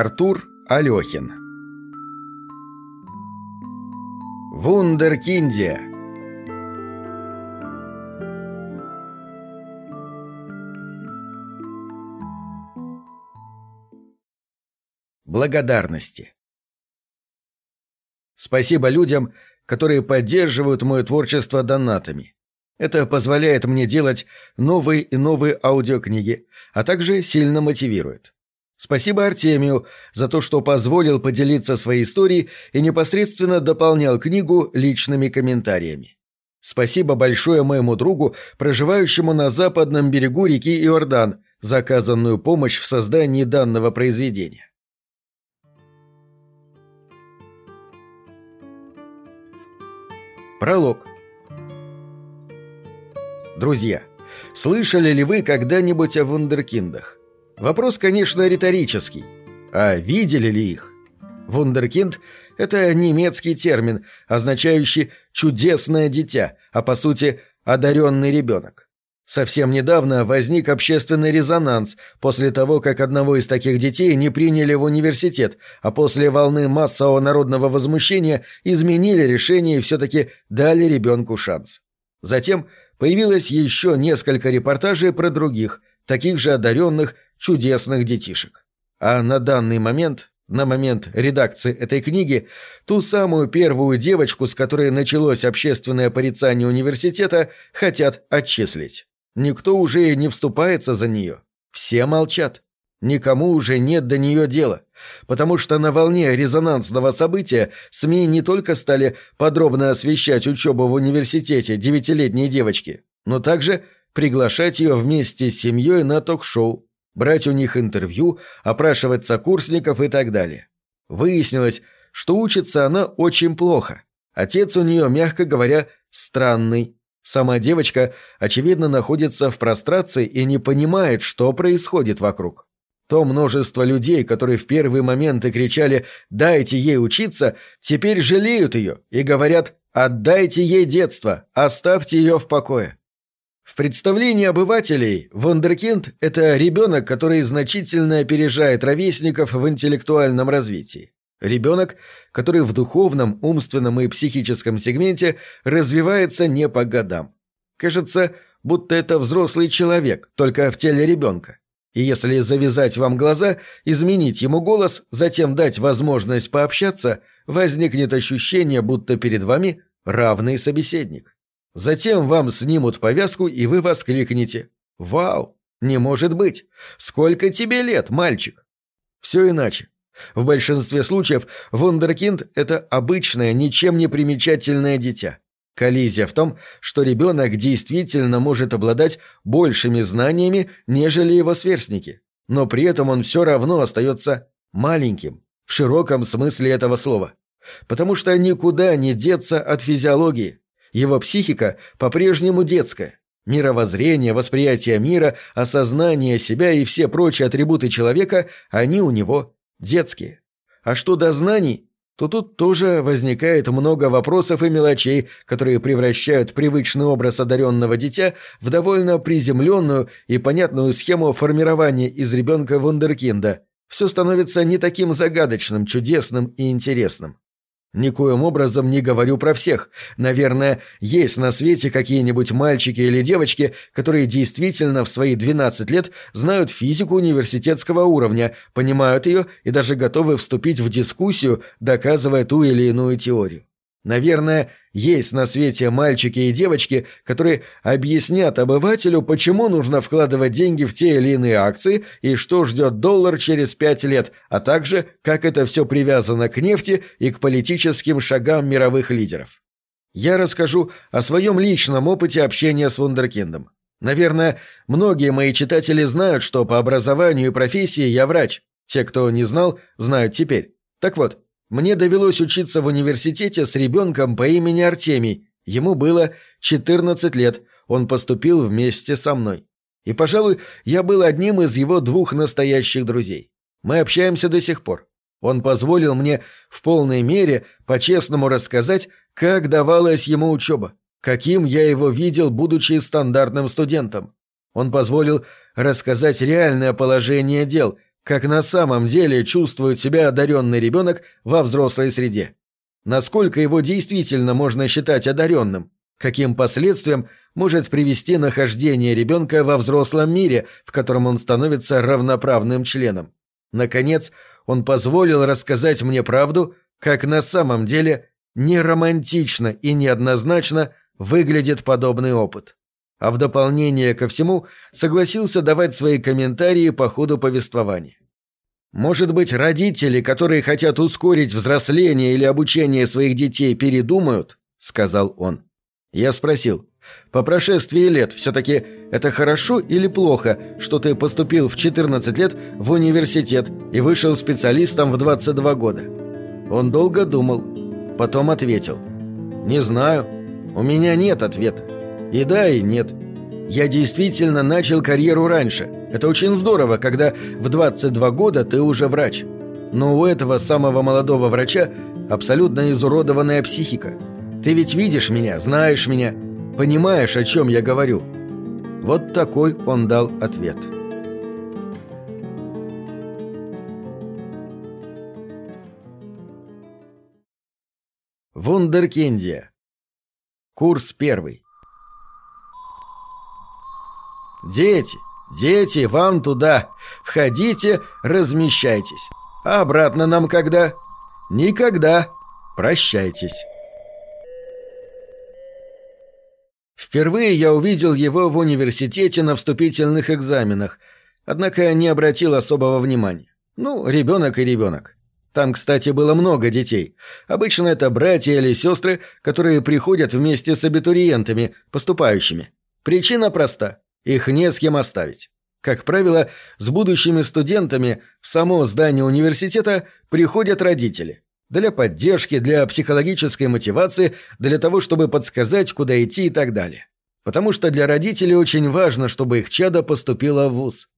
Артур Алехин Вундеркиндия Благодарности Спасибо людям, которые поддерживают мое творчество донатами. Это позволяет мне делать новые и новые аудиокниги, а также сильно мотивирует. Спасибо Артемию за то, что позволил поделиться своей историей и непосредственно дополнял книгу личными комментариями. Спасибо большое моему другу, проживающему на западном берегу реки Иордан, за оказанную помощь в создании данного произведения. Пролог. Друзья, слышали ли вы когда-нибудь о вундеркиндах? Вопрос, конечно, риторический. А видели ли их? Вундеркинд – это немецкий термин, означающий «чудесное дитя», а по сути «одаренный ребенок». Совсем недавно возник общественный резонанс после того, как одного из таких детей не приняли в университет, а после волны массового народного возмущения изменили решение и все-таки дали ребенку шанс. Затем появилось еще несколько репортажей про других, таких же одаренных, чудесных детишек. А на данный момент, на момент редакции этой книги, ту самую первую девочку, с которой началось общественное порицание университета, хотят отчислить. Никто уже не вступается за нее. Все молчат. Никому уже нет до нее дела, потому что на волне резонансного события СМИ не только стали подробно освещать учебу в университете девятилетней девочки, но также приглашать ее вместе с семьей на ток-шоу, брать у них интервью, опрашивать сокурсников и так далее. Выяснилось, что учится она очень плохо. Отец у нее, мягко говоря, странный. Сама девочка, очевидно, находится в прострации и не понимает, что происходит вокруг. То множество людей, которые в первые моменты кричали «дайте ей учиться», теперь жалеют ее и говорят «отдайте ей детство, оставьте ее в покое». В представлении обывателей вундеркинд – это ребенок, который значительно опережает ровесников в интеллектуальном развитии. Ребенок, который в духовном, умственном и психическом сегменте развивается не по годам. Кажется, будто это взрослый человек, только в теле ребенка. И если завязать вам глаза, изменить ему голос, затем дать возможность пообщаться, возникнет ощущение, будто перед вами равный собеседник. Затем вам снимут повязку, и вы воскликнете «Вау! Не может быть! Сколько тебе лет, мальчик?» Все иначе. В большинстве случаев вундеркинд – это обычное, ничем не примечательное дитя. Коллизия в том, что ребенок действительно может обладать большими знаниями, нежели его сверстники, но при этом он все равно остается маленьким, в широком смысле этого слова. Потому что никуда не деться от физиологии. Его психика по-прежнему детская. Мировоззрение, восприятие мира, осознание себя и все прочие атрибуты человека, они у него детские. А что до знаний, то тут тоже возникает много вопросов и мелочей, которые превращают привычный образ одаренного дитя в довольно приземленную и понятную схему формирования из ребенка вундеркинда. Все становится не таким загадочным, чудесным и интересным. Никоим образом не говорю про всех. Наверное, есть на свете какие-нибудь мальчики или девочки, которые действительно в свои 12 лет знают физику университетского уровня, понимают ее и даже готовы вступить в дискуссию, доказывая ту или иную теорию. Наверное, есть на свете мальчики и девочки, которые объяснят обывателю, почему нужно вкладывать деньги в те или иные акции и что ждет доллар через пять лет, а также как это все привязано к нефти и к политическим шагам мировых лидеров. Я расскажу о своем личном опыте общения с Вундеркиндом. Наверное, многие мои читатели знают, что по образованию и профессии я врач. Те, кто не знал, знают теперь. Так вот, мне довелось учиться в университете с ребенком по имени Артемий. Ему было 14 лет, он поступил вместе со мной. И, пожалуй, я был одним из его двух настоящих друзей. Мы общаемся до сих пор. Он позволил мне в полной мере по-честному рассказать, как давалась ему учеба, каким я его видел, будучи стандартным студентом. Он позволил рассказать реальное положение дел – как на самом деле чувствует себя одаренный ребенок во взрослой среде. Насколько его действительно можно считать одаренным? Каким последствиям может привести нахождение ребенка во взрослом мире, в котором он становится равноправным членом? Наконец, он позволил рассказать мне правду, как на самом деле неромантично и неоднозначно выглядит подобный опыт. А в дополнение ко всему согласился давать свои комментарии по ходу повествования. Может быть, родители, которые хотят ускорить взросление или обучение своих детей, передумают? Сказал он. Я спросил, по прошествии лет все-таки это хорошо или плохо, что ты поступил в 14 лет в университет и вышел специалистом в 22 года? Он долго думал, потом ответил. Не знаю, у меня нет ответа. И да, и нет. Я действительно начал карьеру раньше. Это очень здорово, когда в 22 года ты уже врач. Но у этого самого молодого врача абсолютно изуродованная психика. Ты ведь видишь меня, знаешь меня, понимаешь, о чем я говорю. Вот такой он дал ответ. Вундеркиндия. Курс первый. «Дети, дети, вам туда! Входите, размещайтесь. А обратно нам когда?» «Никогда. Прощайтесь». Впервые я увидел его в университете на вступительных экзаменах, однако не обратил особого внимания. Ну, ребенок и ребенок. Там, кстати, было много детей. Обычно это братья или сестры, которые приходят вместе с абитуриентами, поступающими. Причина проста. Их не с кем оставить. Как правило, с будущими студентами в само здание университета приходят родители. Для поддержки, для психологической мотивации, для того, чтобы подсказать, куда идти и так далее. Потому что для родителей очень важно, чтобы их чадо поступило в ВУЗ.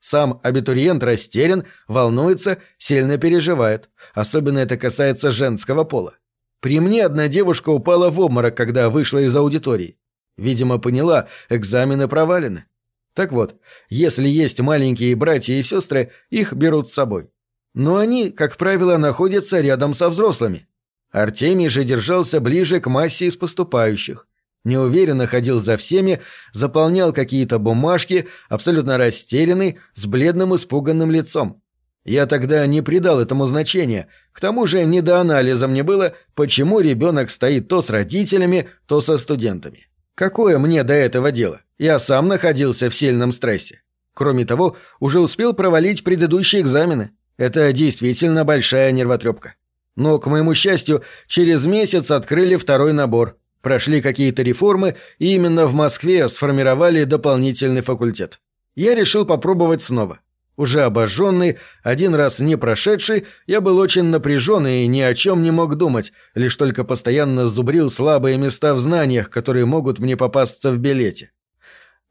Сам абитуриент растерян, волнуется, сильно переживает. Особенно это касается женского пола. При мне одна девушка упала в обморок, когда вышла из аудитории. Видимо, поняла, экзамены провалены. Так вот, если есть маленькие братья и сестры, их берут с собой. Но они, как правило, находятся рядом со взрослыми. Артемий же держался ближе к массе из поступающих. Неуверенно ходил за всеми, заполнял какие-то бумажки, абсолютно растерянный, с бледным испуганным лицом. Я тогда не придал этому значения. К тому же не до анализа мне было, почему ребенок стоит то с родителями, то со студентами. Какое мне до этого дело? Я сам находился в сильном стрессе. Кроме того, уже успел провалить предыдущие экзамены. Это действительно большая нервотрепка. Но, к моему счастью, через месяц открыли второй набор. Прошли какие-то реформы, и именно в Москве сформировали дополнительный факультет. Я решил попробовать снова. Уже обожженный, один раз не прошедший, я был очень напряжен и ни о чем не мог думать, лишь только постоянно зубрил слабые места в знаниях, которые могут мне попасться в билете.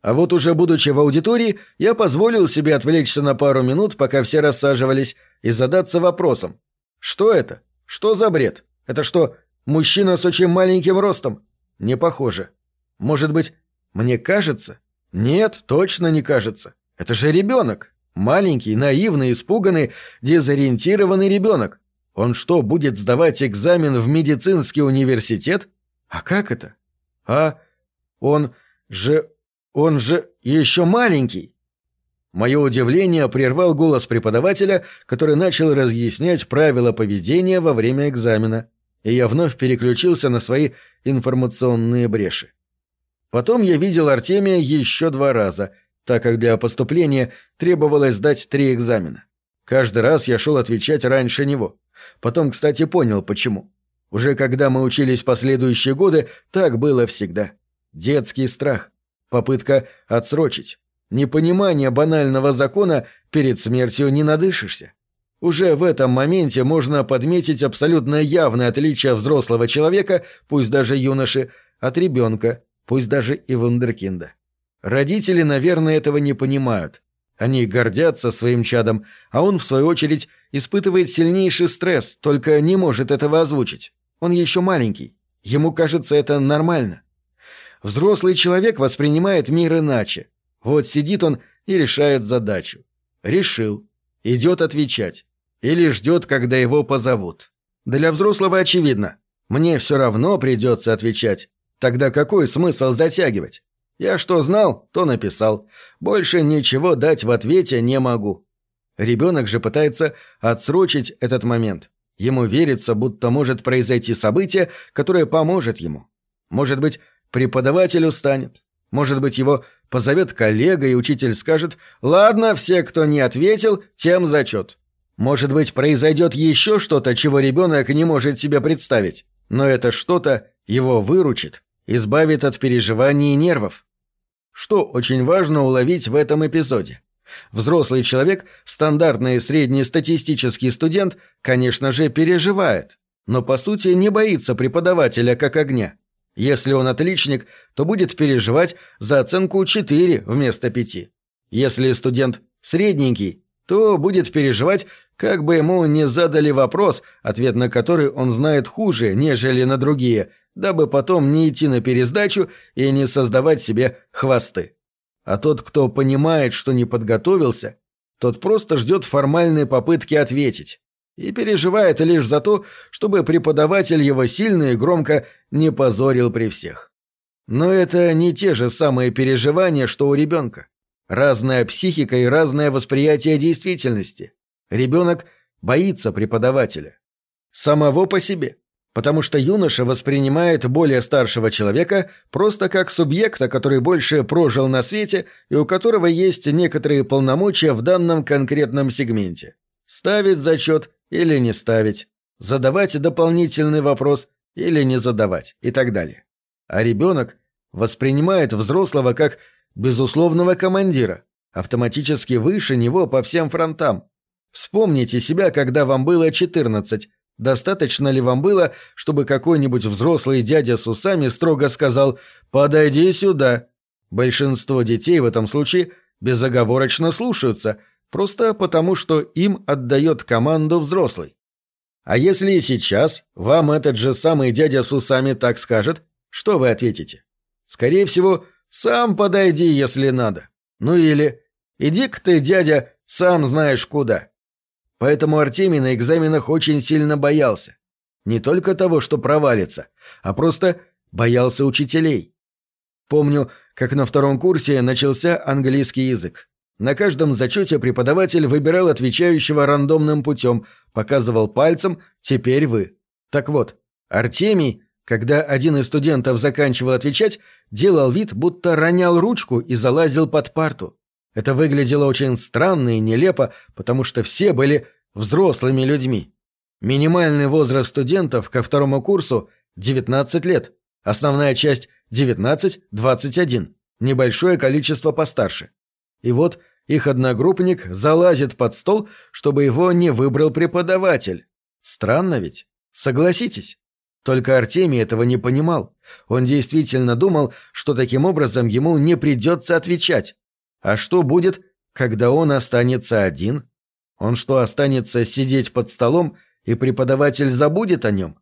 А вот уже будучи в аудитории, я позволил себе отвлечься на пару минут, пока все рассаживались, и задаться вопросом. Что это? Что за бред? Это что, мужчина с очень маленьким ростом? Не похоже. Может быть, мне кажется? Нет, точно не кажется. Это же ребенок. Маленький, наивный, испуганный, дезориентированный ребенок. Он что, будет сдавать экзамен в медицинский университет? А как это? А он же... он же еще маленький. Мое удивление прервал голос преподавателя, который начал разъяснять правила поведения во время экзамена, и я вновь переключился на свои информационные бреши. Потом я видел Артемия еще два раза — так как для поступления требовалось сдать три экзамена. Каждый раз я шел отвечать раньше него. Потом, кстати, понял, почему. Уже когда мы учились последующие годы, так было всегда. Детский страх. Попытка отсрочить. Непонимание банального закона перед смертью не надышишься. Уже в этом моменте можно подметить абсолютно явное отличие взрослого человека, пусть даже юноши, от ребенка, пусть даже и вундеркинда. Родители, наверное, этого не понимают. Они гордятся своим чадом, а он, в свою очередь, испытывает сильнейший стресс, только не может этого озвучить. Он еще маленький. Ему кажется это нормально. Взрослый человек воспринимает мир иначе. Вот сидит он и решает задачу. Решил. идет отвечать. Или ждет, когда его позовут. Для взрослого очевидно. Мне все равно придется отвечать. Тогда какой смысл затягивать? Я что знал, то написал. Больше ничего дать в ответе не могу. Ребенок же пытается отсрочить этот момент. Ему верится, будто может произойти событие, которое поможет ему. Может быть, преподаватель устанет. Может быть, его позовет коллега, и учитель скажет «Ладно, все, кто не ответил, тем зачет». Может быть, произойдет еще что-то, чего ребенок не может себе представить. Но это что-то его выручит, избавит от переживаний и нервов. Что очень важно уловить в этом эпизоде? Взрослый человек, стандартный среднестатистический студент, конечно же, переживает, но по сути не боится преподавателя как огня. Если он отличник, то будет переживать за оценку 4 вместо 5. Если студент средненький, то будет переживать, как бы ему не задали вопрос, ответ на который он знает хуже, нежели на другие, дабы потом не идти на пересдачу и не создавать себе хвосты. А тот, кто понимает, что не подготовился, тот просто ждет формальной попытки ответить и переживает лишь за то, чтобы преподаватель его сильно и громко не позорил при всех. Но это не те же самые переживания, что у ребенка. Разная психика и разное восприятие действительности. Ребенок боится преподавателя. Самого по себе потому что юноша воспринимает более старшего человека просто как субъекта, который больше прожил на свете и у которого есть некоторые полномочия в данном конкретном сегменте. Ставить зачет или не ставить, задавать дополнительный вопрос или не задавать и так далее. А ребенок воспринимает взрослого как безусловного командира, автоматически выше него по всем фронтам. Вспомните себя, когда вам было 14, Достаточно ли вам было, чтобы какой-нибудь взрослый дядя с усами строго сказал «подойди сюда»? Большинство детей в этом случае безоговорочно слушаются, просто потому что им отдает команду взрослый. А если и сейчас вам этот же самый дядя с усами так скажет, что вы ответите? Скорее всего, сам подойди, если надо. Ну или «иди-ка ты, дядя, сам знаешь куда». Поэтому Артемий на экзаменах очень сильно боялся. Не только того, что провалится, а просто боялся учителей. Помню, как на втором курсе начался английский язык. На каждом зачете преподаватель выбирал отвечающего рандомным путем, показывал пальцем «теперь вы». Так вот, Артемий, когда один из студентов заканчивал отвечать, делал вид, будто ронял ручку и залазил под парту. Это выглядело очень странно и нелепо, потому что все были взрослыми людьми. Минимальный возраст студентов ко второму курсу – 19 лет, основная часть – 19-21, небольшое количество постарше. И вот их одногруппник залазит под стол, чтобы его не выбрал преподаватель. Странно ведь? Согласитесь. Только Артемий этого не понимал. Он действительно думал, что таким образом ему не придется отвечать. А что будет, когда он останется один? Он что, останется сидеть под столом, и преподаватель забудет о нем?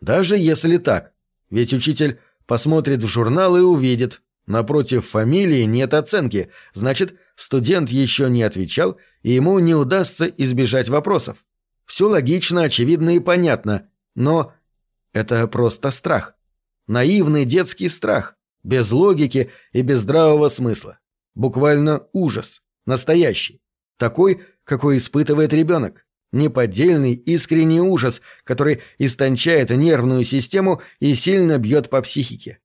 Даже если так. Ведь учитель посмотрит в журнал и увидит. Напротив фамилии нет оценки, значит, студент еще не отвечал, и ему не удастся избежать вопросов. Все логично, очевидно и понятно, но это просто страх. Наивный детский страх, без логики и без здравого смысла. Буквально ужас. Настоящий. Такой, какой испытывает ребенок. Неподдельный, искренний ужас, который истончает нервную систему и сильно бьет по психике.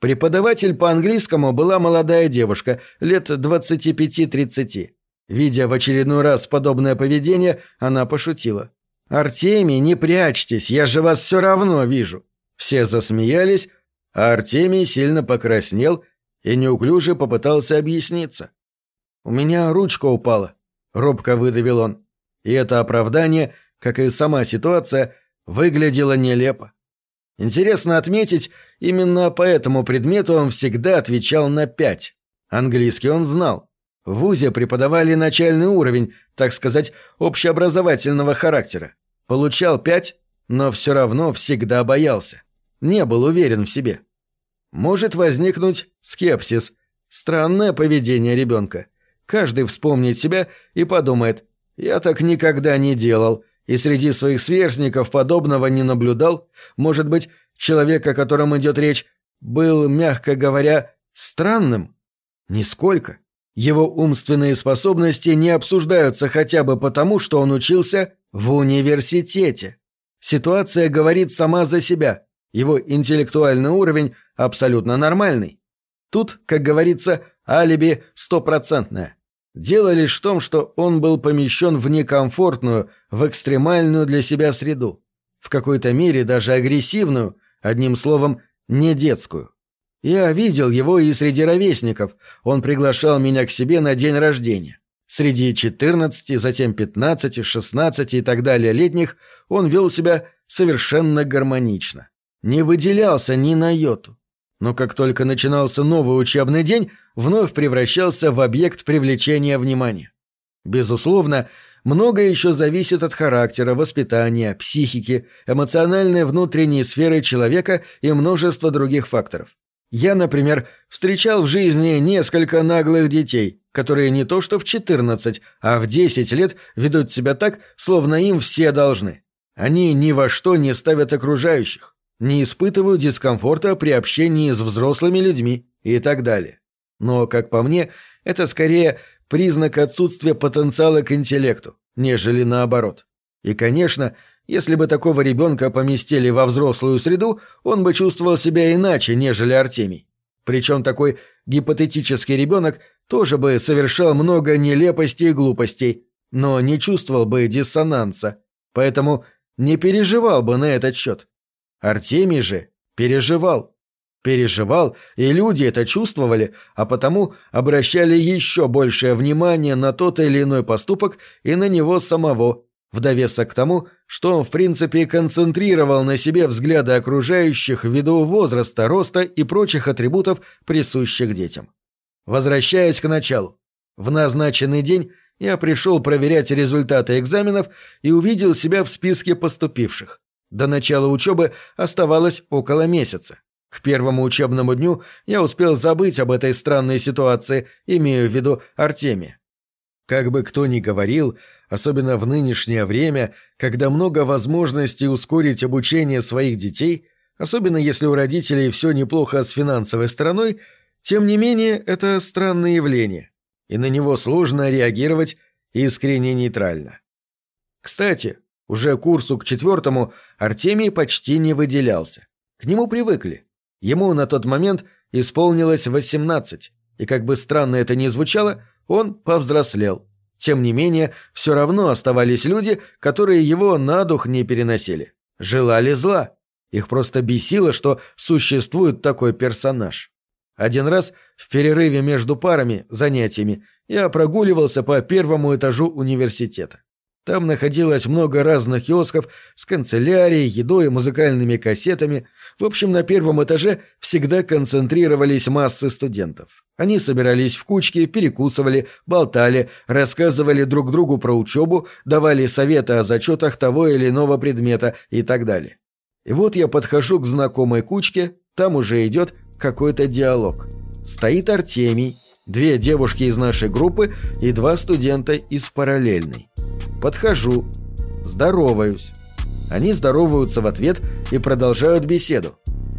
Преподаватель по английскому была молодая девушка, лет 25-30. Видя в очередной раз подобное поведение, она пошутила. «Артемий, не прячьтесь, я же вас все равно вижу». Все засмеялись, а Артемий сильно покраснел и неуклюже попытался объясниться. «У меня ручка упала», — робко выдавил он. И это оправдание, как и сама ситуация, выглядело нелепо. Интересно отметить, именно по этому предмету он всегда отвечал на пять. Английский он знал. В ВУЗе преподавали начальный уровень, так сказать, общеобразовательного характера. Получал пять, но все равно всегда боялся. Не был уверен в себе. Может возникнуть скепсис. Странное поведение ребенка. Каждый вспомнит себя и подумает, Я так никогда не делал, и среди своих сверстников подобного не наблюдал. Может быть, человек, о котором идет речь, был, мягко говоря, странным? Нисколько. Его умственные способности не обсуждаются хотя бы потому, что он учился в университете. Ситуация говорит сама за себя. Его интеллектуальный уровень абсолютно нормальный. Тут, как говорится, алиби стопроцентное. Дело лишь в том, что он был помещен в некомфортную, в экстремальную для себя среду. В какой-то мере даже агрессивную, одним словом, не детскую. Я видел его и среди ровесников. Он приглашал меня к себе на день рождения. Среди 14, затем 15, 16 и так далее летних он вел себя совершенно гармонично. Не выделялся ни на йоту. Но как только начинался новый учебный день, вновь превращался в объект привлечения внимания. Безусловно, многое еще зависит от характера, воспитания, психики, эмоциональной внутренней сферы человека и множества других факторов. Я, например, встречал в жизни несколько наглых детей, которые не то что в 14, а в 10 лет ведут себя так, словно им все должны. Они ни во что не ставят окружающих, не испытывают дискомфорта при общении с взрослыми людьми и так далее. Но, как по мне, это скорее признак отсутствия потенциала к интеллекту, нежели наоборот. И, конечно, если бы такого ребенка поместили во взрослую среду, он бы чувствовал себя иначе, нежели Артемий. Причем такой гипотетический ребенок тоже бы совершал много нелепостей и глупостей, но не чувствовал бы диссонанса, поэтому не переживал бы на этот счет. Артемий же переживал. Переживал, и люди это чувствовали, а потому обращали еще большее внимание на тот или иной поступок и на него самого, в довесок к тому, что он в принципе концентрировал на себе взгляды окружающих ввиду возраста, роста и прочих атрибутов, присущих детям. Возвращаясь к началу. В назначенный день я пришел проверять результаты экзаменов и увидел себя в списке поступивших. До начала учебы оставалось около месяца. К первому учебному дню я успел забыть об этой странной ситуации, имею в виду Артемия. Как бы кто ни говорил, особенно в нынешнее время, когда много возможностей ускорить обучение своих детей, особенно если у родителей все неплохо с финансовой стороной, тем не менее это странное явление, и на него сложно реагировать искренне нейтрально. Кстати, уже курсу к четвертому Артемий почти не выделялся. К нему привыкли. Ему на тот момент исполнилось восемнадцать, и как бы странно это ни звучало, он повзрослел. Тем не менее, все равно оставались люди, которые его на дух не переносили. Желали зла. Их просто бесило, что существует такой персонаж. Один раз в перерыве между парами, занятиями, я прогуливался по первому этажу университета. Там находилось много разных киосков с канцелярией, едой и музыкальными кассетами. В общем, на первом этаже всегда концентрировались массы студентов. Они собирались в кучки, перекусывали, болтали, рассказывали друг другу про учебу, давали советы о зачетах того или иного предмета и так далее. И вот я подхожу к знакомой кучке, там уже идет какой-то диалог. Стоит Артемий, две девушки из нашей группы и два студента из параллельной. Подхожу. Здороваюсь. Они здороваются в ответ и продолжают беседу.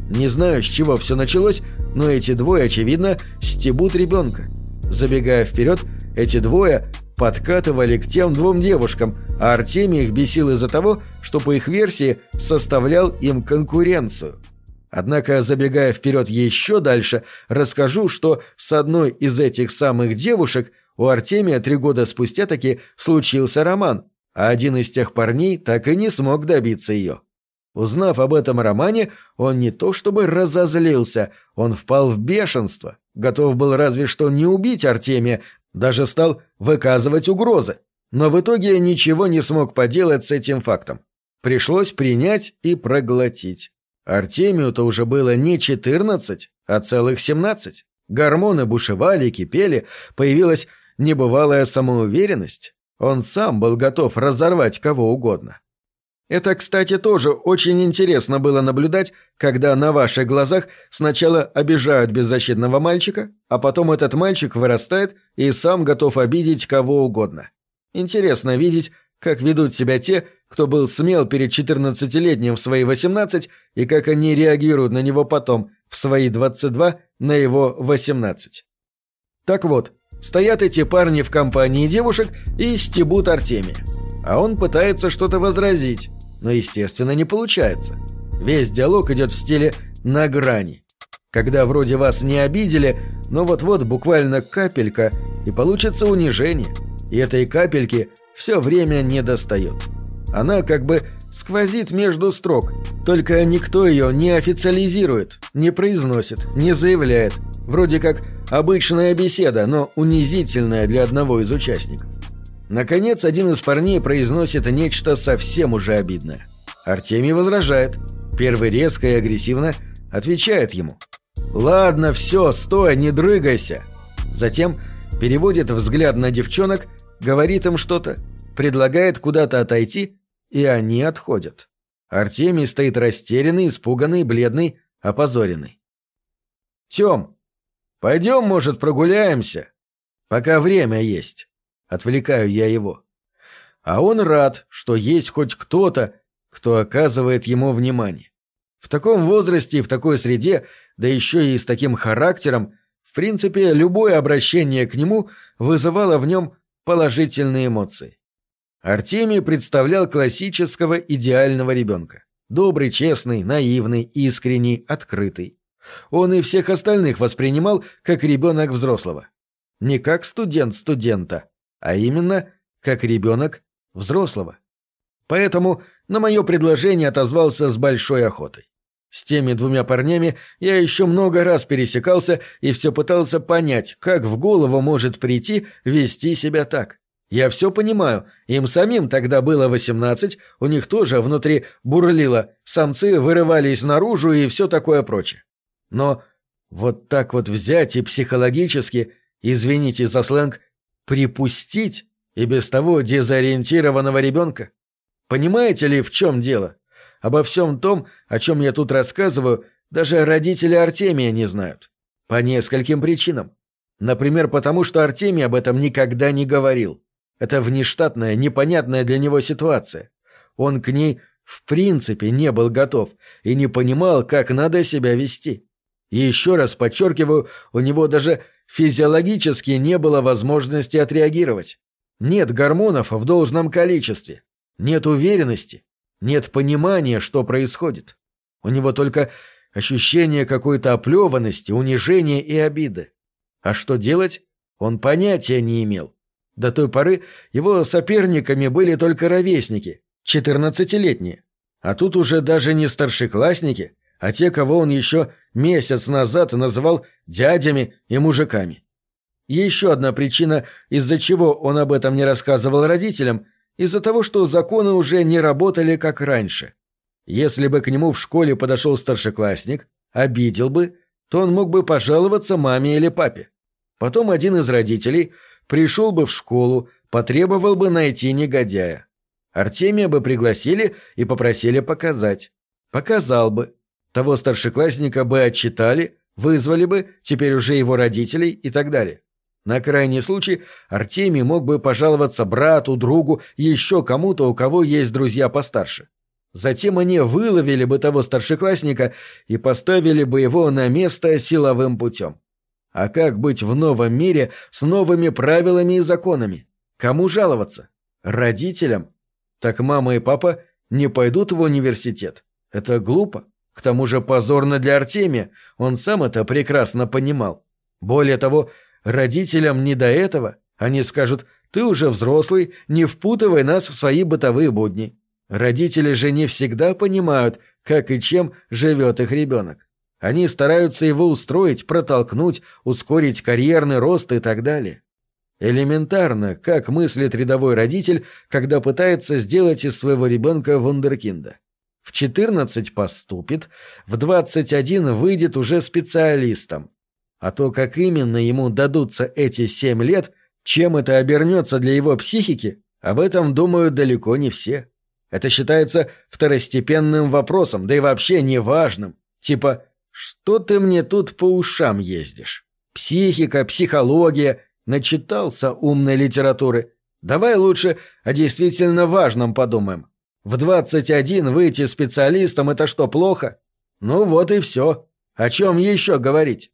Не знаю, с чего все началось, но эти двое, очевидно, стебут ребенка. Забегая вперед, эти двое подкатывали к тем двум девушкам, а Артемий их бесил из-за того, что по их версии составлял им конкуренцию. Однако, забегая вперед еще дальше, расскажу, что с одной из этих самых девушек у Артемия три года спустя таки случился роман, а один из тех парней так и не смог добиться ее. Узнав об этом романе, он не то чтобы разозлился, он впал в бешенство, готов был разве что не убить Артемия, даже стал выказывать угрозы. Но в итоге ничего не смог поделать с этим фактом. Пришлось принять и проглотить. Артемию-то уже было не 14, а целых 17. Гормоны бушевали, кипели, появилась небывалая самоуверенность. Он сам был готов разорвать кого угодно. Это, кстати, тоже очень интересно было наблюдать, когда на ваших глазах сначала обижают беззащитного мальчика, а потом этот мальчик вырастает и сам готов обидеть кого угодно. Интересно видеть, как ведут себя те, кто был смел перед 14-летним в свои 18 и как они реагируют на него потом, в свои 22, на его 18. Так вот, стоят эти парни в компании девушек и стебут Артемия. А он пытается что-то возразить, но, естественно, не получается. Весь диалог идет в стиле «на грани». Когда вроде вас не обидели, но вот-вот буквально капелька, и получится унижение. И этой капельки все время не достает. Она как бы сквозит между строк, только никто ее не официализирует, не произносит, не заявляет. Вроде как обычная беседа, но унизительная для одного из участников. Наконец, один из парней произносит нечто совсем уже обидное. Артемий возражает. Первый резко и агрессивно отвечает ему. «Ладно, все, стой, не дрыгайся!» Затем переводит взгляд на девчонок, говорит им что-то, предлагает куда-то отойти, и они отходят. Артемий стоит растерянный, испуганный, бледный, опозоренный. «Тем, пойдем, может, прогуляемся? Пока время есть». Отвлекаю я его. А он рад, что есть хоть кто-то, кто оказывает ему внимание. В таком возрасте и в такой среде, да еще и с таким характером, в принципе, любое обращение к нему вызывало в нем положительные эмоции. Артемий представлял классического идеального ребенка. Добрый, честный, наивный, искренний, открытый. Он и всех остальных воспринимал как ребенок взрослого. Не как студент студента, а именно как ребенок взрослого. Поэтому на мое предложение отозвался с большой охотой. С теми двумя парнями я еще много раз пересекался и все пытался понять, как в голову может прийти вести себя так. Я все понимаю, им самим тогда было восемнадцать, у них тоже внутри бурлило, самцы вырывались наружу и все такое прочее. Но вот так вот взять и психологически, извините за сленг, припустить и без того дезориентированного ребенка? Понимаете ли, в чем дело? Обо всем том, о чем я тут рассказываю, даже родители Артемия не знают. По нескольким причинам. Например, потому что Артемий об этом никогда не говорил. Это внештатная, непонятная для него ситуация. Он к ней в принципе не был готов и не понимал, как надо себя вести. И еще раз подчеркиваю, у него даже физиологически не было возможности отреагировать. Нет гормонов в должном количестве. Нет уверенности. Нет понимания, что происходит. У него только ощущение какой-то оплеванности, унижения и обиды. А что делать, он понятия не имел. До той поры его соперниками были только ровесники, четырнадцатилетние. А тут уже даже не старшеклассники, а те, кого он еще месяц назад называл дядями и мужиками. Еще одна причина, из-за чего он об этом не рассказывал родителям, из-за того, что законы уже не работали как раньше. Если бы к нему в школе подошел старшеклассник, обидел бы, то он мог бы пожаловаться маме или папе. Потом один из родителей пришел бы в школу, потребовал бы найти негодяя. Артемия бы пригласили и попросили показать. Показал бы. Того старшеклассника бы отчитали, вызвали бы, теперь уже его родителей и так далее. На крайний случай Артемий мог бы пожаловаться брату, другу, еще кому-то, у кого есть друзья постарше. Затем они выловили бы того старшеклассника и поставили бы его на место силовым путем. А как быть в новом мире с новыми правилами и законами? Кому жаловаться? Родителям? Так мама и папа не пойдут в университет. Это глупо. К тому же позорно для Артемия, он сам это прекрасно понимал. Более того, Родителям не до этого. Они скажут «ты уже взрослый, не впутывай нас в свои бытовые будни». Родители же не всегда понимают, как и чем живет их ребенок. Они стараются его устроить, протолкнуть, ускорить карьерный рост и так далее. Элементарно, как мыслит рядовой родитель, когда пытается сделать из своего ребенка вундеркинда. В 14 поступит, в 21 выйдет уже специалистом. А то, как именно ему дадутся эти семь лет, чем это обернется для его психики, об этом думают далеко не все. Это считается второстепенным вопросом, да и вообще неважным. Типа, что ты мне тут по ушам ездишь? Психика, психология, начитался умной литературы. Давай лучше о действительно важном подумаем. В 21 выйти специалистом – это что, плохо? Ну вот и все. О чем еще говорить?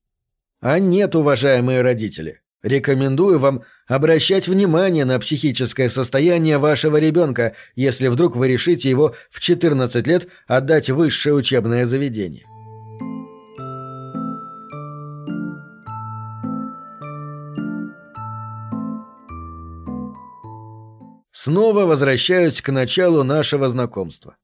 А нет, уважаемые родители. Рекомендую вам обращать внимание на психическое состояние вашего ребенка, если вдруг вы решите его в 14 лет отдать в высшее учебное заведение. Снова возвращаюсь к началу нашего знакомства.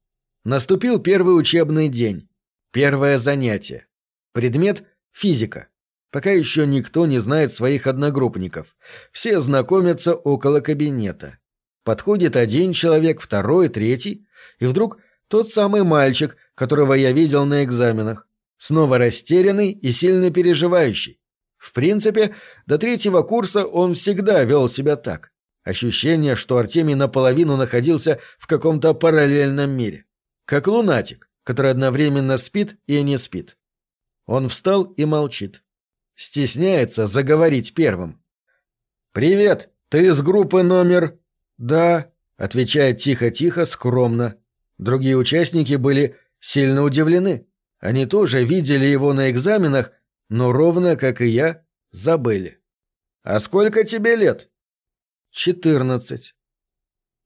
Наступил первый учебный день. Первое занятие. Предмет – физика. Пока еще никто не знает своих одногруппников. Все знакомятся около кабинета. Подходит один человек, второй, третий, и вдруг тот самый мальчик, которого я видел на экзаменах. Снова растерянный и сильно переживающий. В принципе, до третьего курса он всегда вел себя так. Ощущение, что Артемий наполовину находился в каком-то параллельном мире. Как лунатик, который одновременно спит и не спит. Он встал и молчит. Стесняется заговорить первым. «Привет, ты из группы номер...» «Да», — отвечает тихо-тихо, скромно. Другие участники были сильно удивлены. Они тоже видели его на экзаменах, но ровно, как и я, забыли. «А сколько тебе лет?» «Четырнадцать».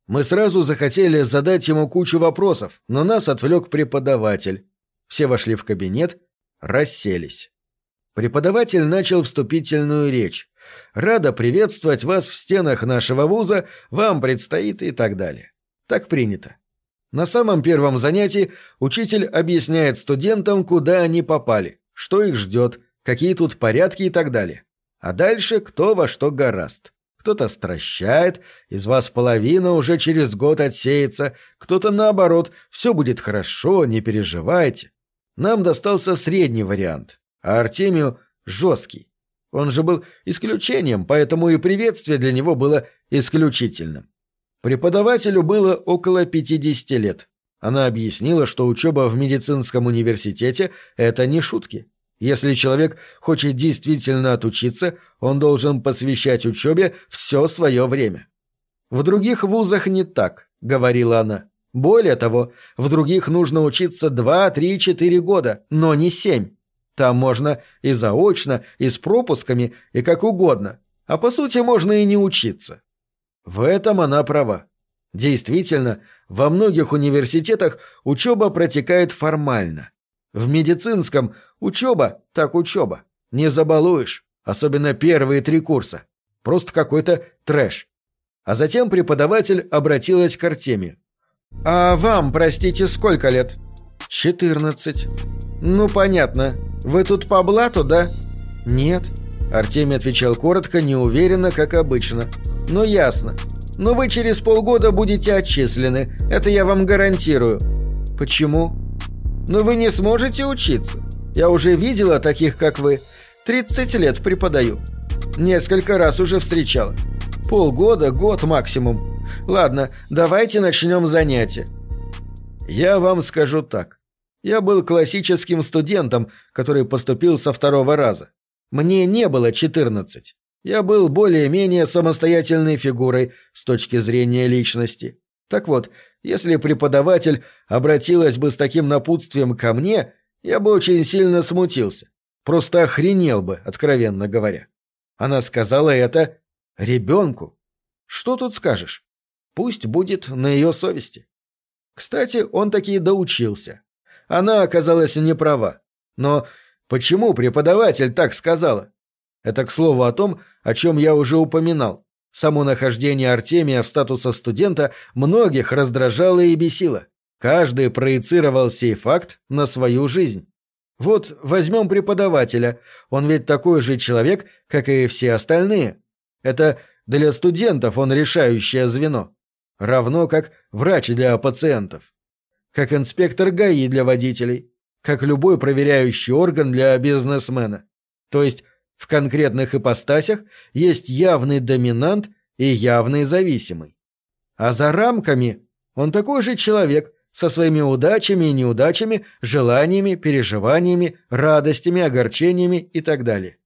Мы сразу захотели задать ему кучу вопросов, но нас отвлек преподаватель. Все вошли в кабинет, расселись. Преподаватель начал вступительную речь. «Рада приветствовать вас в стенах нашего вуза, вам предстоит» и так далее. Так принято. На самом первом занятии учитель объясняет студентам, куда они попали, что их ждет, какие тут порядки и так далее. А дальше кто во что гораст кто-то стращает, из вас половина уже через год отсеется, кто-то наоборот, все будет хорошо, не переживайте. Нам достался средний вариант, а Артемию — жесткий. Он же был исключением, поэтому и приветствие для него было исключительным. Преподавателю было около 50 лет. Она объяснила, что учеба в медицинском университете – это не шутки. Если человек хочет действительно отучиться, он должен посвящать учебе все свое время. В других вузах не так, говорила она. Более того, в других нужно учиться 2, 3, 4 года, но не 7. Там можно и заочно, и с пропусками, и как угодно. А по сути можно и не учиться. В этом она права. Действительно, во многих университетах учеба протекает формально. В медицинском учеба так учеба. Не забалуешь, особенно первые три курса. Просто какой-то трэш. А затем преподаватель обратилась к Артемию. «А вам, простите, сколько лет?» «Четырнадцать». «Ну, понятно. Вы тут по блату, да?» «Нет». Артемий отвечал коротко, неуверенно, как обычно. «Ну, ясно. Но вы через полгода будете отчислены. Это я вам гарантирую». «Почему?» Но вы не сможете учиться. Я уже видела таких, как вы. 30 лет преподаю. Несколько раз уже встречала. Полгода, год максимум. Ладно, давайте начнем занятие. Я вам скажу так. Я был классическим студентом, который поступил со второго раза. Мне не было 14. Я был более-менее самостоятельной фигурой с точки зрения личности. Так вот, если преподаватель обратилась бы с таким напутствием ко мне, я бы очень сильно смутился. Просто охренел бы, откровенно говоря. Она сказала это ребенку. Что тут скажешь? Пусть будет на ее совести. Кстати, он таки доучился. Она оказалась не права. Но почему преподаватель так сказала? Это к слову о том, о чем я уже упоминал. Само нахождение Артемия в статусе студента многих раздражало и бесило. Каждый проецировал сей факт на свою жизнь. Вот возьмем преподавателя. Он ведь такой же человек, как и все остальные. Это для студентов он решающее звено. Равно как врач для пациентов. Как инспектор ГАИ для водителей. Как любой проверяющий орган для бизнесмена. То есть в конкретных ипостасях есть явный доминант и явный зависимый. А за рамками он такой же человек со своими удачами и неудачами, желаниями, переживаниями, радостями, огорчениями и так далее.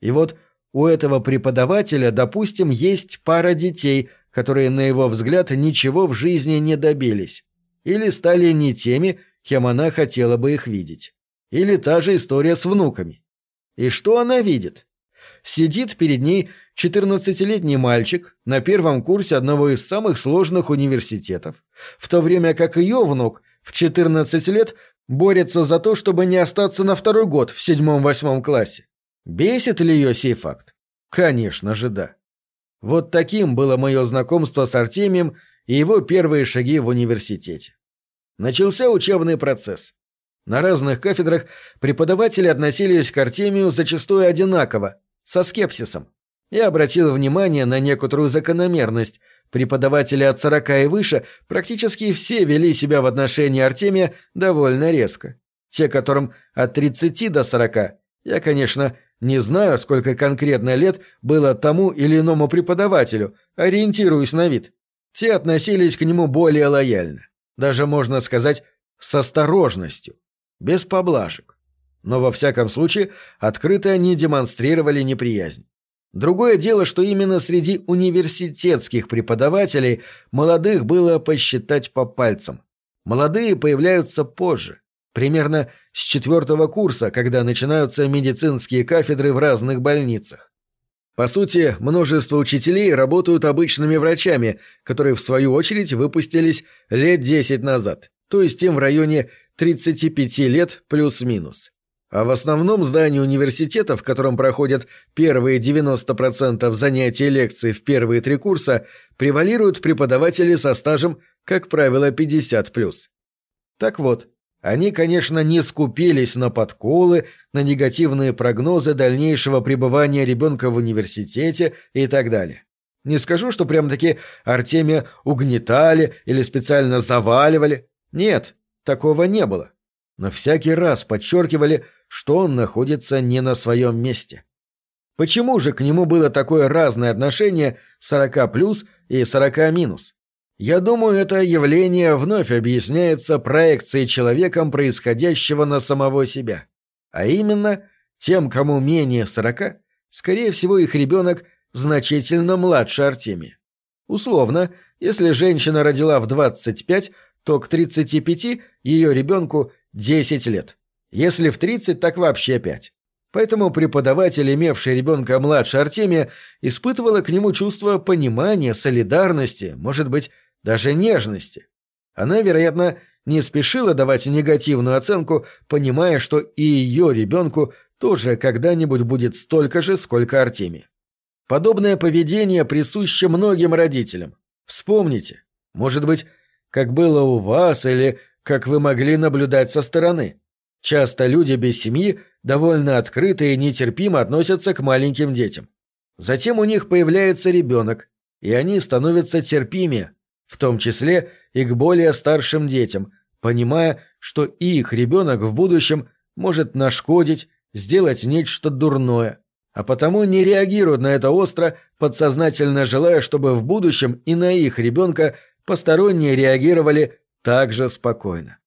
И вот у этого преподавателя, допустим, есть пара детей, которые, на его взгляд, ничего в жизни не добились. Или стали не теми, кем она хотела бы их видеть. Или та же история с внуками. И что она видит? Сидит перед ней 14-летний мальчик на первом курсе одного из самых сложных университетов, в то время как ее внук в 14 лет борется за то, чтобы не остаться на второй год в седьмом-восьмом классе. Бесит ли ее сей факт? Конечно же, да. Вот таким было мое знакомство с Артемием и его первые шаги в университете. Начался учебный процесс. На разных кафедрах преподаватели относились к Артемию зачастую одинаково, со скепсисом. Я обратил внимание на некоторую закономерность. Преподаватели от 40 и выше практически все вели себя в отношении Артемия довольно резко. Те, которым от 30 до 40, я, конечно, не знаю, сколько конкретно лет было тому или иному преподавателю, ориентируясь на вид. Те относились к нему более лояльно. Даже, можно сказать, с осторожностью. Без поблажек. Но во всяком случае, открыто они демонстрировали неприязнь. Другое дело, что именно среди университетских преподавателей молодых было посчитать по пальцам. Молодые появляются позже, примерно с четвертого курса, когда начинаются медицинские кафедры в разных больницах. По сути, множество учителей работают обычными врачами, которые в свою очередь выпустились лет 10 назад, то есть им в районе 35 лет плюс-минус. А в основном здании университета, в котором проходят первые 90% занятий лекций в первые три курса, превалируют преподаватели со стажем, как правило, 50+. Так вот, они, конечно, не скупились на подколы, на негативные прогнозы дальнейшего пребывания ребенка в университете и так далее. Не скажу, что прям-таки Артемия угнетали или специально заваливали. Нет, такого не было. Но всякий раз подчеркивали, что он находится не на своем месте. Почему же к нему было такое разное отношение 40 плюс и 40 минус? Я думаю, это явление вновь объясняется проекцией человеком происходящего на самого себя. А именно, тем, кому менее сорока, скорее всего, их ребенок значительно младше Артемия. Условно, если женщина родила в 25, то к 35 ее ребенку 10 лет. Если в 30, так вообще 5. Поэтому преподаватель, имевший ребенка младше Артемия, испытывала к нему чувство понимания, солидарности, может быть, даже нежности. Она, вероятно, не спешила давать негативную оценку, понимая, что и ее ребенку тоже когда-нибудь будет столько же, сколько Артемия. Подобное поведение присуще многим родителям. Вспомните, может быть, как было у вас или как вы могли наблюдать со стороны. Часто люди без семьи довольно открыто и нетерпимо относятся к маленьким детям. Затем у них появляется ребенок, и они становятся терпимее, в том числе и к более старшим детям, понимая, что их ребенок в будущем может нашкодить, сделать нечто дурное, а потому не реагируют на это остро, подсознательно желая, чтобы в будущем и на их ребенка посторонние реагировали так же спокойно.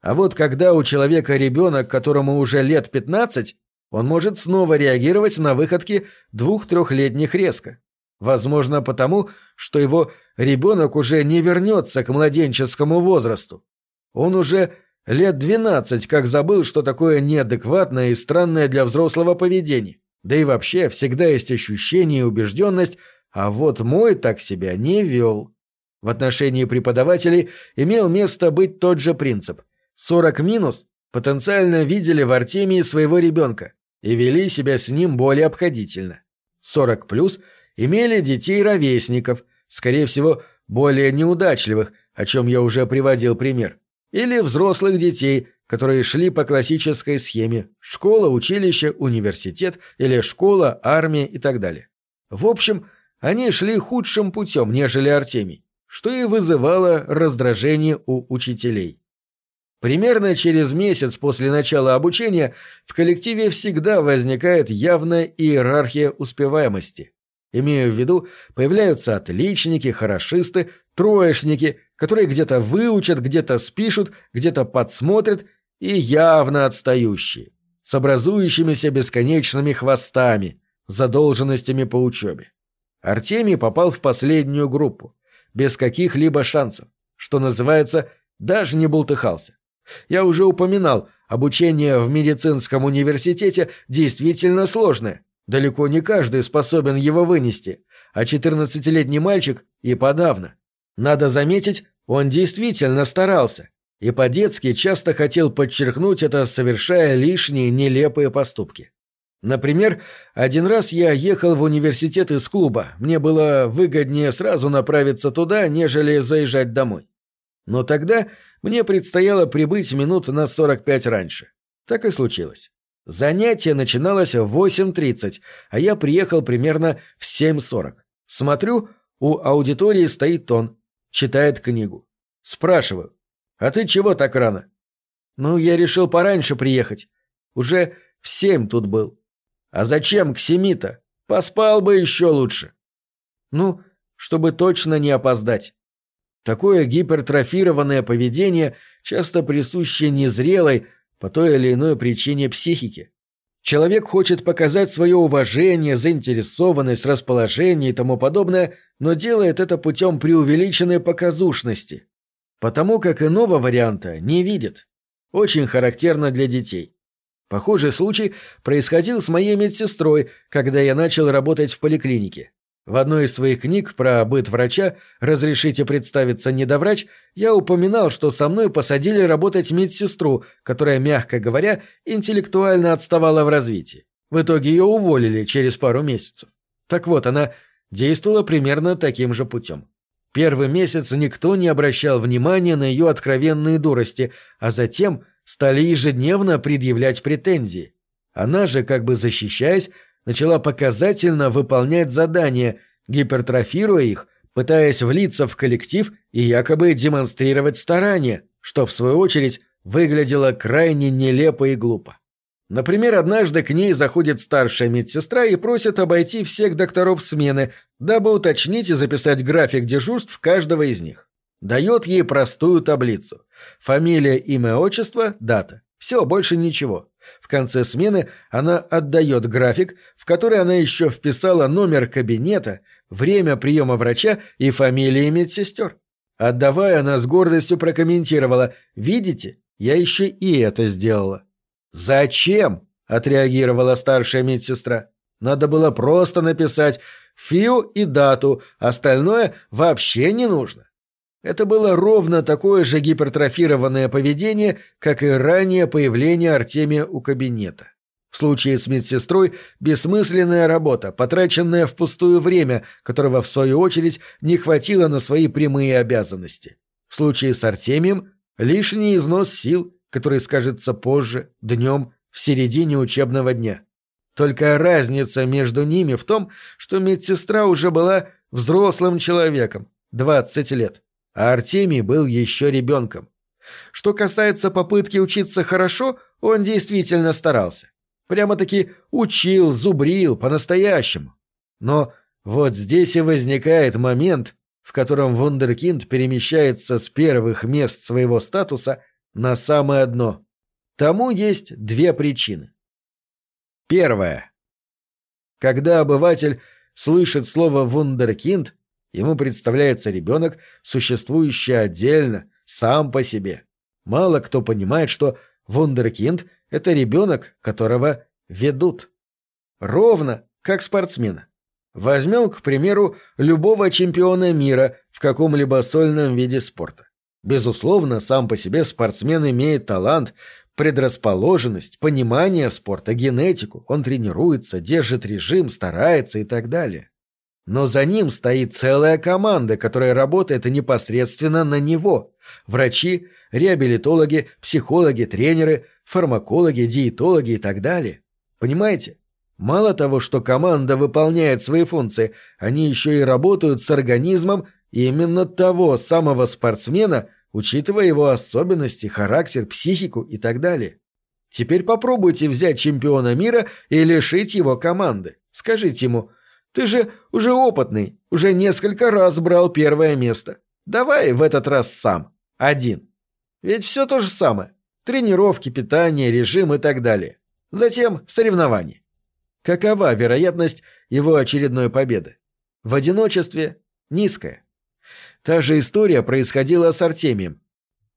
А вот когда у человека ребенок, которому уже лет 15, он может снова реагировать на выходки двух-трехлетних резко. Возможно, потому, что его ребенок уже не вернется к младенческому возрасту. Он уже лет двенадцать как забыл, что такое неадекватное и странное для взрослого поведение. Да и вообще всегда есть ощущение и убежденность, а вот мой так себя не вел. В отношении преподавателей имел место быть тот же принцип. 40 минус потенциально видели в Артемии своего ребенка и вели себя с ним более обходительно. 40 плюс – имели детей-ровесников, скорее всего, более неудачливых, о чем я уже приводил пример, или взрослых детей, которые шли по классической схеме школа, училище, университет или школа, армия и так далее. В общем, они шли худшим путем, нежели Артемий, что и вызывало раздражение у учителей. Примерно через месяц после начала обучения в коллективе всегда возникает явная иерархия успеваемости. Имею в виду, появляются отличники, хорошисты, троечники, которые где-то выучат, где-то спишут, где-то подсмотрят, и явно отстающие, с образующимися бесконечными хвостами, задолженностями по учебе. Артемий попал в последнюю группу, без каких-либо шансов, что называется, даже не бултыхался. Я уже упоминал, обучение в медицинском университете действительно сложное. Далеко не каждый способен его вынести, а 14-летний мальчик и подавно. Надо заметить, он действительно старался, и по-детски часто хотел подчеркнуть это, совершая лишние нелепые поступки. Например, один раз я ехал в университет из клуба, мне было выгоднее сразу направиться туда, нежели заезжать домой. Но тогда мне предстояло прибыть минут на 45 раньше. Так и случилось. Занятие начиналось в 8.30, а я приехал примерно в 7.40. Смотрю, у аудитории стоит он, читает книгу. Спрашиваю, а ты чего так рано? Ну, я решил пораньше приехать. Уже в семь тут был. А зачем к семи-то? Поспал бы еще лучше. Ну, чтобы точно не опоздать. Такое гипертрофированное поведение часто присуще незрелой, по той или иной причине психике. Человек хочет показать свое уважение, заинтересованность, расположение и тому подобное, но делает это путем преувеличенной показушности. Потому как иного варианта не видит. Очень характерно для детей. Похожий случай происходил с моей медсестрой, когда я начал работать в поликлинике. В одной из своих книг про быт врача «Разрешите представиться недоврач» я упоминал, что со мной посадили работать медсестру, которая, мягко говоря, интеллектуально отставала в развитии. В итоге ее уволили через пару месяцев. Так вот, она действовала примерно таким же путем. Первый месяц никто не обращал внимания на ее откровенные дурости, а затем стали ежедневно предъявлять претензии. Она же, как бы защищаясь, начала показательно выполнять задания, гипертрофируя их, пытаясь влиться в коллектив и якобы демонстрировать старания, что, в свою очередь, выглядело крайне нелепо и глупо. Например, однажды к ней заходит старшая медсестра и просит обойти всех докторов смены, дабы уточнить и записать график дежурств каждого из них. Дает ей простую таблицу. Фамилия, имя, отчество, дата. Все, больше ничего. В конце смены она отдает график, в который она еще вписала номер кабинета, время приема врача и фамилии медсестер. Отдавая, она с гордостью прокомментировала «Видите, я еще и это сделала». «Зачем?» — отреагировала старшая медсестра. «Надо было просто написать фио и дату, остальное вообще не нужно». Это было ровно такое же гипертрофированное поведение, как и ранее появление Артемия у кабинета. В случае с медсестрой бессмысленная работа, потраченное впустую время, которого в свою очередь не хватило на свои прямые обязанности. В случае с Артемием лишний износ сил, который скажется позже, днем, в середине учебного дня. Только разница между ними в том, что медсестра уже была взрослым человеком, 20 лет а Артемий был еще ребенком. Что касается попытки учиться хорошо, он действительно старался. Прямо-таки учил, зубрил, по-настоящему. Но вот здесь и возникает момент, в котором вундеркинд перемещается с первых мест своего статуса на самое дно. Тому есть две причины. Первая. Когда обыватель слышит слово «вундеркинд», Ему представляется ребенок, существующий отдельно, сам по себе. Мало кто понимает, что вундеркинд — это ребенок, которого ведут. Ровно как спортсмена. Возьмем, к примеру, любого чемпиона мира в каком-либо сольном виде спорта. Безусловно, сам по себе спортсмен имеет талант, предрасположенность, понимание спорта, генетику, он тренируется, держит режим, старается и так далее. Но за ним стоит целая команда, которая работает непосредственно на него. Врачи, реабилитологи, психологи, тренеры, фармакологи, диетологи и так далее. Понимаете? Мало того, что команда выполняет свои функции, они еще и работают с организмом именно того самого спортсмена, учитывая его особенности, характер, психику и так далее. Теперь попробуйте взять чемпиона мира и лишить его команды. Скажите ему – ты же уже опытный, уже несколько раз брал первое место. Давай в этот раз сам, один. Ведь все то же самое. Тренировки, питание, режим и так далее. Затем соревнования. Какова вероятность его очередной победы? В одиночестве низкое. Та же история происходила с Артемием.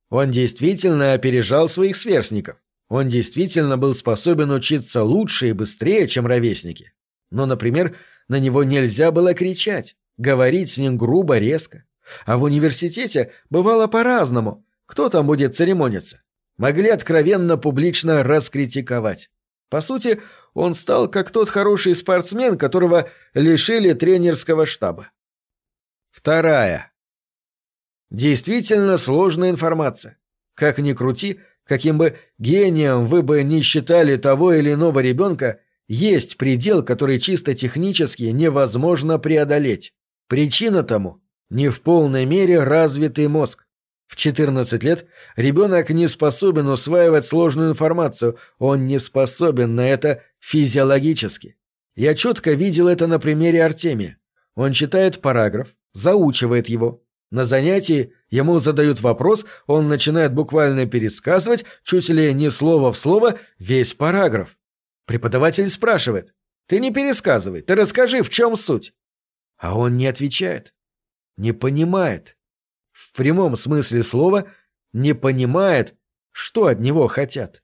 Он действительно опережал своих сверстников. Он действительно был способен учиться лучше и быстрее, чем ровесники. Но, например, на него нельзя было кричать, говорить с ним грубо, резко. А в университете бывало по-разному. Кто там будет церемониться? Могли откровенно публично раскритиковать. По сути, он стал как тот хороший спортсмен, которого лишили тренерского штаба. Вторая. Действительно сложная информация. Как ни крути, каким бы гением вы бы не считали того или иного ребенка, есть предел, который чисто технически невозможно преодолеть. Причина тому – не в полной мере развитый мозг. В 14 лет ребенок не способен усваивать сложную информацию, он не способен на это физиологически. Я четко видел это на примере Артемия. Он читает параграф, заучивает его. На занятии ему задают вопрос, он начинает буквально пересказывать, чуть ли не слово в слово, весь параграф. Преподаватель спрашивает. «Ты не пересказывай, ты расскажи, в чем суть?» А он не отвечает. Не понимает. В прямом смысле слова не понимает, что от него хотят.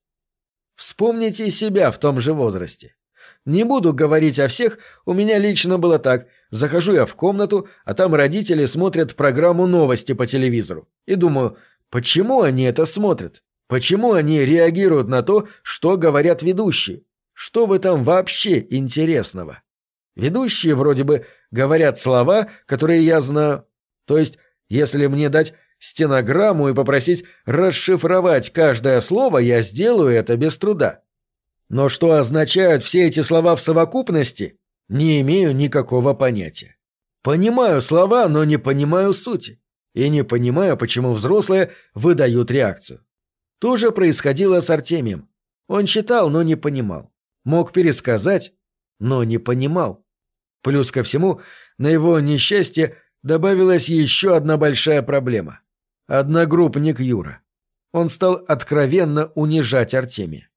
Вспомните себя в том же возрасте. Не буду говорить о всех, у меня лично было так. Захожу я в комнату, а там родители смотрят программу новости по телевизору. И думаю, почему они это смотрят? Почему они реагируют на то, что говорят ведущие? Что в этом вообще интересного? Ведущие вроде бы говорят слова, которые я знаю. То есть, если мне дать стенограмму и попросить расшифровать каждое слово, я сделаю это без труда. Но что означают все эти слова в совокупности, не имею никакого понятия. Понимаю слова, но не понимаю сути. И не понимаю, почему взрослые выдают реакцию. То же происходило с Артемием. Он читал, но не понимал. Мог пересказать, но не понимал. Плюс ко всему, на его несчастье добавилась еще одна большая проблема. Одногруппник Юра. Он стал откровенно унижать Артемия.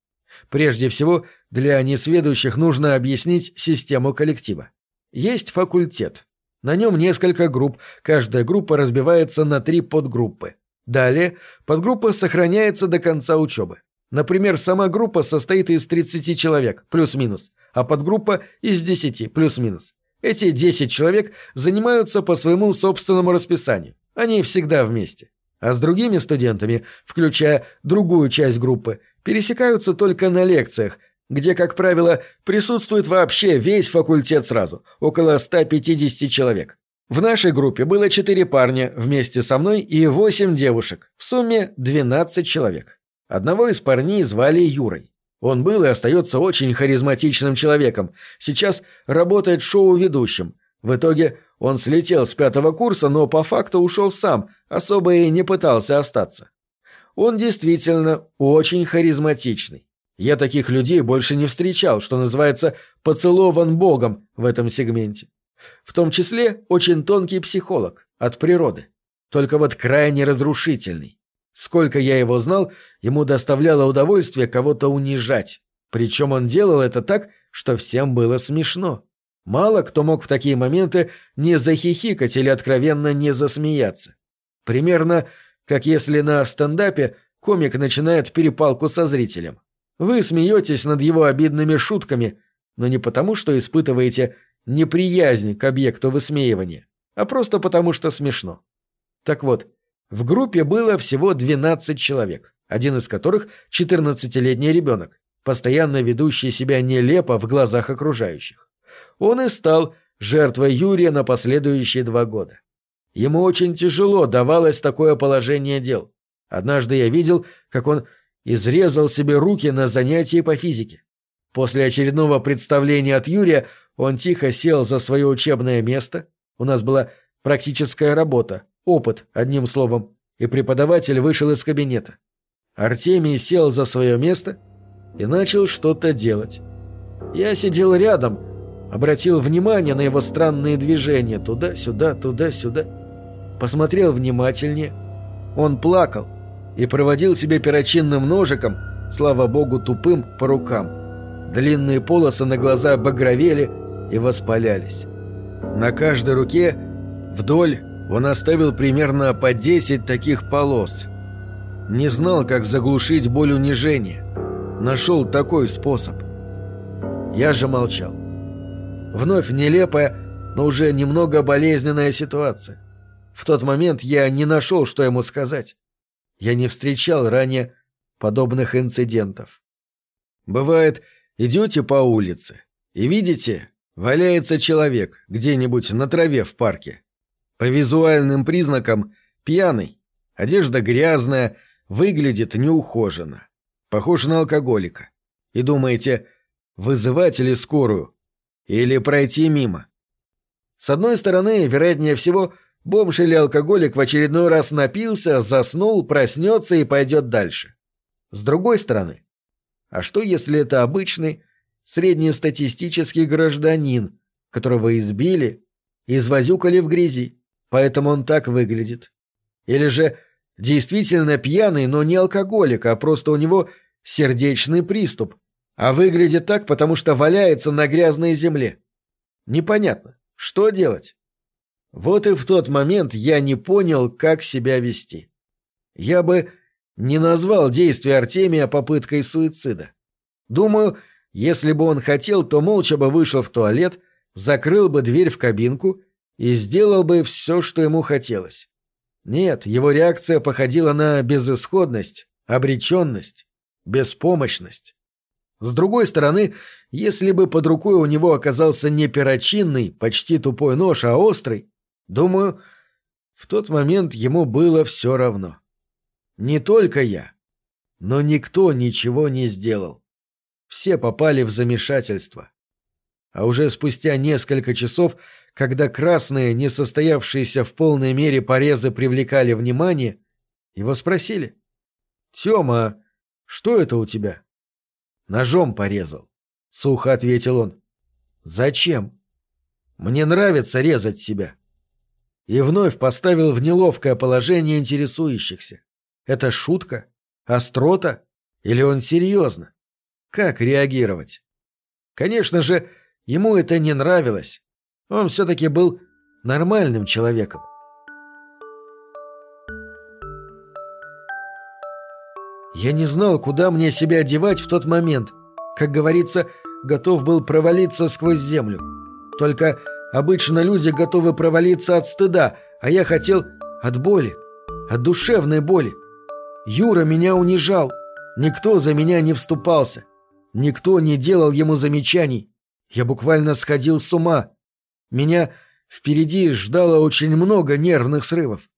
Прежде всего, для несведущих нужно объяснить систему коллектива. Есть факультет. На нем несколько групп, каждая группа разбивается на три подгруппы. Далее подгруппа сохраняется до конца учебы. Например, сама группа состоит из 30 человек, плюс-минус, а подгруппа из 10, плюс-минус. Эти 10 человек занимаются по своему собственному расписанию. Они всегда вместе. А с другими студентами, включая другую часть группы, пересекаются только на лекциях, где, как правило, присутствует вообще весь факультет сразу, около 150 человек. В нашей группе было 4 парня вместе со мной и 8 девушек, в сумме 12 человек. Одного из парней звали Юрой. Он был и остается очень харизматичным человеком. Сейчас работает шоу-ведущим. В итоге он слетел с пятого курса, но по факту ушел сам, особо и не пытался остаться. Он действительно очень харизматичный. Я таких людей больше не встречал, что называется «поцелован Богом» в этом сегменте. В том числе очень тонкий психолог, от природы. Только вот крайне разрушительный. Сколько я его знал, ему доставляло удовольствие кого-то унижать. Причем он делал это так, что всем было смешно. Мало кто мог в такие моменты не захихикать или откровенно не засмеяться. Примерно как если на стендапе комик начинает перепалку со зрителем. Вы смеетесь над его обидными шутками, но не потому, что испытываете неприязнь к объекту высмеивания, а просто потому, что смешно. Так вот, в группе было всего 12 человек, один из которых 14-летний ребенок, постоянно ведущий себя нелепо в глазах окружающих. Он и стал жертвой Юрия на последующие два года. Ему очень тяжело давалось такое положение дел. Однажды я видел, как он изрезал себе руки на занятии по физике. После очередного представления от Юрия он тихо сел за свое учебное место. У нас была практическая работа, Опыт, одним словом. И преподаватель вышел из кабинета. Артемий сел за свое место и начал что-то делать. Я сидел рядом, обратил внимание на его странные движения туда-сюда, туда-сюда. Посмотрел внимательнее. Он плакал и проводил себе перочинным ножиком, слава богу, тупым, по рукам. Длинные полосы на глаза багровели и воспалялись. На каждой руке вдоль он оставил примерно по 10 таких полос. Не знал, как заглушить боль унижения. Нашел такой способ. Я же молчал. Вновь нелепая, но уже немного болезненная ситуация. В тот момент я не нашел, что ему сказать. Я не встречал ранее подобных инцидентов. Бывает, идете по улице и видите, валяется человек где-нибудь на траве в парке. По визуальным признакам пьяный, одежда грязная, выглядит неухоженно. Похож на алкоголика. И думаете, вызывать ли скорую или пройти мимо? С одной стороны, вероятнее всего, бомж или алкоголик в очередной раз напился, заснул, проснется и пойдет дальше. С другой стороны, а что если это обычный среднестатистический гражданин, которого избили извозюкали в грязи, поэтому он так выглядит? Или же действительно пьяный, но не алкоголик, а просто у него сердечный приступ, а выглядит так, потому что валяется на грязной земле? Непонятно. Что делать? Вот и в тот момент я не понял, как себя вести. Я бы не назвал действия Артемия попыткой суицида. Думаю, если бы он хотел, то молча бы вышел в туалет, закрыл бы дверь в кабинку и сделал бы все, что ему хотелось. Нет, его реакция походила на безысходность, обреченность, беспомощность. С другой стороны, если бы под рукой у него оказался не перочинный, почти тупой нож, а острый, думаю, в тот момент ему было все равно. Не только я, но никто ничего не сделал. Все попали в замешательство. А уже спустя несколько часов, когда красные, не состоявшиеся в полной мере порезы привлекали внимание, его спросили. «Тёма, что это у тебя?» Ножом порезал. Сухо ответил он. Зачем? Мне нравится резать себя. И вновь поставил в неловкое положение интересующихся. Это шутка? Острота? Или он серьезно? Как реагировать? Конечно же, ему это не нравилось. Он все-таки был нормальным человеком. Я не знал, куда мне себя одевать в тот момент. Как говорится, готов был провалиться сквозь землю. Только обычно люди готовы провалиться от стыда, а я хотел от боли, от душевной боли. Юра меня унижал. Никто за меня не вступался. Никто не делал ему замечаний. Я буквально сходил с ума. Меня впереди ждало очень много нервных срывов.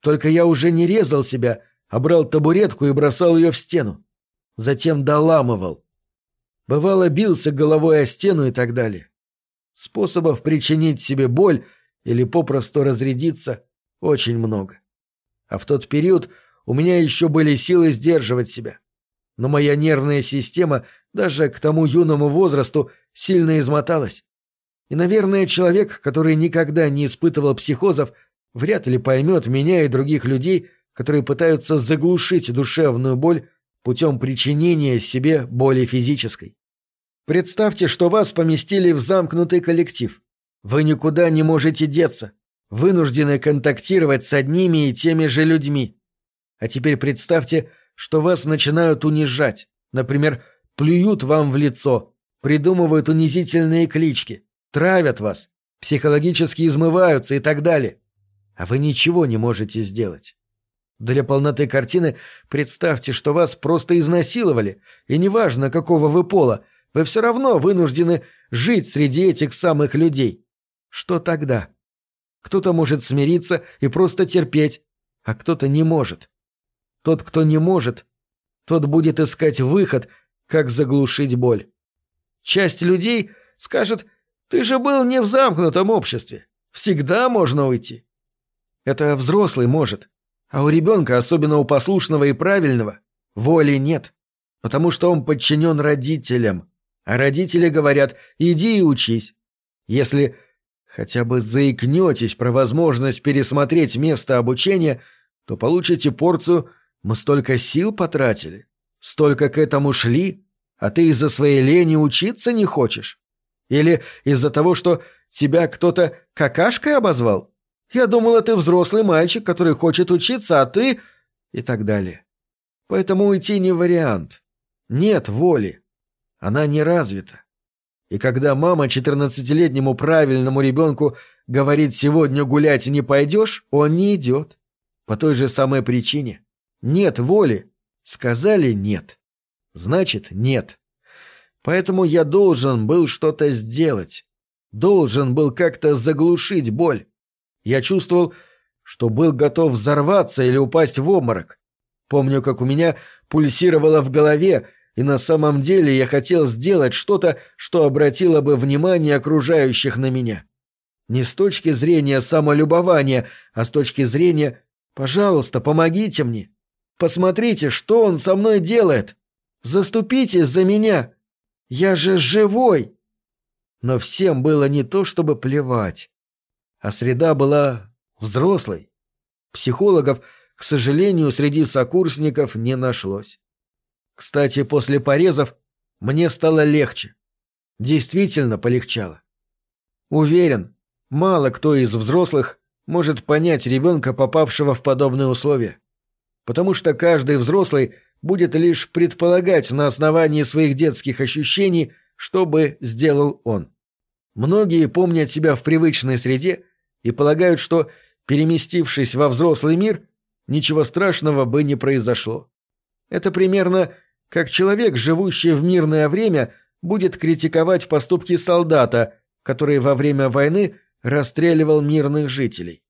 Только я уже не резал себя, а брал табуретку и бросал ее в стену. Затем доламывал. Бывало, бился головой о стену и так далее. Способов причинить себе боль или попросту разрядиться очень много. А в тот период у меня еще были силы сдерживать себя. Но моя нервная система даже к тому юному возрасту сильно измоталась. И, наверное, человек, который никогда не испытывал психозов, вряд ли поймет меня и других людей, которые пытаются заглушить душевную боль путем причинения себе боли физической. Представьте, что вас поместили в замкнутый коллектив. Вы никуда не можете деться, вынуждены контактировать с одними и теми же людьми. А теперь представьте, что вас начинают унижать, например, плюют вам в лицо, придумывают унизительные клички, травят вас, психологически измываются и так далее. А вы ничего не можете сделать. Для полноты картины представьте, что вас просто изнасиловали, и неважно, какого вы пола, вы все равно вынуждены жить среди этих самых людей. Что тогда? Кто-то может смириться и просто терпеть, а кто-то не может. Тот, кто не может, тот будет искать выход, как заглушить боль. Часть людей скажет, ты же был не в замкнутом обществе, всегда можно уйти. Это взрослый может, а у ребенка, особенно у послушного и правильного, воли нет, потому что он подчинен родителям. А родители говорят «иди и учись». Если хотя бы заикнетесь про возможность пересмотреть место обучения, то получите порцию «мы столько сил потратили, столько к этому шли, а ты из-за своей лени учиться не хочешь». Или из-за того, что тебя кто-то какашкой обозвал? Я думала, ты взрослый мальчик, который хочет учиться, а ты...» И так далее. Поэтому уйти не вариант. Нет воли. Она не развита. И когда мама четырнадцатилетнему правильному ребенку говорит «сегодня гулять не пойдешь», он не идет. По той же самой причине. Нет воли. Сказали «нет». Значит, нет. Поэтому я должен был что-то сделать. Должен был как-то заглушить боль. Я чувствовал, что был готов взорваться или упасть в обморок. Помню, как у меня пульсировало в голове, и на самом деле я хотел сделать что-то, что обратило бы внимание окружающих на меня. Не с точки зрения самолюбования, а с точки зрения «пожалуйста, помогите мне». Посмотрите, что он со мной делает. Заступитесь за меня. Я же живой. Но всем было не то, чтобы плевать. А среда была взрослой. Психологов, к сожалению, среди сокурсников не нашлось. Кстати, после порезов мне стало легче. Действительно полегчало. Уверен, мало кто из взрослых может понять ребенка, попавшего в подобные условия. Потому что каждый взрослый будет лишь предполагать на основании своих детских ощущений, что бы сделал он. Многие помнят себя в привычной среде и полагают, что, переместившись во взрослый мир, ничего страшного бы не произошло. Это примерно как человек, живущий в мирное время, будет критиковать поступки солдата, который во время войны расстреливал мирных жителей.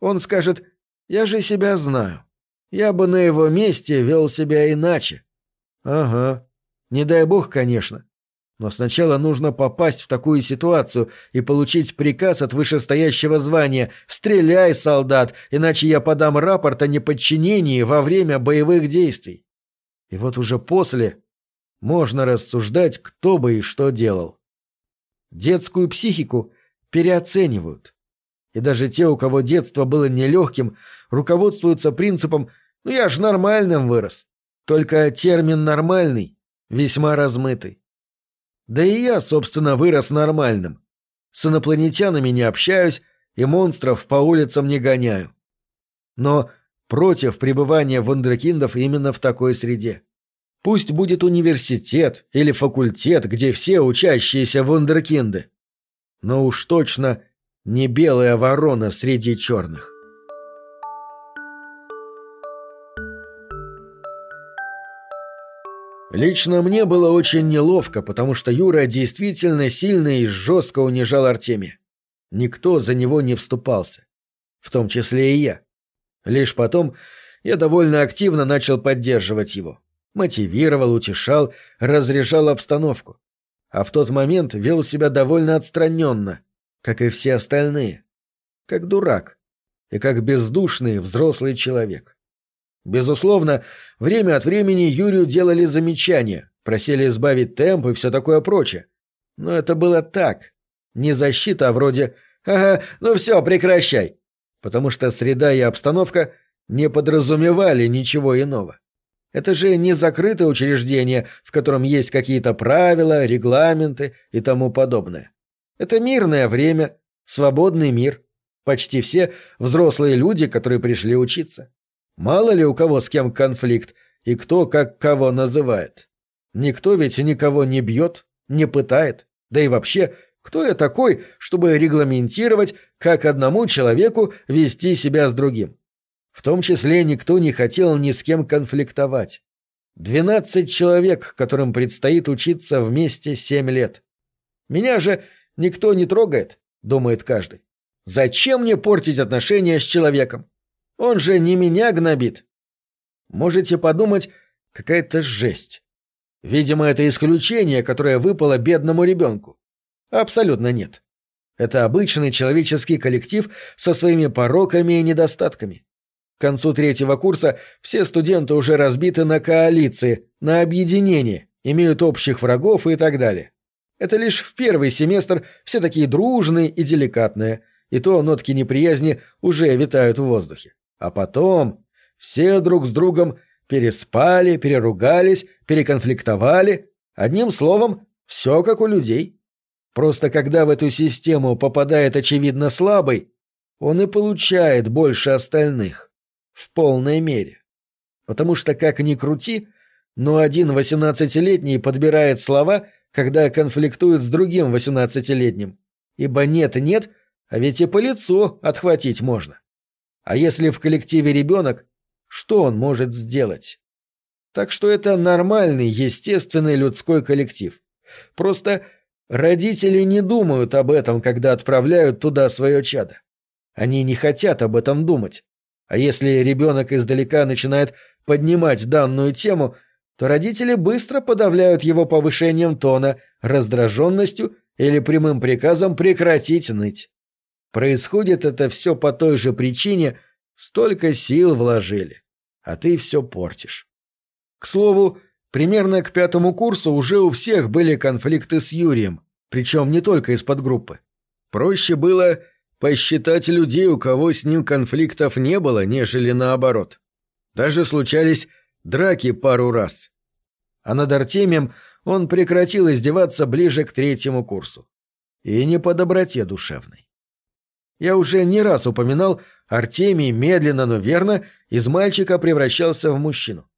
Он скажет «Я же себя знаю. Я бы на его месте вел себя иначе». Ага. Не дай бог, конечно. Но сначала нужно попасть в такую ситуацию и получить приказ от вышестоящего звания «Стреляй, солдат, иначе я подам рапорт о неподчинении во время боевых действий». И вот уже после можно рассуждать, кто бы и что делал. Детскую психику переоценивают. И даже те, у кого детство было нелегким, руководствуются принципом «ну я ж нормальным вырос». Только термин «нормальный» весьма размытый. Да и я, собственно, вырос нормальным. С инопланетянами не общаюсь и монстров по улицам не гоняю. Но против пребывания вундеркиндов именно в такой среде. Пусть будет университет или факультет, где все учащиеся вундеркинды. Но уж точно не белая ворона среди черных. Лично мне было очень неловко, потому что Юра действительно сильно и жестко унижал Артемия. Никто за него не вступался. В том числе и я. Лишь потом я довольно активно начал поддерживать его. Мотивировал, утешал, разрешал обстановку. А в тот момент вел себя довольно отстраненно, как и все остальные. Как дурак. И как бездушный взрослый человек. Безусловно, время от времени Юрию делали замечания, просили избавить темп и все такое прочее. Но это было так. Не защита, а вроде «Ага, ну все, прекращай», потому что среда и обстановка не подразумевали ничего иного. Это же не закрытое учреждение, в котором есть какие-то правила, регламенты и тому подобное. Это мирное время, свободный мир. Почти все взрослые люди, которые пришли учиться. Мало ли у кого с кем конфликт, и кто как кого называет. Никто ведь никого не бьет, не пытает. Да и вообще, кто я такой, чтобы регламентировать, как одному человеку вести себя с другим? В том числе никто не хотел ни с кем конфликтовать. Двенадцать человек, которым предстоит учиться вместе семь лет. Меня же никто не трогает, думает каждый. Зачем мне портить отношения с человеком? Он же не меня гнобит. Можете подумать, какая-то жесть. Видимо, это исключение, которое выпало бедному ребенку. Абсолютно нет. Это обычный человеческий коллектив со своими пороками и недостатками. К концу третьего курса все студенты уже разбиты на коалиции, на объединения, имеют общих врагов и так далее. Это лишь в первый семестр все такие дружные и деликатные, и то нотки неприязни уже витают в воздухе. А потом все друг с другом переспали, переругались, переконфликтовали. Одним словом, все как у людей. Просто когда в эту систему попадает очевидно слабый, он и получает больше остальных. В полной мере. Потому что, как ни крути, но один восемнадцатилетний подбирает слова, когда конфликтует с другим восемнадцатилетним. Ибо нет-нет, а ведь и по лицу отхватить можно. А если в коллективе ребенок, что он может сделать? Так что это нормальный, естественный людской коллектив. Просто родители не думают об этом, когда отправляют туда свое чадо. Они не хотят об этом думать. А если ребенок издалека начинает поднимать данную тему, то родители быстро подавляют его повышением тона, раздраженностью или прямым приказом прекратить ныть. Происходит это все по той же причине, столько сил вложили, а ты все портишь. К слову, примерно к пятому курсу уже у всех были конфликты с Юрием, причем не только из подгруппы. Проще было посчитать людей, у кого с ним конфликтов не было, нежели наоборот. Даже случались драки пару раз. А над Артемием он прекратил издеваться ближе к третьему курсу. И не по доброте душевной. Я уже не раз упоминал, Артемий медленно, но верно из мальчика превращался в мужчину.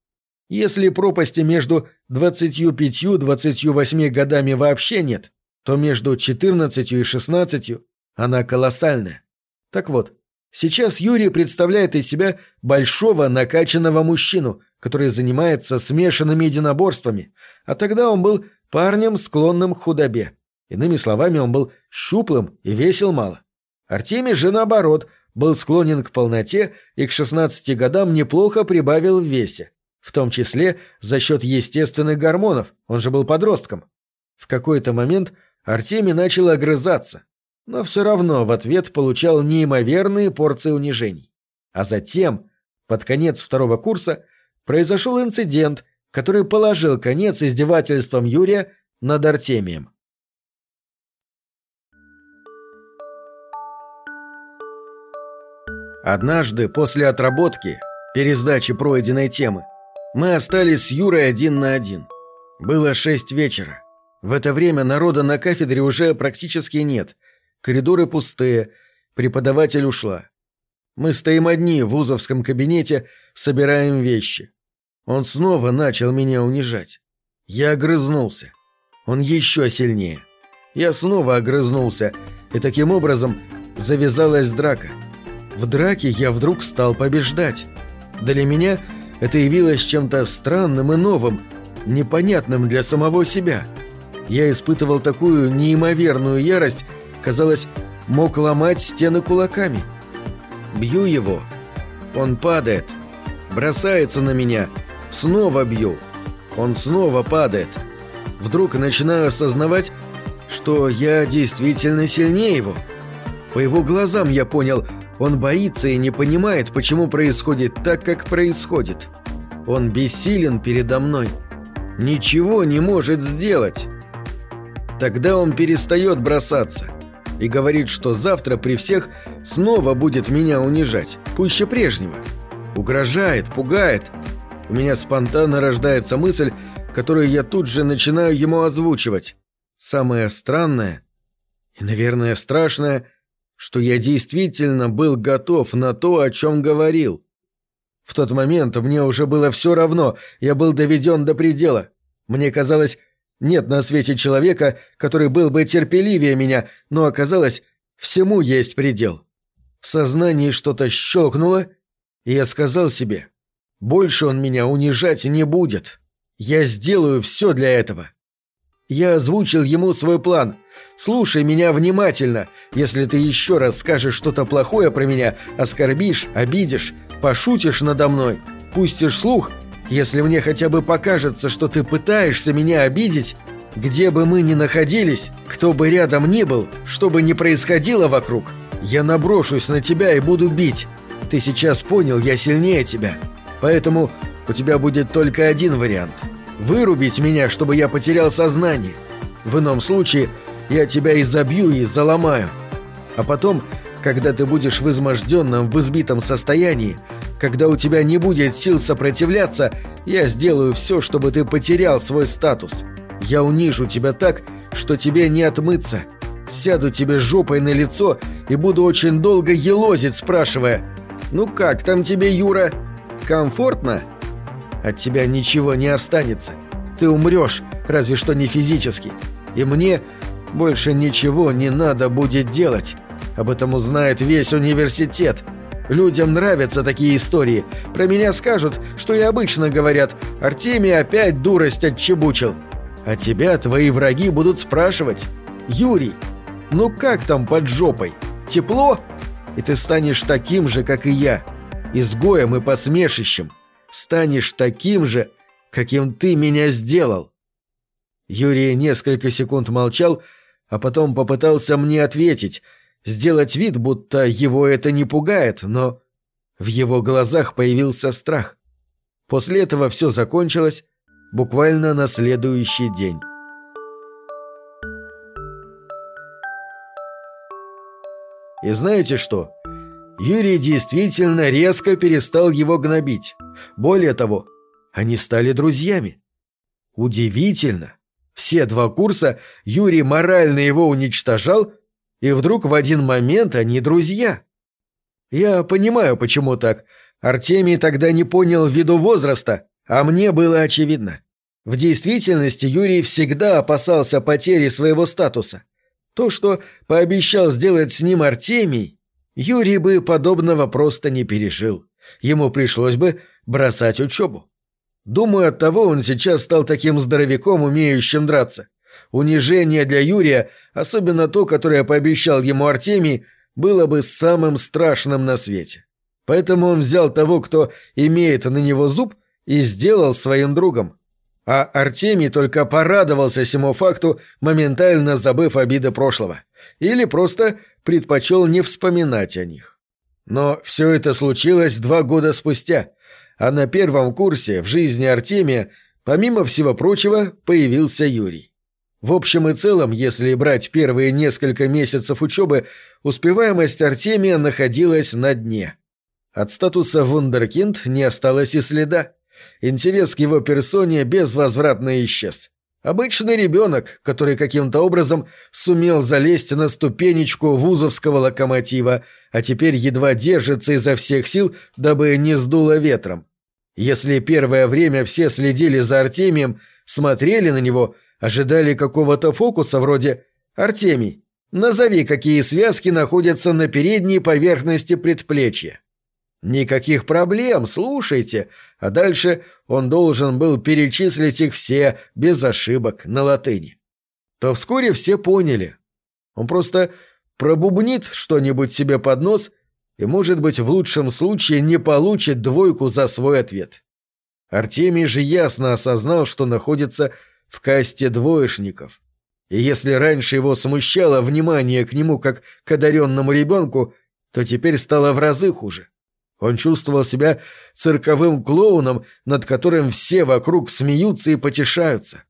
Если пропасти между 25-28 годами вообще нет, то между 14 и 16 она колоссальная. Так вот, сейчас Юрий представляет из себя большого накачанного мужчину, который занимается смешанными единоборствами, а тогда он был парнем, склонным к худобе. Иными словами, он был щуплым и весил мало. Артемий же, наоборот, был склонен к полноте и к 16 годам неплохо прибавил в весе, в том числе за счет естественных гормонов, он же был подростком. В какой-то момент Артемий начал огрызаться, но все равно в ответ получал неимоверные порции унижений. А затем, под конец второго курса, произошел инцидент, который положил конец издевательствам Юрия над Артемием. Однажды, после отработки, пересдачи пройденной темы, мы остались с Юрой один на один. Было шесть вечера. В это время народа на кафедре уже практически нет. Коридоры пустые, преподаватель ушла. Мы стоим одни в вузовском кабинете, собираем вещи. Он снова начал меня унижать. Я огрызнулся. Он еще сильнее. Я снова огрызнулся, и таким образом завязалась драка. В драке я вдруг стал побеждать. Для меня это явилось чем-то странным и новым, непонятным для самого себя. Я испытывал такую неимоверную ярость, казалось, мог ломать стены кулаками. Бью его. Он падает. Бросается на меня. Снова бью. Он снова падает. Вдруг начинаю осознавать, что я действительно сильнее его. По его глазам я понял, он боится и не понимает, почему происходит так, как происходит. Он бессилен передо мной. Ничего не может сделать. Тогда он перестает бросаться и говорит, что завтра при всех снова будет меня унижать, пуще прежнего. Угрожает, пугает. У меня спонтанно рождается мысль, которую я тут же начинаю ему озвучивать. Самое странное и, наверное, страшное, что я действительно был готов на то, о чем говорил. В тот момент мне уже было все равно, я был доведен до предела. Мне казалось, нет на свете человека, который был бы терпеливее меня, но оказалось, всему есть предел. В сознании что-то щелкнуло, и я сказал себе, больше он меня унижать не будет. Я сделаю все для этого. Я озвучил ему свой план. «Слушай меня внимательно. Если ты еще раз скажешь что-то плохое про меня, оскорбишь, обидишь, пошутишь надо мной, пустишь слух, если мне хотя бы покажется, что ты пытаешься меня обидеть, где бы мы ни находились, кто бы рядом ни был, что бы ни происходило вокруг, я наброшусь на тебя и буду бить. Ты сейчас понял, я сильнее тебя. Поэтому у тебя будет только один вариант — Вырубить меня, чтобы я потерял сознание. В ином случае я тебя изобью и заломаю. А потом, когда ты будешь в изможденном, в избитом состоянии, когда у тебя не будет сил сопротивляться, я сделаю все, чтобы ты потерял свой статус. Я унижу тебя так, что тебе не отмыться. Сяду тебе жопой на лицо и буду очень долго елозить, спрашивая, «Ну как там тебе, Юра? Комфортно?» От тебя ничего не останется. Ты умрешь, разве что не физически. И мне больше ничего не надо будет делать. Об этом узнает весь университет. Людям нравятся такие истории. Про меня скажут, что и обычно говорят «Артемий опять дурость отчебучил». А тебя твои враги будут спрашивать «Юрий, ну как там под жопой? Тепло?» И ты станешь таким же, как и я, изгоем и посмешищем. Станешь таким же, каким ты меня сделал. Юрий несколько секунд молчал, а потом попытался мне ответить, сделать вид, будто его это не пугает, но в его глазах появился страх. После этого все закончилось буквально на следующий день. И знаете что? Юрий действительно резко перестал его гнобить. Более того, они стали друзьями. Удивительно. Все два курса Юрий морально его уничтожал, и вдруг в один момент они друзья. Я понимаю, почему так. Артемий тогда не понял ввиду возраста, а мне было очевидно. В действительности Юрий всегда опасался потери своего статуса. То, что пообещал сделать с ним Артемий, Юрий бы подобного просто не пережил. Ему пришлось бы бросать учебу. Думаю, оттого он сейчас стал таким здоровяком, умеющим драться. Унижение для Юрия, особенно то, которое пообещал ему Артемий, было бы самым страшным на свете. Поэтому он взял того, кто имеет на него зуб, и сделал своим другом. А Артемий только порадовался всему факту, моментально забыв обиды прошлого. Или просто предпочел не вспоминать о них. Но все это случилось два года спустя, а на первом курсе в жизни Артемия, помимо всего прочего, появился Юрий. В общем и целом, если брать первые несколько месяцев учебы, успеваемость Артемия находилась на дне. От статуса вундеркинд не осталось и следа. Интерес к его персоне безвозвратно исчез. Обычный ребенок, который каким-то образом сумел залезть на ступенечку вузовского локомотива, а теперь едва держится изо всех сил, дабы не сдуло ветром. Если первое время все следили за Артемием, смотрели на него, ожидали какого-то фокуса вроде «Артемий, назови, какие связки находятся на передней поверхности предплечья». Никаких проблем, слушайте. А дальше он должен был перечислить их все, без ошибок, на латыни. То вскоре все поняли. Он просто пробубнит что-нибудь себе под нос и, может быть, в лучшем случае не получит двойку за свой ответ. Артемий же ясно осознал, что находится в касте двоечников. И если раньше его смущало внимание к нему как к одаренному ребенку, то теперь стало в разы хуже. Он чувствовал себя цирковым клоуном, над которым все вокруг смеются и потешаются.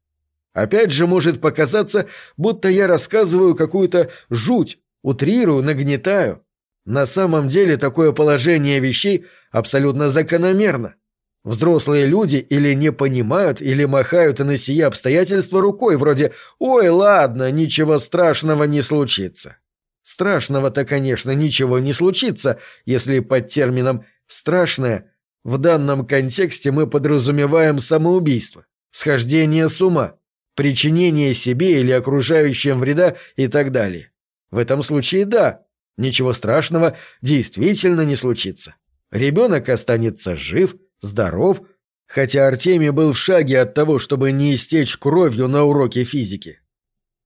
Опять же может показаться, будто я рассказываю какую-то жуть, утрирую, нагнетаю. На самом деле такое положение вещей абсолютно закономерно. Взрослые люди или не понимают, или махают на сие обстоятельства рукой, вроде «Ой, ладно, ничего страшного не случится». Страшного-то, конечно, ничего не случится, если под термином «страшное» в данном контексте мы подразумеваем самоубийство, схождение с ума, причинение себе или окружающим вреда и так далее. В этом случае да, ничего страшного действительно не случится. Ребенок останется жив, здоров, хотя Артемий был в шаге от того, чтобы не истечь кровью на уроке физики.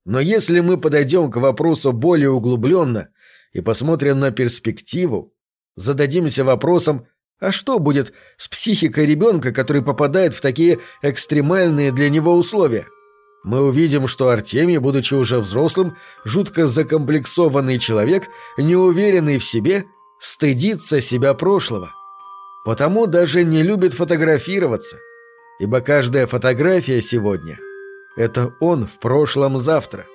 Но если мы подойдем к вопросу более углубленно и посмотрим на перспективу, зададимся вопросом, а что будет с психикой ребенка, который попадает в такие экстремальные для него условия? Мы увидим, что Артемий, будучи уже взрослым, жутко закомплексованный человек, неуверенный в себе, стыдится себя прошлого. Потому даже не любит фотографироваться, ибо каждая фотография сегодня – это он в прошлом завтра.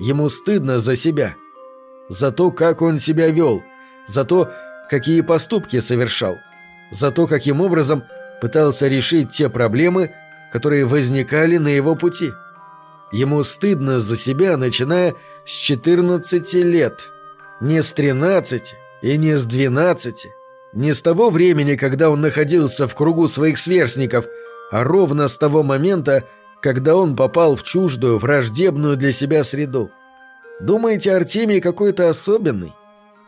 Ему стыдно за себя. За то, как он себя вел. За то, какие поступки совершал. За то, каким образом пытался решить те проблемы, которые возникали на его пути. Ему стыдно за себя, начиная с 14 лет. Не с 13 и не с 12. Не с того времени, когда он находился в кругу своих сверстников, а ровно с того момента, когда он попал в чуждую, враждебную для себя среду. Думаете, Артемий какой-то особенный?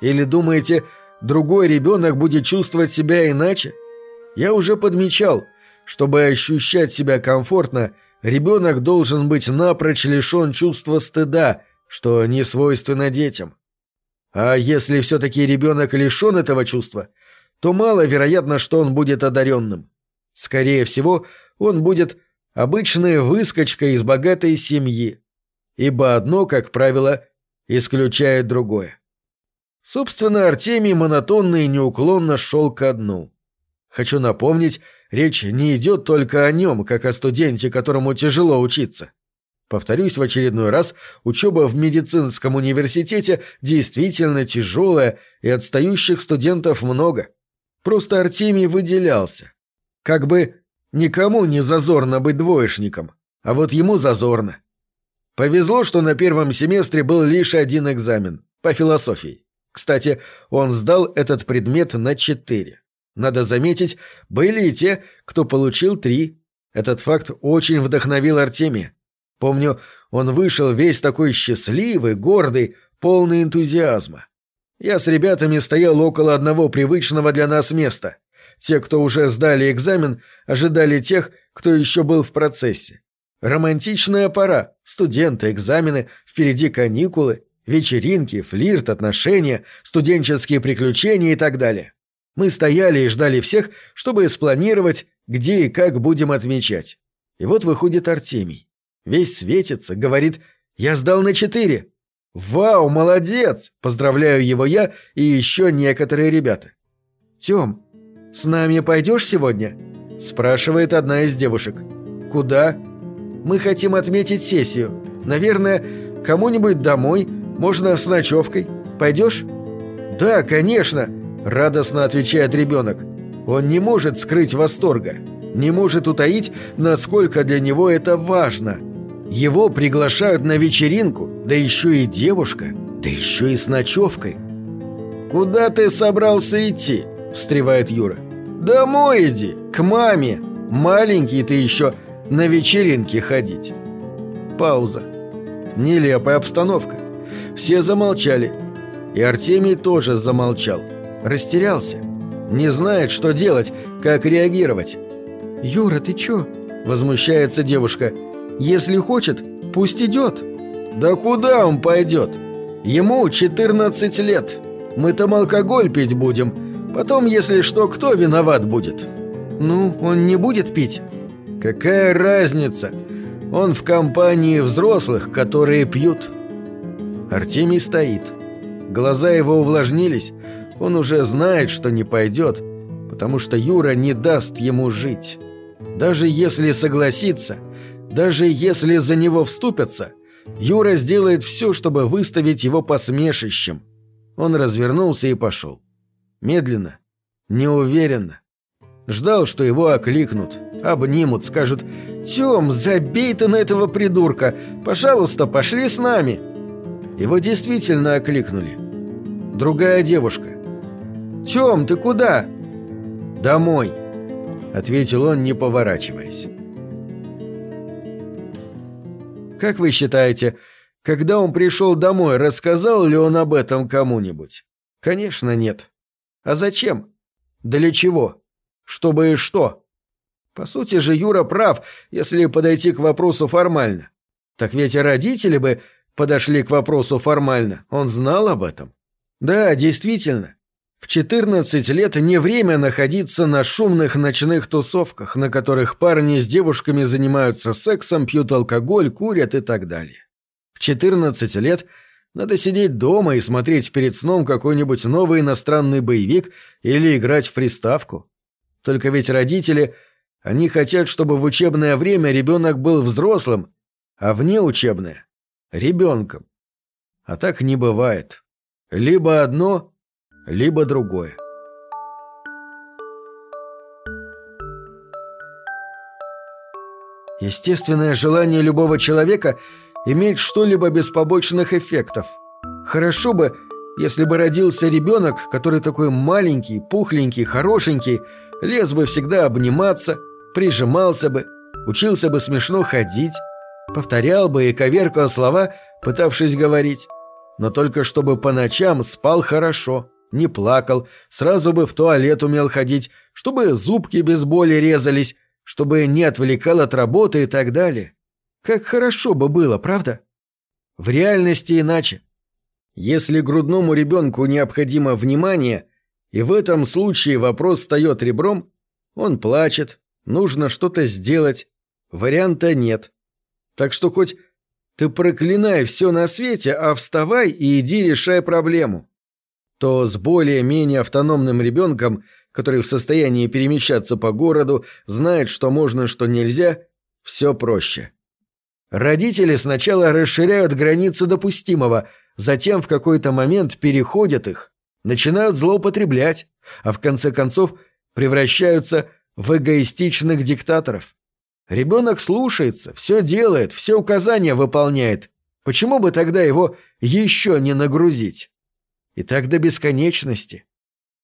Или думаете, другой ребенок будет чувствовать себя иначе? Я уже подмечал, чтобы ощущать себя комфортно, ребенок должен быть напрочь лишен чувства стыда, что не свойственно детям. А если все-таки ребенок лишен этого чувства, то маловероятно, что он будет одаренным. Скорее всего, он будет обычной выскочкой из богатой семьи, ибо одно, как правило, исключает другое. Собственно, Артемий монотонно и неуклонно шел ко дну. Хочу напомнить, речь не идет только о нем, как о студенте, которому тяжело учиться. Повторюсь в очередной раз, учеба в медицинском университете действительно тяжелая, и отстающих студентов много. Просто Артемий выделялся. Как бы никому не зазорно быть двоечником, а вот ему зазорно. Повезло, что на первом семестре был лишь один экзамен по философии. Кстати, он сдал этот предмет на четыре. Надо заметить, были и те, кто получил три. Этот факт очень вдохновил Артемия. Помню, он вышел весь такой счастливый, гордый, полный энтузиазма. Я с ребятами стоял около одного привычного для нас места. Те, кто уже сдали экзамен, ожидали тех, кто еще был в процессе. Романтичная пора, студенты, экзамены, впереди каникулы, вечеринки, флирт, отношения, студенческие приключения и так далее. Мы стояли и ждали всех, чтобы спланировать, где и как будем отмечать. И вот выходит Артемий. Весь светится, говорит «Я сдал на четыре». «Вау, молодец!» – поздравляю его я и еще некоторые ребята. «Тем, с нами пойдешь сегодня?» – спрашивает одна из девушек. «Куда?» «Мы хотим отметить сессию. Наверное, кому-нибудь домой, можно с ночевкой. Пойдешь?» «Да, конечно!» – радостно отвечает ребенок. Он не может скрыть восторга, не может утаить, насколько для него это важно – его приглашают на вечеринку, да еще и девушка, да еще и с ночевкой. «Куда ты собрался идти?» – встревает Юра. «Домой иди, к маме. Маленький ты еще на вечеринке ходить». Пауза. Нелепая обстановка. Все замолчали. И Артемий тоже замолчал. Растерялся. Не знает, что делать, как реагировать. «Юра, ты чё?» – возмущается девушка – если хочет, пусть идет. Да куда он пойдет? Ему 14 лет. Мы там алкоголь пить будем. Потом, если что, кто виноват будет? Ну, он не будет пить. Какая разница? Он в компании взрослых, которые пьют. Артемий стоит. Глаза его увлажнились. Он уже знает, что не пойдет, потому что Юра не даст ему жить. Даже если согласится – даже если за него вступятся, Юра сделает все, чтобы выставить его посмешищем. Он развернулся и пошел. Медленно, неуверенно. Ждал, что его окликнут, обнимут, скажут «Тем, забей ты на этого придурка! Пожалуйста, пошли с нами!» Его действительно окликнули. Другая девушка. «Тем, ты куда?» «Домой», — ответил он, не поворачиваясь. Как вы считаете, когда он пришел домой, рассказал ли он об этом кому-нибудь? Конечно, нет. А зачем? Для чего? Чтобы и что? По сути же Юра прав, если подойти к вопросу формально. Так ведь и родители бы подошли к вопросу формально. Он знал об этом. Да, действительно. В 14 лет не время находиться на шумных ночных тусовках, на которых парни с девушками занимаются сексом, пьют алкоголь, курят и так далее. В 14 лет надо сидеть дома и смотреть перед сном какой-нибудь новый иностранный боевик или играть в приставку. Только ведь родители, они хотят, чтобы в учебное время ребенок был взрослым, а вне учебное — ребенком. А так не бывает. Либо одно, либо другое. Естественное желание любого человека иметь что-либо без побочных эффектов. Хорошо бы, если бы родился ребенок, который такой маленький, пухленький, хорошенький, лез бы всегда обниматься, прижимался бы, учился бы смешно ходить, повторял бы и коверкал слова, пытавшись говорить. Но только чтобы по ночам спал хорошо, не плакал, сразу бы в туалет умел ходить, чтобы зубки без боли резались, чтобы не отвлекал от работы и так далее. Как хорошо бы было, правда? В реальности иначе. Если грудному ребенку необходимо внимание, и в этом случае вопрос встает ребром, он плачет, нужно что-то сделать, варианта нет. Так что хоть ты проклинай все на свете, а вставай и иди решай проблему. То с более-менее автономным ребенком, который в состоянии перемещаться по городу, знает, что можно, что нельзя, все проще. Родители сначала расширяют границы допустимого, затем в какой-то момент переходят их, начинают злоупотреблять, а в конце концов превращаются в эгоистичных диктаторов. Ребенок слушается, все делает, все указания выполняет. Почему бы тогда его еще не нагрузить? И так до бесконечности.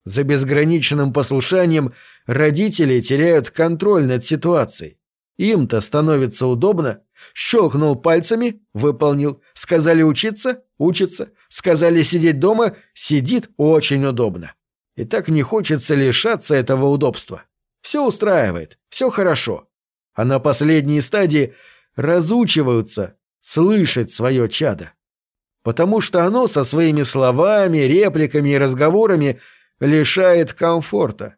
За безграничным послушанием родители теряют контроль над ситуацией. Им-то становится удобно. Щелкнул пальцами – выполнил. Сказали учиться – учится. Сказали сидеть дома – сидит очень удобно. И так не хочется лишаться этого удобства. Все устраивает, все хорошо а на последней стадии разучиваются слышать свое чадо. Потому что оно со своими словами, репликами и разговорами лишает комфорта.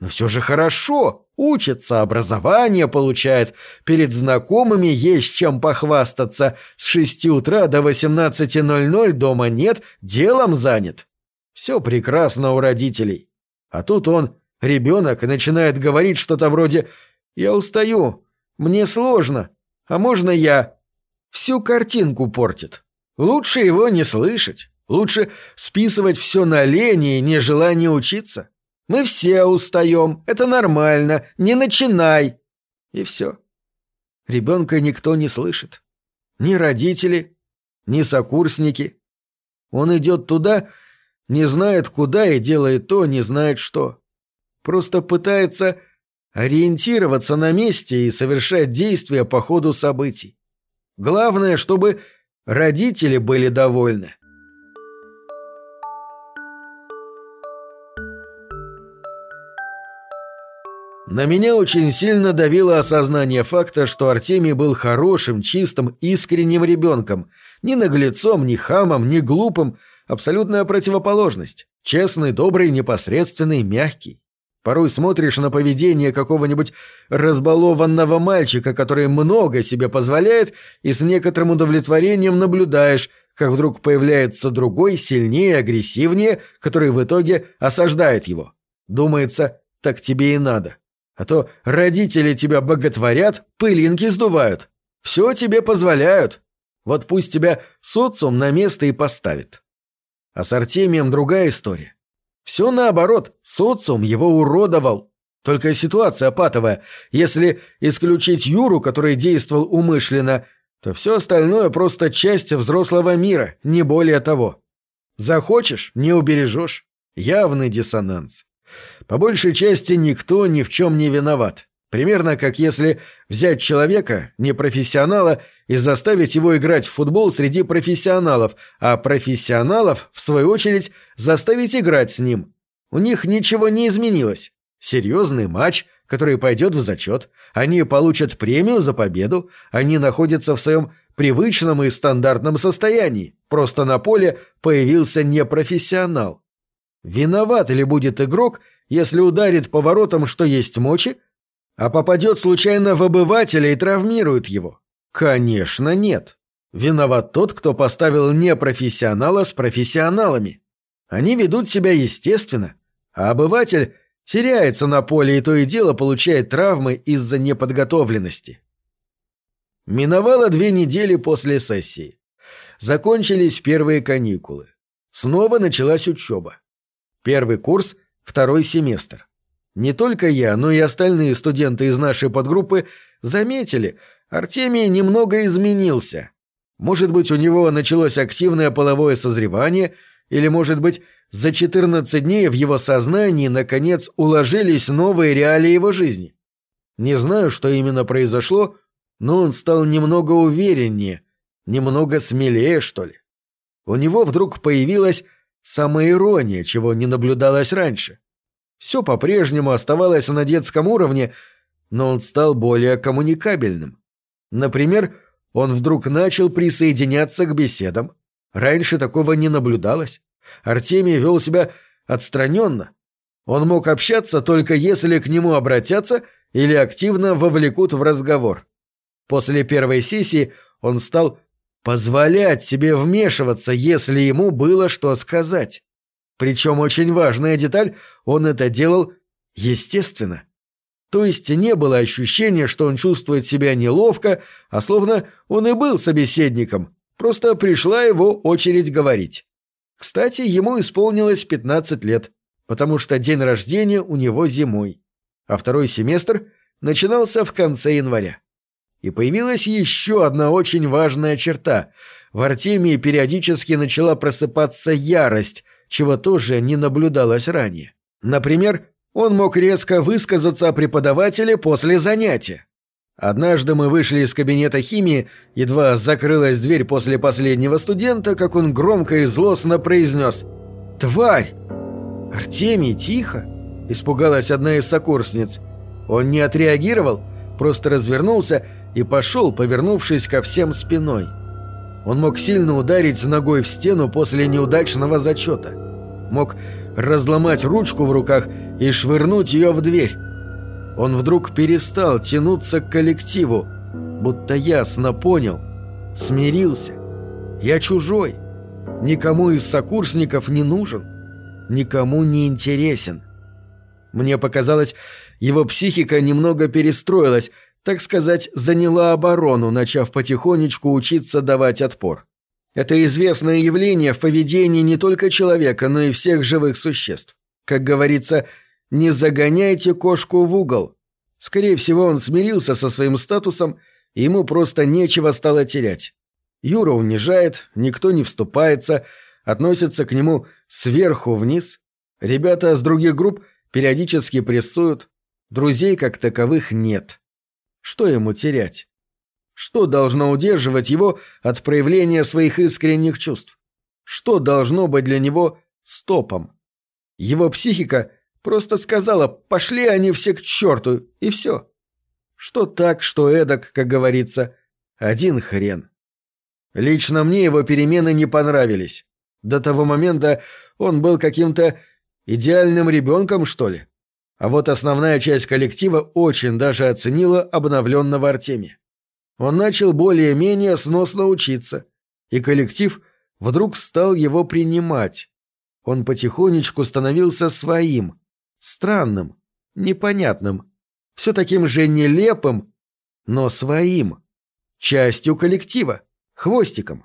Но все же хорошо, учится, образование получает, перед знакомыми есть чем похвастаться, с шести утра до 18.00 дома нет, делом занят. Все прекрасно у родителей. А тут он, ребенок, начинает говорить что-то вроде я устаю. Мне сложно. А можно я...» Всю картинку портит. Лучше его не слышать. Лучше списывать все на лень и нежелание учиться. Мы все устаем. Это нормально. Не начинай. И все. Ребенка никто не слышит. Ни родители, ни сокурсники. Он идет туда, не знает куда и делает то, не знает что. Просто пытается ориентироваться на месте и совершать действия по ходу событий. Главное, чтобы родители были довольны. На меня очень сильно давило осознание факта, что Артемий был хорошим, чистым, искренним ребенком. Ни наглецом, ни хамом, ни глупым. Абсолютная противоположность. Честный, добрый, непосредственный, мягкий. Порой смотришь на поведение какого-нибудь разбалованного мальчика, который много себе позволяет, и с некоторым удовлетворением наблюдаешь, как вдруг появляется другой, сильнее, агрессивнее, который в итоге осаждает его. Думается, так тебе и надо. А то родители тебя боготворят, пылинки сдувают. Все тебе позволяют. Вот пусть тебя социум на место и поставит. А с Артемием другая история. Все наоборот, социум его уродовал. Только ситуация патовая. Если исключить Юру, который действовал умышленно, то все остальное просто часть взрослого мира, не более того. Захочешь – не убережешь. Явный диссонанс. По большей части никто ни в чем не виноват. Примерно как если взять человека, непрофессионала, и заставить его играть в футбол среди профессионалов, а профессионалов, в свою очередь, заставить играть с ним. У них ничего не изменилось. Серьезный матч, который пойдет в зачет. Они получат премию за победу. Они находятся в своем привычном и стандартном состоянии. Просто на поле появился непрофессионал. Виноват ли будет игрок, если ударит поворотом, что есть мочи, а попадет случайно в обывателя и травмирует его? Конечно, нет. Виноват тот, кто поставил непрофессионала с профессионалами. Они ведут себя естественно, а обыватель теряется на поле и то и дело получает травмы из-за неподготовленности. Миновало две недели после сессии. Закончились первые каникулы. Снова началась учеба. Первый курс, второй семестр. Не только я, но и остальные студенты из нашей подгруппы заметили, Артемий немного изменился. Может быть, у него началось активное половое созревание, или, может быть, за 14 дней в его сознании, наконец, уложились новые реалии его жизни. Не знаю, что именно произошло, но он стал немного увереннее, немного смелее, что ли. У него вдруг появилась самоирония, чего не наблюдалось раньше. Все по-прежнему оставалось на детском уровне, но он стал более коммуникабельным. Например, он вдруг начал присоединяться к беседам. Раньше такого не наблюдалось. Артемий вел себя отстраненно. Он мог общаться только если к нему обратятся или активно вовлекут в разговор. После первой сессии он стал позволять себе вмешиваться, если ему было что сказать. Причем очень важная деталь, он это делал естественно. То есть не было ощущения, что он чувствует себя неловко, а словно он и был собеседником, просто пришла его очередь говорить. Кстати, ему исполнилось 15 лет, потому что день рождения у него зимой, а второй семестр начинался в конце января. И появилась еще одна очень важная черта. В Артемии периодически начала просыпаться ярость, чего тоже не наблюдалось ранее. Например, он мог резко высказаться о преподавателе после занятия. Однажды мы вышли из кабинета химии, едва закрылась дверь после последнего студента, как он громко и злостно произнес «Тварь!» «Артемий, тихо!» – испугалась одна из сокурсниц. Он не отреагировал, просто развернулся и пошел, повернувшись ко всем спиной. Он мог сильно ударить ногой в стену после неудачного зачета. Мог разломать ручку в руках и швырнуть ее в дверь. Он вдруг перестал тянуться к коллективу, будто ясно понял, смирился. Я чужой, никому из сокурсников не нужен, никому не интересен. Мне показалось, его психика немного перестроилась, так сказать, заняла оборону, начав потихонечку учиться давать отпор. Это известное явление в поведении не только человека, но и всех живых существ. Как говорится, не загоняйте кошку в угол. Скорее всего, он смирился со своим статусом, и ему просто нечего стало терять. Юра унижает, никто не вступается, относится к нему сверху вниз. Ребята с других групп периодически прессуют. Друзей как таковых нет. Что ему терять? Что должно удерживать его от проявления своих искренних чувств? Что должно быть для него стопом? Его психика – Просто сказала «пошли они все к черту» и все. Что так, что эдак, как говорится, один хрен. Лично мне его перемены не понравились. До того момента он был каким-то идеальным ребенком, что ли. А вот основная часть коллектива очень даже оценила обновленного Артемия. Он начал более-менее сносно учиться, и коллектив вдруг стал его принимать. Он потихонечку становился своим, Странным, непонятным, все таким же нелепым, но своим. Частью коллектива, хвостиком.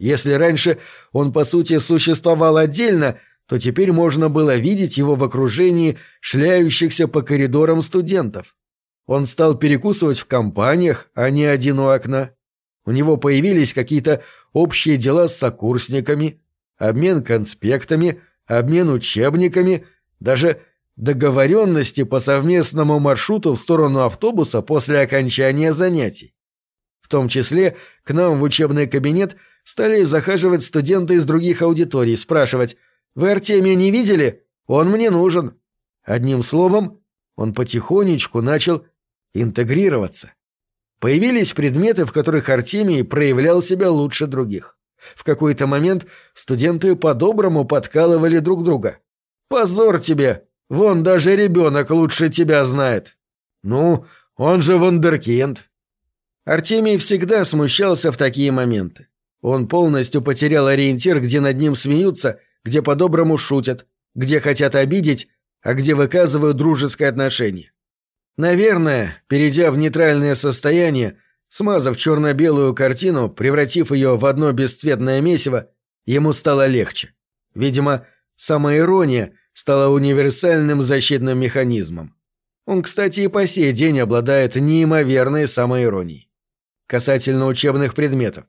Если раньше он, по сути, существовал отдельно, то теперь можно было видеть его в окружении шляющихся по коридорам студентов. Он стал перекусывать в компаниях, а не один у окна. У него появились какие-то общие дела с сокурсниками, обмен конспектами, обмен учебниками, даже договоренности по совместному маршруту в сторону автобуса после окончания занятий. В том числе к нам в учебный кабинет стали захаживать студенты из других аудиторий, спрашивать «Вы Артемия не видели? Он мне нужен». Одним словом, он потихонечку начал интегрироваться. Появились предметы, в которых Артемий проявлял себя лучше других. В какой-то момент студенты по-доброму подкалывали друг друга. «Позор тебе! Вон даже ребенок лучше тебя знает. Ну, он же вундеркинд. Артемий всегда смущался в такие моменты. Он полностью потерял ориентир, где над ним смеются, где по-доброму шутят, где хотят обидеть, а где выказывают дружеское отношение. Наверное, перейдя в нейтральное состояние, смазав черно-белую картину, превратив ее в одно бесцветное месиво, ему стало легче. Видимо, самоирония — стала универсальным защитным механизмом. Он, кстати, и по сей день обладает неимоверной самоиронией. Касательно учебных предметов.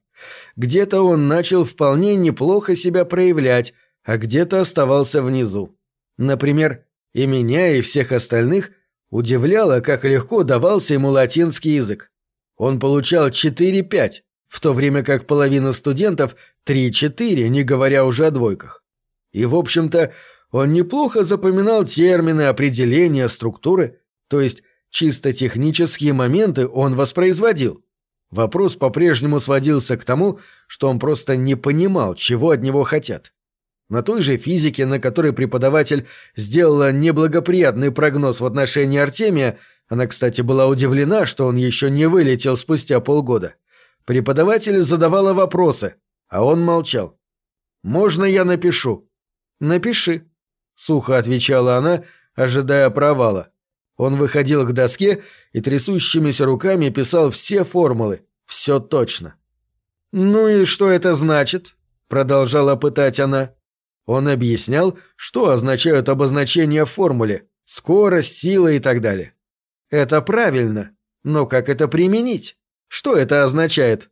Где-то он начал вполне неплохо себя проявлять, а где-то оставался внизу. Например, и меня, и всех остальных удивляло, как легко давался ему латинский язык. Он получал 4-5, в то время как половина студентов 3-4, не говоря уже о двойках. И, в общем-то, он неплохо запоминал термины, определения, структуры, то есть чисто технические моменты он воспроизводил. Вопрос по-прежнему сводился к тому, что он просто не понимал, чего от него хотят. На той же физике, на которой преподаватель сделала неблагоприятный прогноз в отношении Артемия, она, кстати, была удивлена, что он еще не вылетел спустя полгода. Преподаватель задавала вопросы, а он молчал. «Можно я напишу?» «Напиши», — сухо отвечала она, ожидая провала. Он выходил к доске и трясущимися руками писал все формулы, все точно. «Ну и что это значит?» — продолжала пытать она. Он объяснял, что означают обозначения в формуле, скорость, сила и так далее. Это правильно, но как это применить? Что это означает?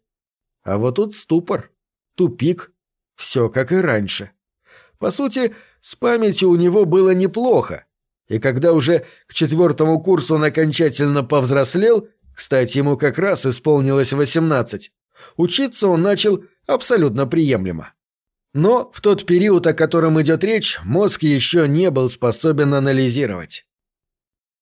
А вот тут ступор, тупик, все как и раньше. По сути, с памятью у него было неплохо, и когда уже к четвертому курсу он окончательно повзрослел, кстати, ему как раз исполнилось восемнадцать, учиться он начал абсолютно приемлемо. Но в тот период, о котором идет речь, мозг еще не был способен анализировать.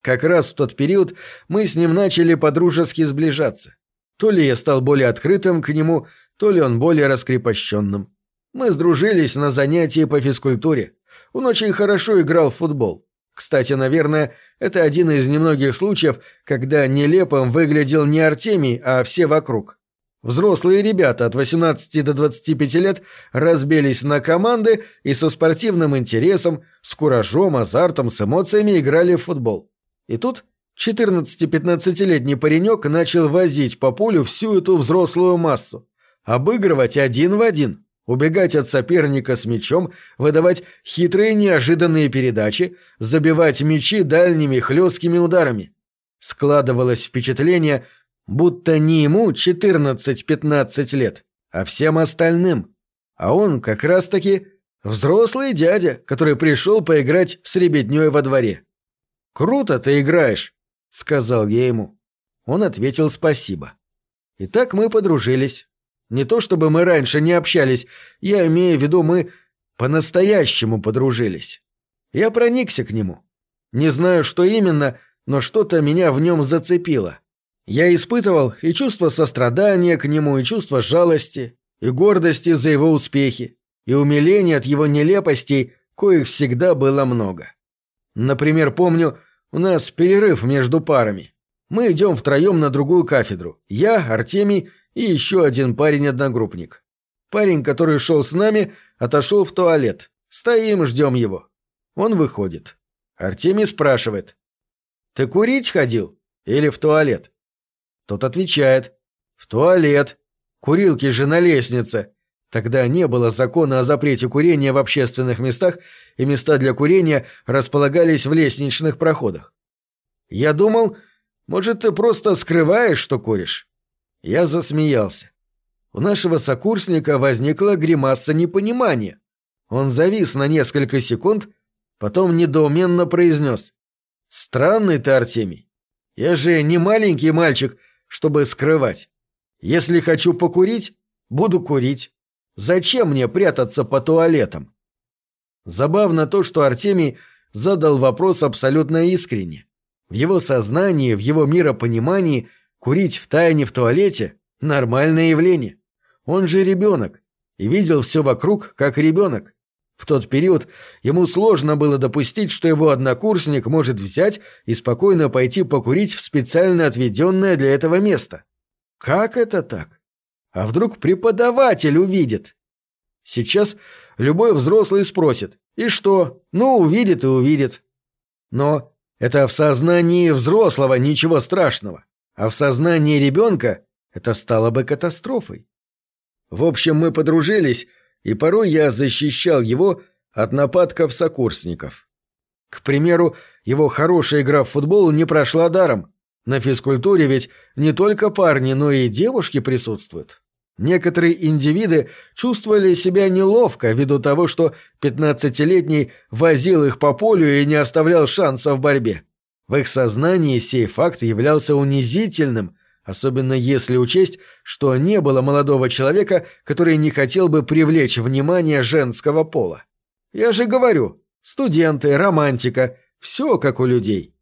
Как раз в тот период мы с ним начали подружески сближаться. То ли я стал более открытым к нему, то ли он более раскрепощенным. Мы сдружились на занятии по физкультуре. Он очень хорошо играл в футбол. Кстати, наверное, это один из немногих случаев, когда нелепым выглядел не Артемий, а все вокруг. Взрослые ребята от 18 до 25 лет разбились на команды и со спортивным интересом, с куражом, азартом, с эмоциями играли в футбол. И тут 14-15-летний паренек начал возить по полю всю эту взрослую массу. Обыгрывать один в один, убегать от соперника с мячом, выдавать хитрые неожиданные передачи, забивать мячи дальними хлесткими ударами. Складывалось впечатление – будто не ему 14-15 лет, а всем остальным. А он как раз-таки взрослый дядя, который пришел поиграть с ребятней во дворе. «Круто ты играешь», — сказал я ему. Он ответил спасибо. И так мы подружились. Не то чтобы мы раньше не общались, я имею в виду мы по-настоящему подружились. Я проникся к нему. Не знаю, что именно, но что-то меня в нем зацепило. Я испытывал и чувство сострадания к нему, и чувство жалости, и гордости за его успехи, и умиления от его нелепостей, коих всегда было много. Например, помню, у нас перерыв между парами. Мы идем втроем на другую кафедру. Я, Артемий и еще один парень-одногруппник. Парень, который шел с нами, отошел в туалет. Стоим, ждем его. Он выходит. Артемий спрашивает. «Ты курить ходил? Или в туалет?» Тот отвечает. «В туалет. Курилки же на лестнице». Тогда не было закона о запрете курения в общественных местах, и места для курения располагались в лестничных проходах. Я думал, может, ты просто скрываешь, что куришь? Я засмеялся. У нашего сокурсника возникла гримаса непонимания. Он завис на несколько секунд, потом недоуменно произнес. «Странный ты, Артемий. Я же не маленький мальчик, чтобы скрывать. Если хочу покурить, буду курить. Зачем мне прятаться по туалетам? Забавно то, что Артемий задал вопрос абсолютно искренне. В его сознании, в его миропонимании курить в тайне в туалете – нормальное явление. Он же ребенок и видел все вокруг как ребенок. В тот период ему сложно было допустить, что его однокурсник может взять и спокойно пойти покурить в специально отведенное для этого место. Как это так? А вдруг преподаватель увидит? Сейчас любой взрослый спросит. И что? Ну, увидит и увидит. Но это в сознании взрослого ничего страшного. А в сознании ребенка это стало бы катастрофой. В общем, мы подружились, и порой я защищал его от нападков сокурсников. К примеру, его хорошая игра в футбол не прошла даром. На физкультуре ведь не только парни, но и девушки присутствуют. Некоторые индивиды чувствовали себя неловко ввиду того, что 15-летний возил их по полю и не оставлял шанса в борьбе. В их сознании сей факт являлся унизительным, особенно если учесть, что не было молодого человека, который не хотел бы привлечь внимание женского пола. Я же говорю, студенты, романтика, все как у людей.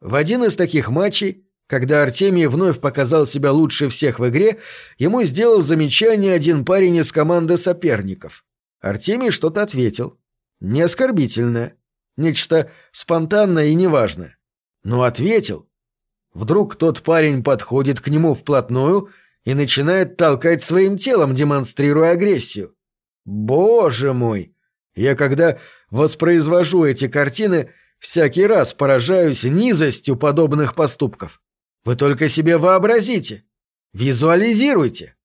В один из таких матчей когда Артемий вновь показал себя лучше всех в игре, ему сделал замечание один парень из команды соперников. Артемий что-то ответил. Не оскорбительное. Нечто спонтанное и неважное. Но ответил. Вдруг тот парень подходит к нему вплотную и начинает толкать своим телом, демонстрируя агрессию. Боже мой! Я когда воспроизвожу эти картины, всякий раз поражаюсь низостью подобных поступков. Вы только себе вообразите. Визуализируйте.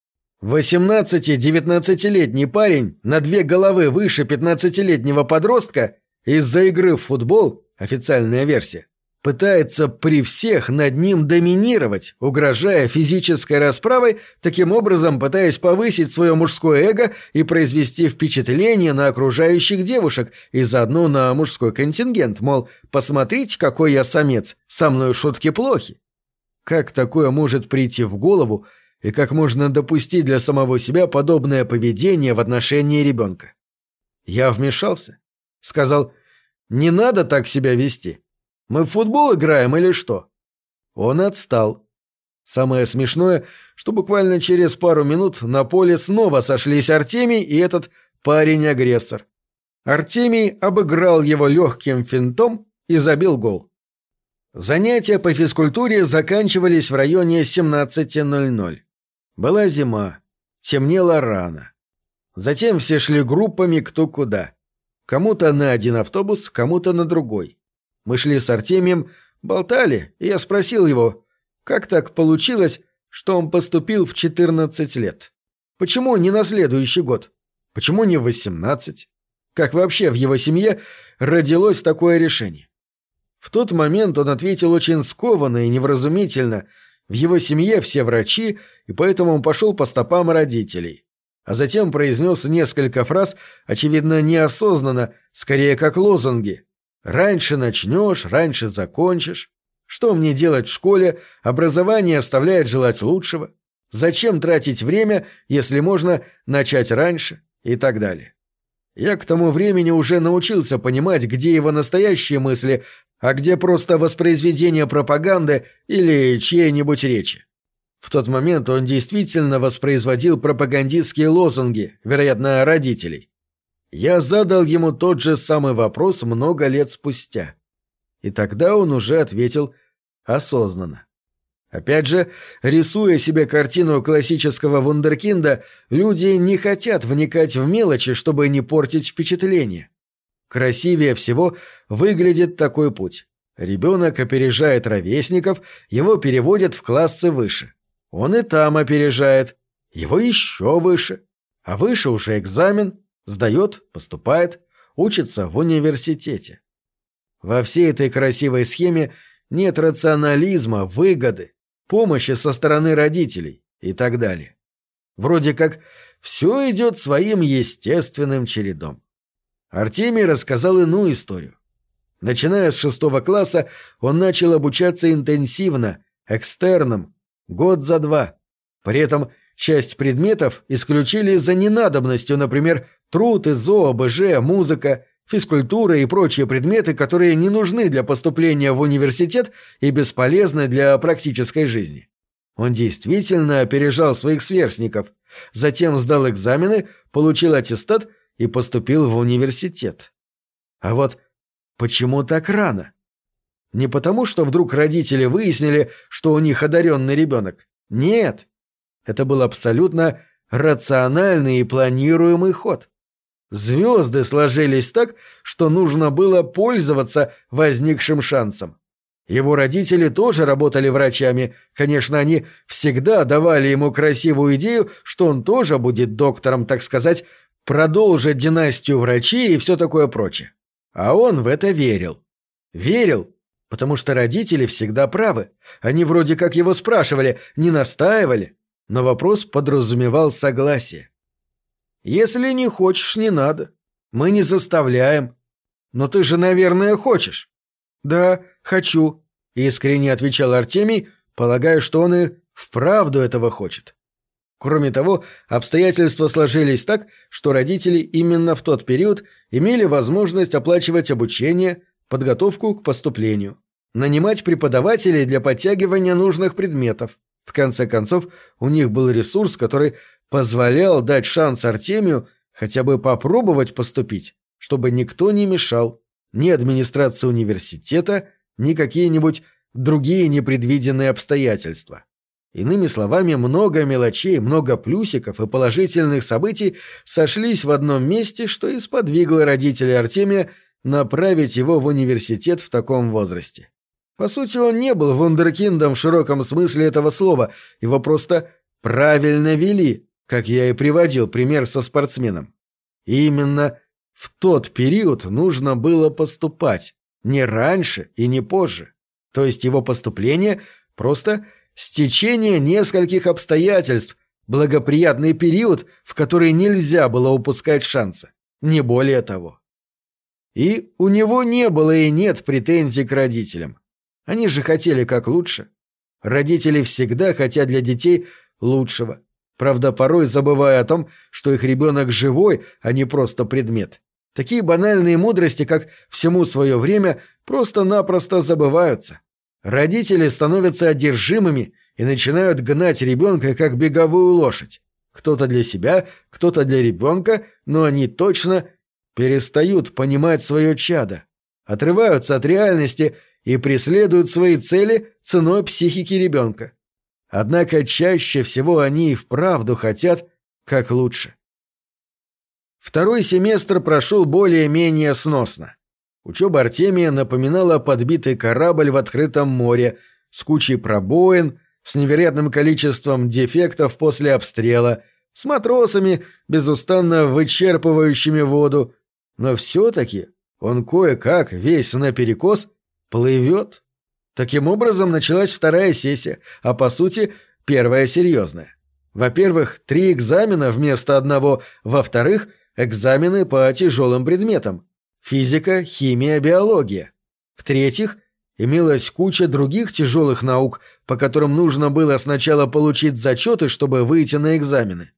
18-19-летний парень на две головы выше 15-летнего подростка из-за игры в футбол, официальная версия, пытается при всех над ним доминировать, угрожая физической расправой, таким образом пытаясь повысить свое мужское эго и произвести впечатление на окружающих девушек и заодно на мужской контингент, мол, посмотрите, какой я самец, со мной шутки плохи. Как такое может прийти в голову и как можно допустить для самого себя подобное поведение в отношении ребенка? Я вмешался. Сказал, не надо так себя вести. Мы в футбол играем или что? Он отстал. Самое смешное, что буквально через пару минут на поле снова сошлись Артемий и этот парень-агрессор. Артемий обыграл его легким финтом и забил гол. Занятия по физкультуре заканчивались в районе 17.00. Была зима, темнело рано. Затем все шли группами кто куда. Кому-то на один автобус, кому-то на другой. Мы шли с Артемием, болтали, и я спросил его, как так получилось, что он поступил в 14 лет? Почему не на следующий год? Почему не в 18? Как вообще в его семье родилось такое решение? В тот момент он ответил очень скованно и невразумительно. В его семье все врачи, и поэтому он пошел по стопам родителей. А затем произнес несколько фраз, очевидно, неосознанно, скорее как лозунги. «Раньше начнешь, раньше закончишь». Что мне делать в школе? Образование оставляет желать лучшего. Зачем тратить время, если можно начать раньше? И так далее. Я к тому времени уже научился понимать, где его настоящие мысли, а где просто воспроизведение пропаганды или чьей-нибудь речи. В тот момент он действительно воспроизводил пропагандистские лозунги, вероятно, родителей. Я задал ему тот же самый вопрос много лет спустя. И тогда он уже ответил осознанно. Опять же, рисуя себе картину классического вундеркинда, люди не хотят вникать в мелочи, чтобы не портить впечатление. Красивее всего выглядит такой путь. Ребенок опережает ровесников, его переводят в классы выше. Он и там опережает. Его еще выше. А выше уже экзамен. Сдает, поступает, учится в университете. Во всей этой красивой схеме нет рационализма, выгоды, помощи со стороны родителей и так далее. Вроде как все идет своим естественным чередом. Артемий рассказал иную историю. Начиная с шестого класса, он начал обучаться интенсивно, экстерном, год за два. При этом часть предметов исключили за ненадобностью, например, труд, ИЗО, ОБЖ, музыка, физкультура и прочие предметы, которые не нужны для поступления в университет и бесполезны для практической жизни. Он действительно опережал своих сверстников, затем сдал экзамены, получил аттестат и поступил в университет. А вот почему так рано? Не потому, что вдруг родители выяснили, что у них одаренный ребенок. Нет. Это был абсолютно рациональный и планируемый ход. Звезды сложились так, что нужно было пользоваться возникшим шансом. Его родители тоже работали врачами. Конечно, они всегда давали ему красивую идею, что он тоже будет доктором, так сказать, продолжит династию врачей и все такое прочее. А он в это верил. Верил, потому что родители всегда правы. Они вроде как его спрашивали, не настаивали, но вопрос подразумевал согласие. «Если не хочешь, не надо. Мы не заставляем. Но ты же, наверное, хочешь». «Да, хочу», — искренне отвечал Артемий, полагая, что он и вправду этого хочет. Кроме того, обстоятельства сложились так, что родители именно в тот период имели возможность оплачивать обучение, подготовку к поступлению, нанимать преподавателей для подтягивания нужных предметов. В конце концов, у них был ресурс, который позволял дать шанс Артемию хотя бы попробовать поступить, чтобы никто не мешал, ни администрация университета, ни какие-нибудь другие непредвиденные обстоятельства. Иными словами, много мелочей, много плюсиков и положительных событий сошлись в одном месте, что и сподвигло родителей Артемия направить его в университет в таком возрасте. По сути, он не был вундеркиндом в широком смысле этого слова, его просто правильно вели, как я и приводил пример со спортсменом. И именно в тот период нужно было поступать, не раньше и не позже. То есть его поступление просто стечение нескольких обстоятельств, благоприятный период, в который нельзя было упускать шансы, не более того. И у него не было и нет претензий к родителям. Они же хотели как лучше. Родители всегда хотят для детей лучшего. Правда, порой забывая о том, что их ребенок живой, а не просто предмет. Такие банальные мудрости, как «всему свое время», просто-напросто забываются. Родители становятся одержимыми и начинают гнать ребенка как беговую лошадь. Кто-то для себя, кто-то для ребенка, но они точно перестают понимать свое чадо, отрываются от реальности и преследуют свои цели ценой психики ребенка. Однако чаще всего они и вправду хотят как лучше. Второй семестр прошел более-менее сносно. Учеба Артемия напоминала подбитый корабль в открытом море с кучей пробоин, с невероятным количеством дефектов после обстрела, с матросами, безустанно вычерпывающими воду, но все-таки он кое-как, весь наперекос, плывет. Таким образом началась вторая сессия, а по сути первая серьезная. Во-первых, три экзамена вместо одного, во-вторых, экзамены по тяжелым предметам. Физика, химия, биология. В-третьих, имелась куча других тяжелых наук, по которым нужно было сначала получить зачеты, чтобы выйти на экзамены.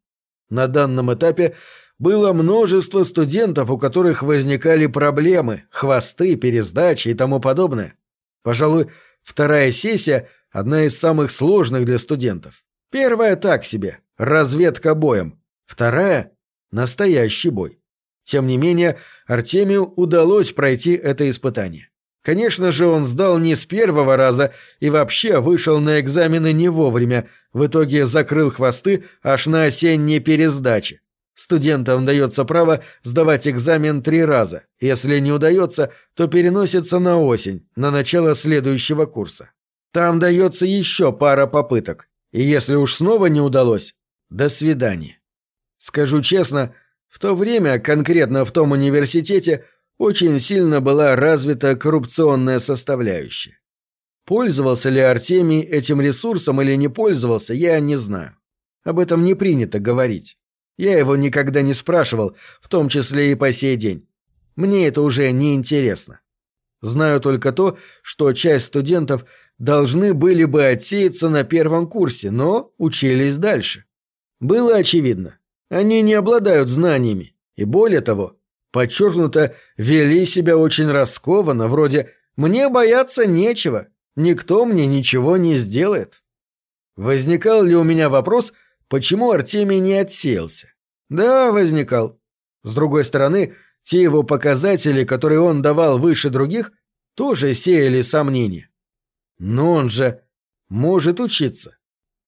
На данном этапе было множество студентов, у которых возникали проблемы, хвосты, пересдачи и тому подобное. Пожалуй, вторая сессия – одна из самых сложных для студентов. Первая так себе – разведка боем. Вторая – настоящий бой. Тем не менее, Артемию удалось пройти это испытание. Конечно же, он сдал не с первого раза и вообще вышел на экзамены не вовремя, в итоге закрыл хвосты аж на осенней пересдаче. Студентам дается право сдавать экзамен три раза. Если не удается, то переносится на осень, на начало следующего курса. Там дается еще пара попыток. И если уж снова не удалось, до свидания. Скажу честно, в то время, конкретно в том университете, очень сильно была развита коррупционная составляющая. Пользовался ли Артемий этим ресурсом или не пользовался, я не знаю. Об этом не принято говорить. Я его никогда не спрашивал, в том числе и по сей день. Мне это уже не интересно. Знаю только то, что часть студентов должны были бы отсеяться на первом курсе, но учились дальше. Было очевидно. Они не обладают знаниями, и более того, подчеркнуто, вели себя очень раскованно, вроде «мне бояться нечего, никто мне ничего не сделает». Возникал ли у меня вопрос, почему Артемий не отсеялся? Да, возникал. С другой стороны, те его показатели, которые он давал выше других, тоже сеяли сомнения. Но он же может учиться.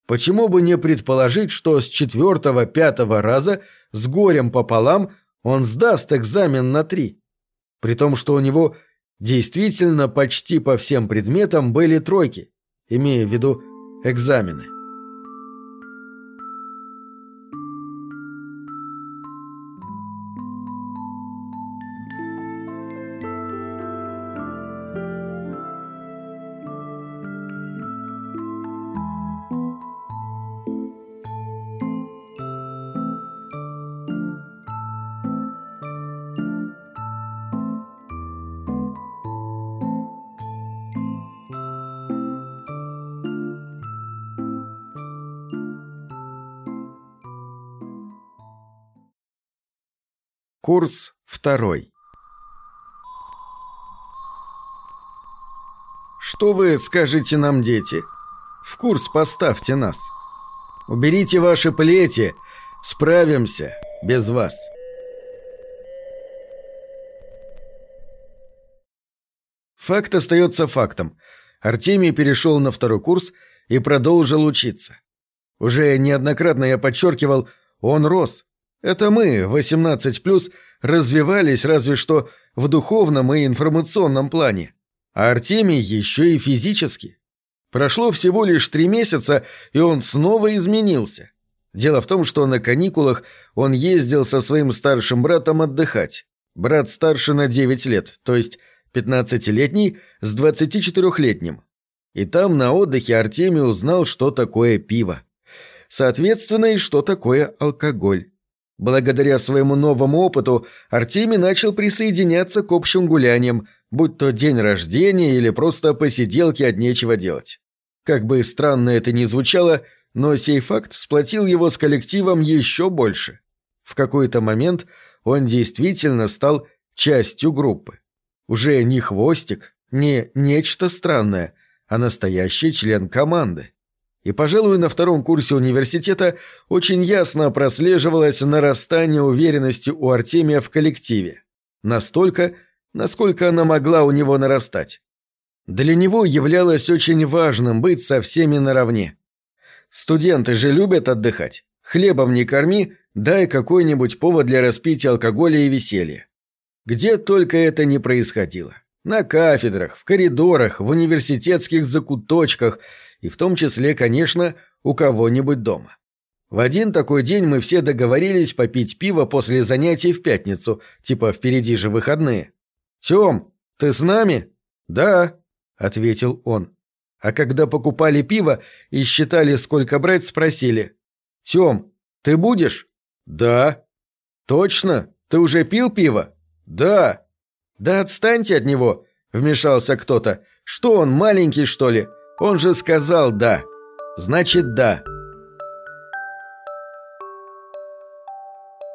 Почему бы не предположить, что с четвертого-пятого раза с горем пополам он сдаст экзамен на три? При том, что у него действительно почти по всем предметам были тройки, имея в виду экзамены. Курс второй. Что вы скажете нам, дети? В курс поставьте нас. Уберите ваши плети, справимся без вас. Факт остается фактом. Артемий перешел на второй курс и продолжил учиться. Уже неоднократно я подчеркивал, он рос. Это мы, 18+, развивались разве что в духовном и информационном плане. А Артемий еще и физически. Прошло всего лишь три месяца, и он снова изменился. Дело в том, что на каникулах он ездил со своим старшим братом отдыхать. Брат старше на 9 лет, то есть 15-летний с 24-летним. И там на отдыхе Артемий узнал, что такое пиво. Соответственно, и что такое алкоголь. Благодаря своему новому опыту Артемий начал присоединяться к общим гуляниям, будь то день рождения или просто посиделки от нечего делать. Как бы странно это ни звучало, но сей факт сплотил его с коллективом еще больше. В какой-то момент он действительно стал частью группы. Уже не хвостик, не нечто странное, а настоящий член команды. И, пожалуй, на втором курсе университета очень ясно прослеживалось нарастание уверенности у Артемия в коллективе. Настолько, насколько она могла у него нарастать. Для него являлось очень важным быть со всеми наравне. Студенты же любят отдыхать. Хлебом не корми, дай какой-нибудь повод для распития алкоголя и веселья. Где только это не происходило. На кафедрах, в коридорах, в университетских закуточках и в том числе, конечно, у кого-нибудь дома. В один такой день мы все договорились попить пиво после занятий в пятницу, типа впереди же выходные. «Тём, ты с нами?» «Да», — ответил он. А когда покупали пиво и считали, сколько брать, спросили. «Тём, ты будешь?» «Да». «Точно? Ты уже пил пиво?» «Да». «Да отстаньте от него», — вмешался кто-то. «Что он, маленький, что ли? Он же сказал «да». Значит, да».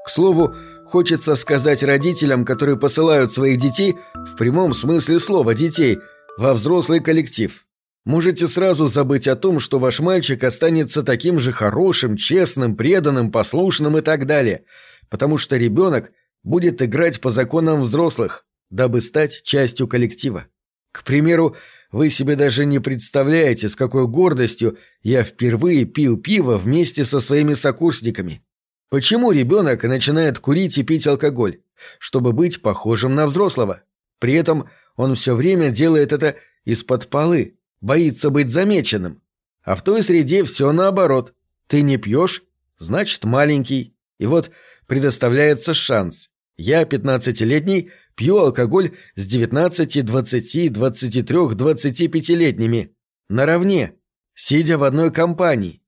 К слову, хочется сказать родителям, которые посылают своих детей, в прямом смысле слова детей, во взрослый коллектив. Можете сразу забыть о том, что ваш мальчик останется таким же хорошим, честным, преданным, послушным и так далее, потому что ребенок будет играть по законам взрослых, дабы стать частью коллектива. К примеру, вы себе даже не представляете, с какой гордостью я впервые пил пиво вместе со своими сокурсниками. Почему ребенок начинает курить и пить алкоголь? Чтобы быть похожим на взрослого. При этом он все время делает это из-под полы, боится быть замеченным. А в той среде все наоборот. Ты не пьешь, значит маленький. И вот предоставляется шанс. Я, 15-летний, пью алкоголь с 19, 20, 23, 25-летними. Наравне, сидя в одной компании.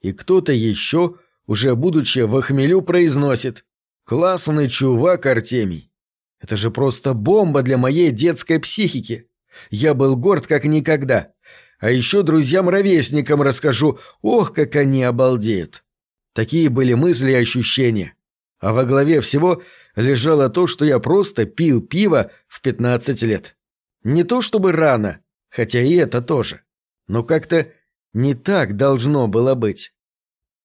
И кто-то еще, уже будучи в хмелю, произносит «Классный чувак, Артемий». Это же просто бомба для моей детской психики. Я был горд как никогда. А еще друзьям-ровесникам расскажу, ох, как они обалдеют. Такие были мысли и ощущения. А во главе всего лежало то, что я просто пил пиво в 15 лет. Не то чтобы рано, хотя и это тоже. Но как-то не так должно было быть.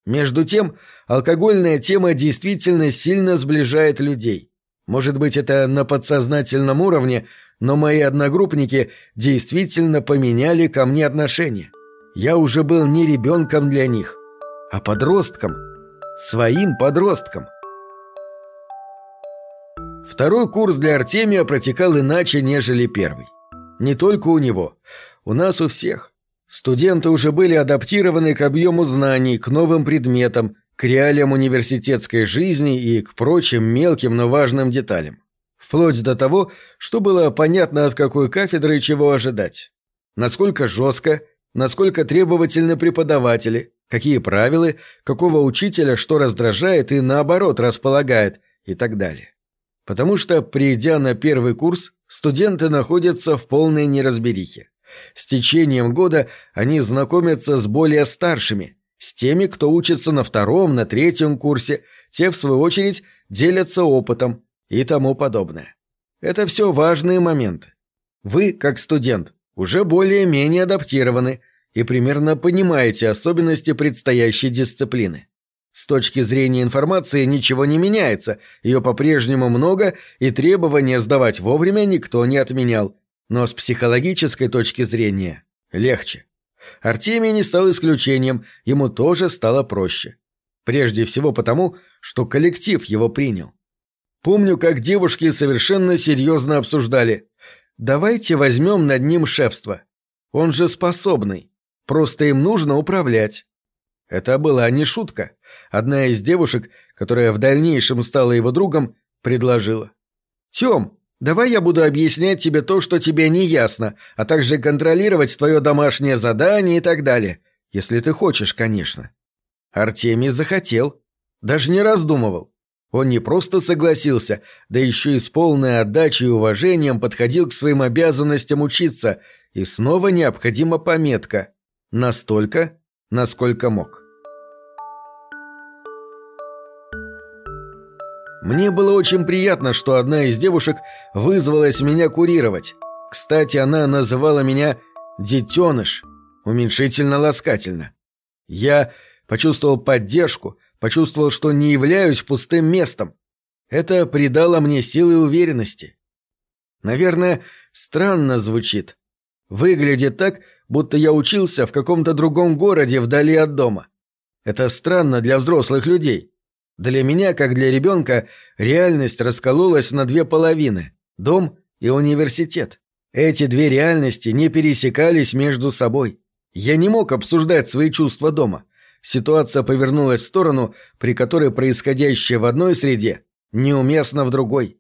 Между тем, алкогольная тема действительно сильно сближает людей. Может быть, это на подсознательном уровне – но мои одногруппники действительно поменяли ко мне отношение. Я уже был не ребенком для них, а подростком. Своим подростком. Второй курс для Артемия протекал иначе, нежели первый. Не только у него. У нас у всех. Студенты уже были адаптированы к объему знаний, к новым предметам, к реалиям университетской жизни и к прочим мелким, но важным деталям вплоть до того, что было понятно от какой кафедры чего ожидать. Насколько жестко, насколько требовательны преподаватели, какие правила, какого учителя что раздражает и наоборот располагает и так далее. Потому что, придя на первый курс, студенты находятся в полной неразберихе. С течением года они знакомятся с более старшими, с теми, кто учится на втором, на третьем курсе, те, в свою очередь, делятся опытом, и тому подобное. Это все важные моменты. Вы, как студент, уже более-менее адаптированы и примерно понимаете особенности предстоящей дисциплины. С точки зрения информации ничего не меняется, ее по-прежнему много, и требования сдавать вовремя никто не отменял. Но с психологической точки зрения легче. Артемий не стал исключением, ему тоже стало проще. Прежде всего потому, что коллектив его принял. Помню, как девушки совершенно серьезно обсуждали. «Давайте возьмем над ним шефство. Он же способный. Просто им нужно управлять». Это была не шутка. Одна из девушек, которая в дальнейшем стала его другом, предложила. «Тем, давай я буду объяснять тебе то, что тебе не ясно, а также контролировать твое домашнее задание и так далее. Если ты хочешь, конечно». Артемий захотел. Даже не раздумывал. Он не просто согласился, да еще и с полной отдачей и уважением подходил к своим обязанностям учиться, и снова необходима пометка. Настолько, насколько мог. Мне было очень приятно, что одна из девушек вызвалась меня курировать. Кстати, она называла меня «детеныш», уменьшительно-ласкательно. Я почувствовал поддержку, почувствовал, что не являюсь пустым местом. Это придало мне силы уверенности. Наверное, странно звучит. Выглядит так, будто я учился в каком-то другом городе вдали от дома. Это странно для взрослых людей. Для меня, как для ребенка, реальность раскололась на две половины – дом и университет. Эти две реальности не пересекались между собой. Я не мог обсуждать свои чувства дома. Ситуация повернулась в сторону, при которой происходящее в одной среде неуместно в другой.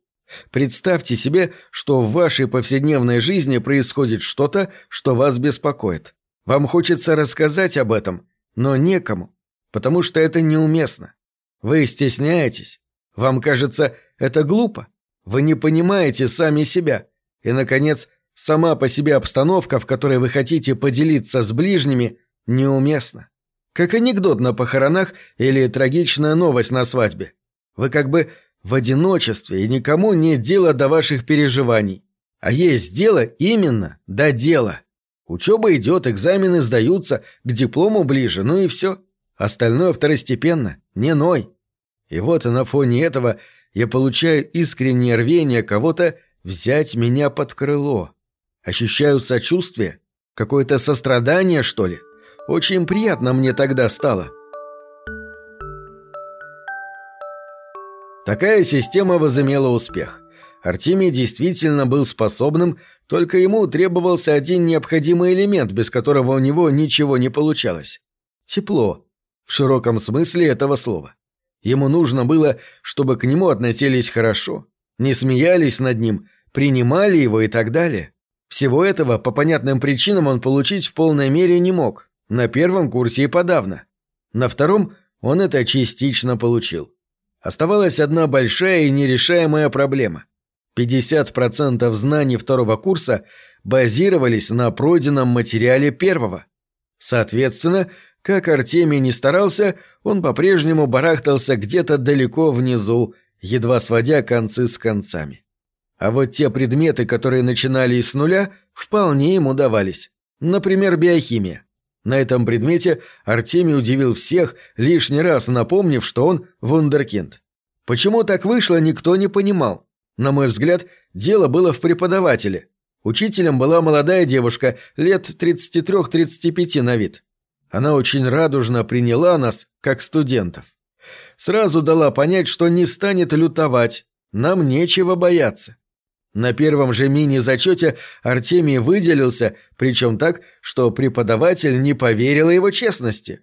Представьте себе, что в вашей повседневной жизни происходит что-то, что вас беспокоит. Вам хочется рассказать об этом, но некому, потому что это неуместно. Вы стесняетесь. Вам кажется, это глупо. Вы не понимаете сами себя. И, наконец, сама по себе обстановка, в которой вы хотите поделиться с ближними, неуместна. Как анекдот на похоронах или трагичная новость на свадьбе. Вы как бы в одиночестве, и никому нет дела до ваших переживаний. А есть дело именно до дела. Учеба идет, экзамены сдаются, к диплому ближе, ну и все. Остальное второстепенно, не ной. И вот на фоне этого я получаю искреннее рвение кого-то взять меня под крыло. Ощущаю сочувствие, какое-то сострадание, что ли. Очень приятно мне тогда стало. Такая система возымела успех. Артемий действительно был способным, только ему требовался один необходимый элемент, без которого у него ничего не получалось. Тепло. В широком смысле этого слова. Ему нужно было, чтобы к нему относились хорошо, не смеялись над ним, принимали его и так далее. Всего этого по понятным причинам он получить в полной мере не мог, на первом курсе и подавно. На втором он это частично получил. Оставалась одна большая и нерешаемая проблема. 50% знаний второго курса базировались на пройденном материале первого. Соответственно, как Артемий не старался, он по-прежнему барахтался где-то далеко внизу, едва сводя концы с концами. А вот те предметы, которые начинали с нуля, вполне ему давались. Например, биохимия. На этом предмете Артемий удивил всех, лишний раз напомнив, что он вундеркинд. Почему так вышло, никто не понимал. На мой взгляд, дело было в преподавателе. Учителем была молодая девушка, лет 33-35 на вид. Она очень радужно приняла нас, как студентов. Сразу дала понять, что не станет лютовать, нам нечего бояться. На первом же мини-зачете Артемий выделился, причем так, что преподаватель не поверила его честности.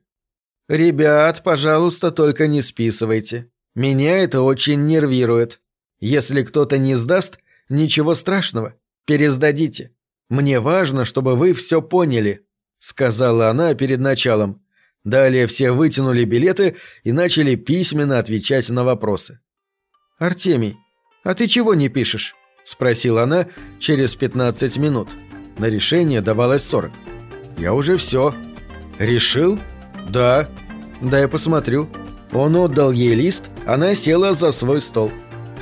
«Ребят, пожалуйста, только не списывайте. Меня это очень нервирует. Если кто-то не сдаст, ничего страшного, пересдадите. Мне важно, чтобы вы все поняли сказала она перед началом. Далее все вытянули билеты и начали письменно отвечать на вопросы. «Артемий, а ты чего не пишешь?» – спросила она через 15 минут. На решение давалось 40. «Я уже все». «Решил?» «Да». «Да я посмотрю». Он отдал ей лист, она села за свой стол.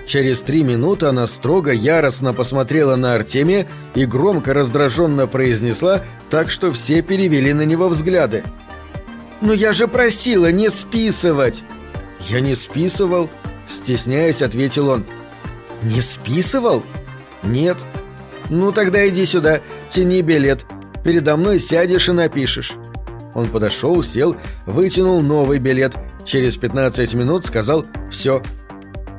Через три минуты она строго, яростно посмотрела на Артемия и громко раздраженно произнесла, так что все перевели на него взгляды. «Ну я же просила не списывать!» «Я не списывал», — стесняясь, ответил он. «Не списывал?» «Нет». «Ну тогда иди сюда, тяни билет. Передо мной сядешь и напишешь». Он подошел, сел, вытянул новый билет. Через 15 минут сказал «Все,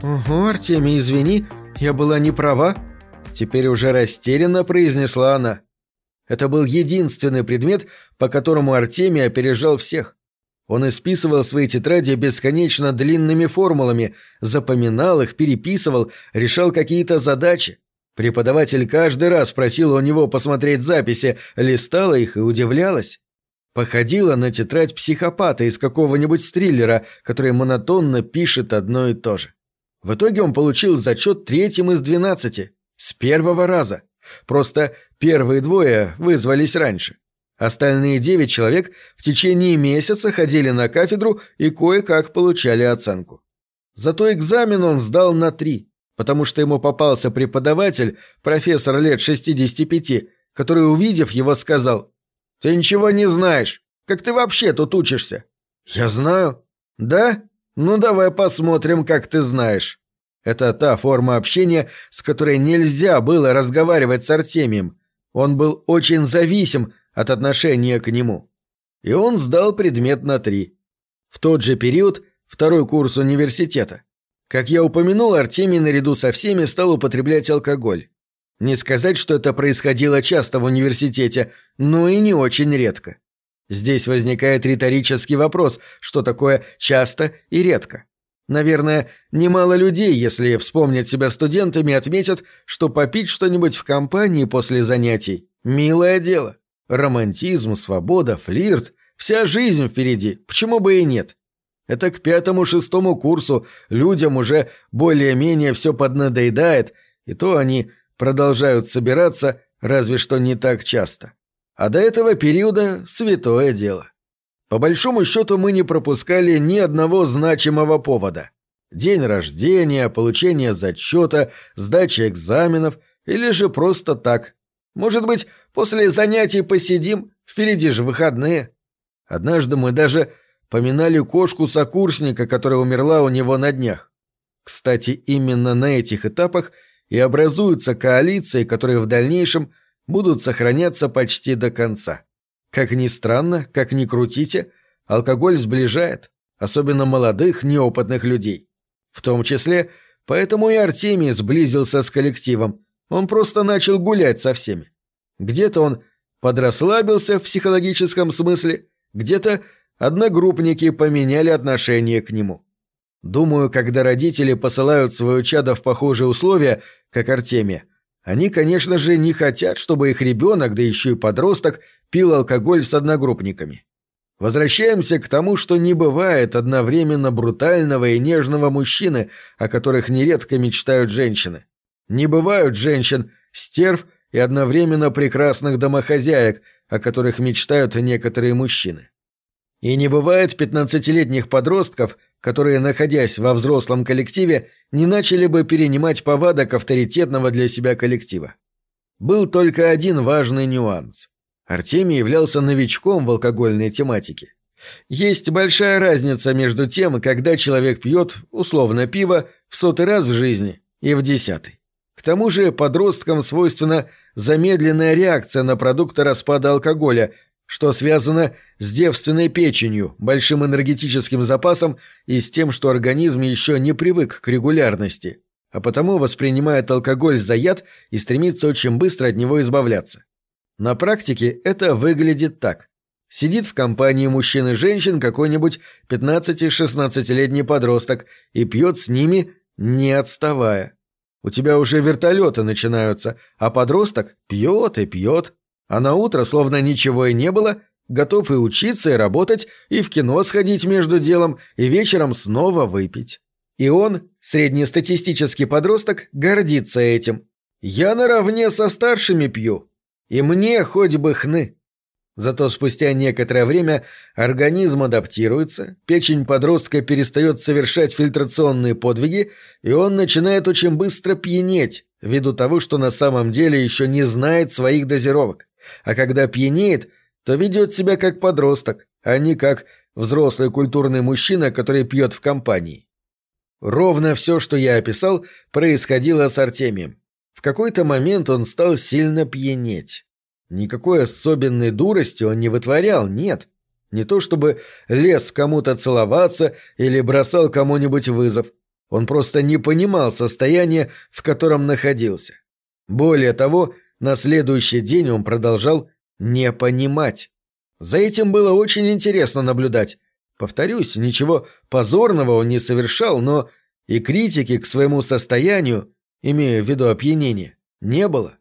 «Ого, Артемий, извини, я была не права», — теперь уже растерянно произнесла она. Это был единственный предмет, по которому Артемий опережал всех. Он исписывал свои тетради бесконечно длинными формулами, запоминал их, переписывал, решал какие-то задачи. Преподаватель каждый раз просил у него посмотреть записи, листала их и удивлялась. Походила на тетрадь психопата из какого-нибудь триллера, который монотонно пишет одно и то же. В итоге он получил зачет третьим из двенадцати. С первого раза. Просто первые двое вызвались раньше. Остальные девять человек в течение месяца ходили на кафедру и кое-как получали оценку. Зато экзамен он сдал на три, потому что ему попался преподаватель, профессор лет 65, который, увидев его, сказал «Ты ничего не знаешь. Как ты вообще тут учишься?» «Я знаю». «Да? «Ну давай посмотрим, как ты знаешь». Это та форма общения, с которой нельзя было разговаривать с Артемием. Он был очень зависим от отношения к нему. И он сдал предмет на три. В тот же период второй курс университета. Как я упомянул, Артемий наряду со всеми стал употреблять алкоголь. Не сказать, что это происходило часто в университете, но и не очень редко. Здесь возникает риторический вопрос, что такое часто и редко. Наверное, немало людей, если вспомнят себя студентами, отметят, что попить что-нибудь в компании после занятий – милое дело. Романтизм, свобода, флирт – вся жизнь впереди, почему бы и нет. Это к пятому-шестому курсу людям уже более-менее все поднадоедает, и то они продолжают собираться, разве что не так часто. А до этого периода святое дело. По большому счету мы не пропускали ни одного значимого повода. День рождения, получение зачета, сдача экзаменов или же просто так. Может быть, после занятий посидим, впереди же выходные. Однажды мы даже поминали кошку-сокурсника, которая умерла у него на днях. Кстати, именно на этих этапах и образуются коалиции, которые в дальнейшем будут сохраняться почти до конца. Как ни странно, как ни крутите, алкоголь сближает, особенно молодых, неопытных людей. В том числе, поэтому и Артемий сблизился с коллективом, он просто начал гулять со всеми. Где-то он подрасслабился в психологическом смысле, где-то одногруппники поменяли отношение к нему. Думаю, когда родители посылают свое чадо в похожие условия, как Артемия, они, конечно же, не хотят, чтобы их ребенок, да еще и подросток, пил алкоголь с одногруппниками. Возвращаемся к тому, что не бывает одновременно брутального и нежного мужчины, о которых нередко мечтают женщины. Не бывают женщин, стерв и одновременно прекрасных домохозяек, о которых мечтают некоторые мужчины. И не бывает пятнадцатилетних подростков, которые, находясь во взрослом коллективе, не начали бы перенимать повадок авторитетного для себя коллектива. Был только один важный нюанс. Артемий являлся новичком в алкогольной тематике. Есть большая разница между тем, когда человек пьет, условно, пиво в сотый раз в жизни и в десятый. К тому же подросткам свойственна замедленная реакция на продукты распада алкоголя, что связано с девственной печенью, большим энергетическим запасом и с тем, что организм еще не привык к регулярности, а потому воспринимает алкоголь за яд и стремится очень быстро от него избавляться. На практике это выглядит так. Сидит в компании мужчин и женщин какой-нибудь 15-16-летний подросток и пьет с ними, не отставая. У тебя уже вертолеты начинаются, а подросток пьет и пьет, а на утро, словно ничего и не было, готов и учиться, и работать, и в кино сходить между делом, и вечером снова выпить. И он, среднестатистический подросток, гордится этим. «Я наравне со старшими пью, и мне хоть бы хны». Зато спустя некоторое время организм адаптируется, печень подростка перестает совершать фильтрационные подвиги, и он начинает очень быстро пьянеть, ввиду того, что на самом деле еще не знает своих дозировок. А когда пьянеет, то ведет себя как подросток, а не как взрослый культурный мужчина, который пьет в компании. Ровно все, что я описал, происходило с Артемием. В какой-то момент он стал сильно пьянеть. Никакой особенной дурости он не вытворял, нет. Не то чтобы лез кому-то целоваться или бросал кому-нибудь вызов. Он просто не понимал состояния, в котором находился. Более того, на следующий день он продолжал не понимать. За этим было очень интересно наблюдать. Повторюсь, ничего позорного он не совершал, но и критики к своему состоянию, имея в виду опьянение, не было.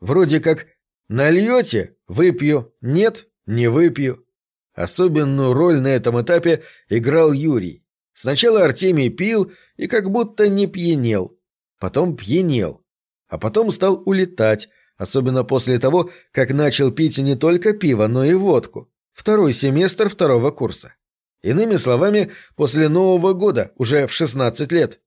Вроде как Нальете – выпью, нет – не выпью. Особенную роль на этом этапе играл Юрий. Сначала Артемий пил и как будто не пьянел, потом пьянел, а потом стал улетать, особенно после того, как начал пить не только пиво, но и водку. Второй семестр второго курса. Иными словами, после Нового года, уже в 16 лет.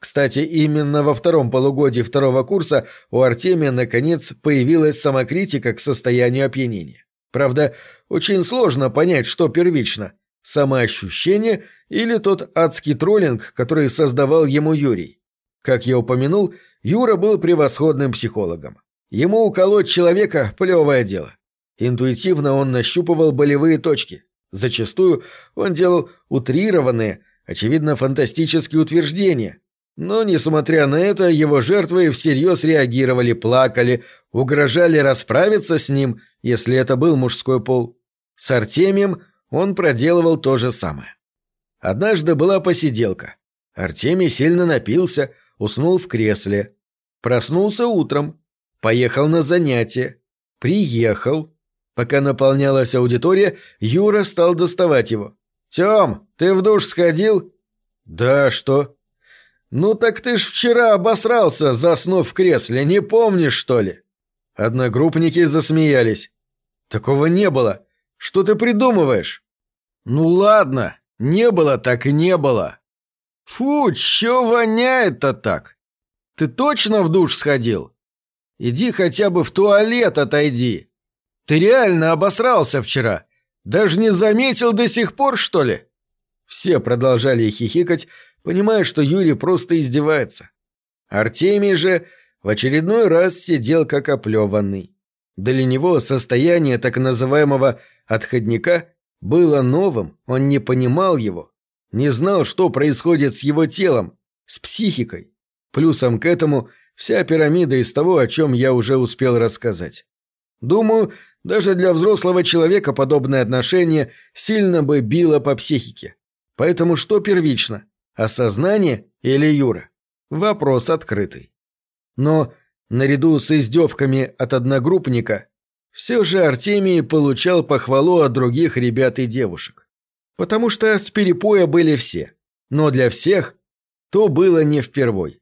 Кстати, именно во втором полугодии второго курса у Артемия наконец появилась самокритика к состоянию опьянения. Правда, очень сложно понять, что первично – самоощущение или тот адский троллинг, который создавал ему Юрий. Как я упомянул, Юра был превосходным психологом. Ему уколоть человека – плевое дело. Интуитивно он нащупывал болевые точки. Зачастую он делал утрированные, очевидно, фантастические утверждения, но, несмотря на это, его жертвы всерьез реагировали, плакали, угрожали расправиться с ним, если это был мужской пол. С Артемием он проделывал то же самое. Однажды была посиделка. Артемий сильно напился, уснул в кресле. Проснулся утром, поехал на занятие, приехал. Пока наполнялась аудитория, Юра стал доставать его. «Тем, ты в душ сходил?» «Да, что?» «Ну так ты ж вчера обосрался, заснув в кресле, не помнишь, что ли?» Одногруппники засмеялись. «Такого не было. Что ты придумываешь?» «Ну ладно, не было так и не было». «Фу, чё воняет-то так? Ты точно в душ сходил? Иди хотя бы в туалет отойди. Ты реально обосрался вчера. Даже не заметил до сих пор, что ли?» Все продолжали хихикать, понимая, что Юрий просто издевается. Артемий же в очередной раз сидел как оплеванный. Для него состояние так называемого «отходника» было новым, он не понимал его, не знал, что происходит с его телом, с психикой. Плюсом к этому вся пирамида из того, о чем я уже успел рассказать. Думаю, даже для взрослого человека подобное отношение сильно бы било по психике. Поэтому что первично? Осознание или Юра? Вопрос открытый. Но наряду с издевками от одногруппника все же Артемий получал похвалу от других ребят и девушек. Потому что с перепоя были все. Но для всех то было не впервой.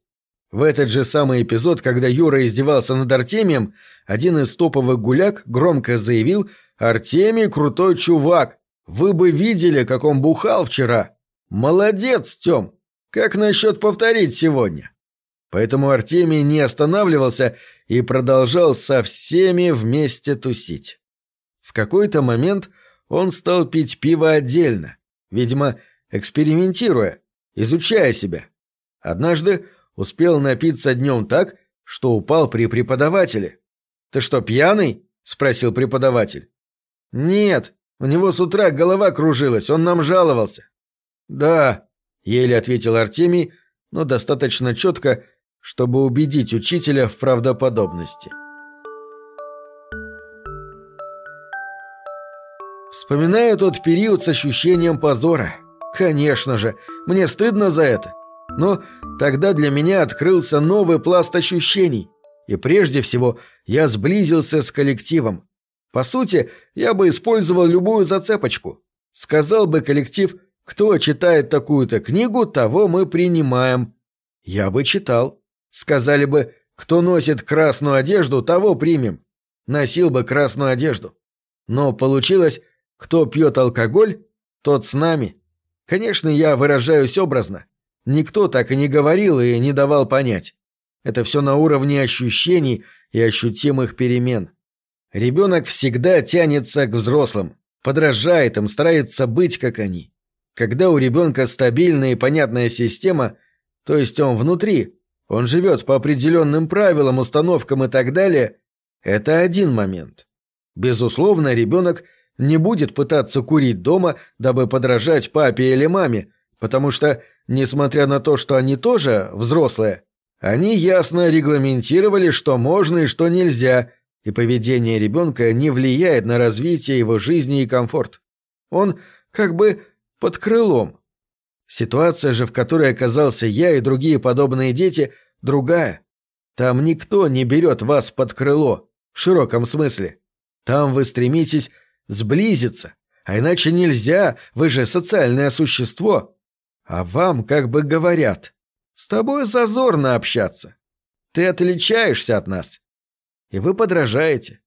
В этот же самый эпизод, когда Юра издевался над Артемием, один из топовых гуляк громко заявил «Артемий крутой чувак! Вы бы видели, как он бухал вчера!» «Молодец, Тём! Как насчет повторить сегодня?» Поэтому Артемий не останавливался и продолжал со всеми вместе тусить. В какой-то момент он стал пить пиво отдельно, видимо, экспериментируя, изучая себя. Однажды успел напиться днем так, что упал при преподавателе. «Ты что, пьяный?» — спросил преподаватель. «Нет, у него с утра голова кружилась, он нам жаловался. «Да», — еле ответил Артемий, но достаточно четко, чтобы убедить учителя в правдоподобности. Вспоминаю тот период с ощущением позора. Конечно же, мне стыдно за это. Но тогда для меня открылся новый пласт ощущений. И прежде всего я сблизился с коллективом. По сути, я бы использовал любую зацепочку. Сказал бы коллектив – кто читает такую-то книгу, того мы принимаем. Я бы читал. Сказали бы, кто носит красную одежду, того примем. Носил бы красную одежду. Но получилось, кто пьет алкоголь, тот с нами. Конечно, я выражаюсь образно. Никто так и не говорил и не давал понять. Это все на уровне ощущений и ощутимых перемен. Ребенок всегда тянется к взрослым, подражает им, старается быть как они. Когда у ребенка стабильная и понятная система, то есть он внутри, он живет по определенным правилам, установкам и так далее, это один момент. Безусловно, ребенок не будет пытаться курить дома, дабы подражать папе или маме, потому что, несмотря на то, что они тоже взрослые, они ясно регламентировали, что можно и что нельзя, и поведение ребенка не влияет на развитие его жизни и комфорт. Он как бы под крылом. Ситуация же, в которой оказался я и другие подобные дети, другая. Там никто не берет вас под крыло, в широком смысле. Там вы стремитесь сблизиться, а иначе нельзя, вы же социальное существо. А вам как бы говорят, с тобой зазорно общаться. Ты отличаешься от нас. И вы подражаете.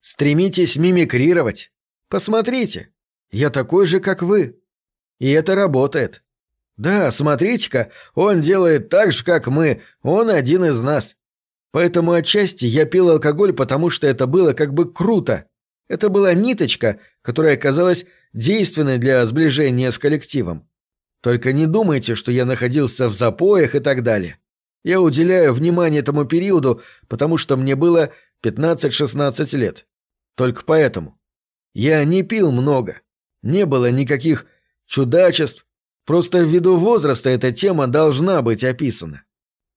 Стремитесь мимикрировать. Посмотрите, я такой же, как вы. И это работает. Да, смотрите-ка, он делает так же, как мы, он один из нас. Поэтому отчасти я пил алкоголь, потому что это было как бы круто. Это была ниточка, которая оказалась действенной для сближения с коллективом. Только не думайте, что я находился в запоях и так далее. Я уделяю внимание этому периоду, потому что мне было 15-16 лет. Только поэтому. Я не пил много. Не было никаких чудачеств. Просто ввиду возраста эта тема должна быть описана.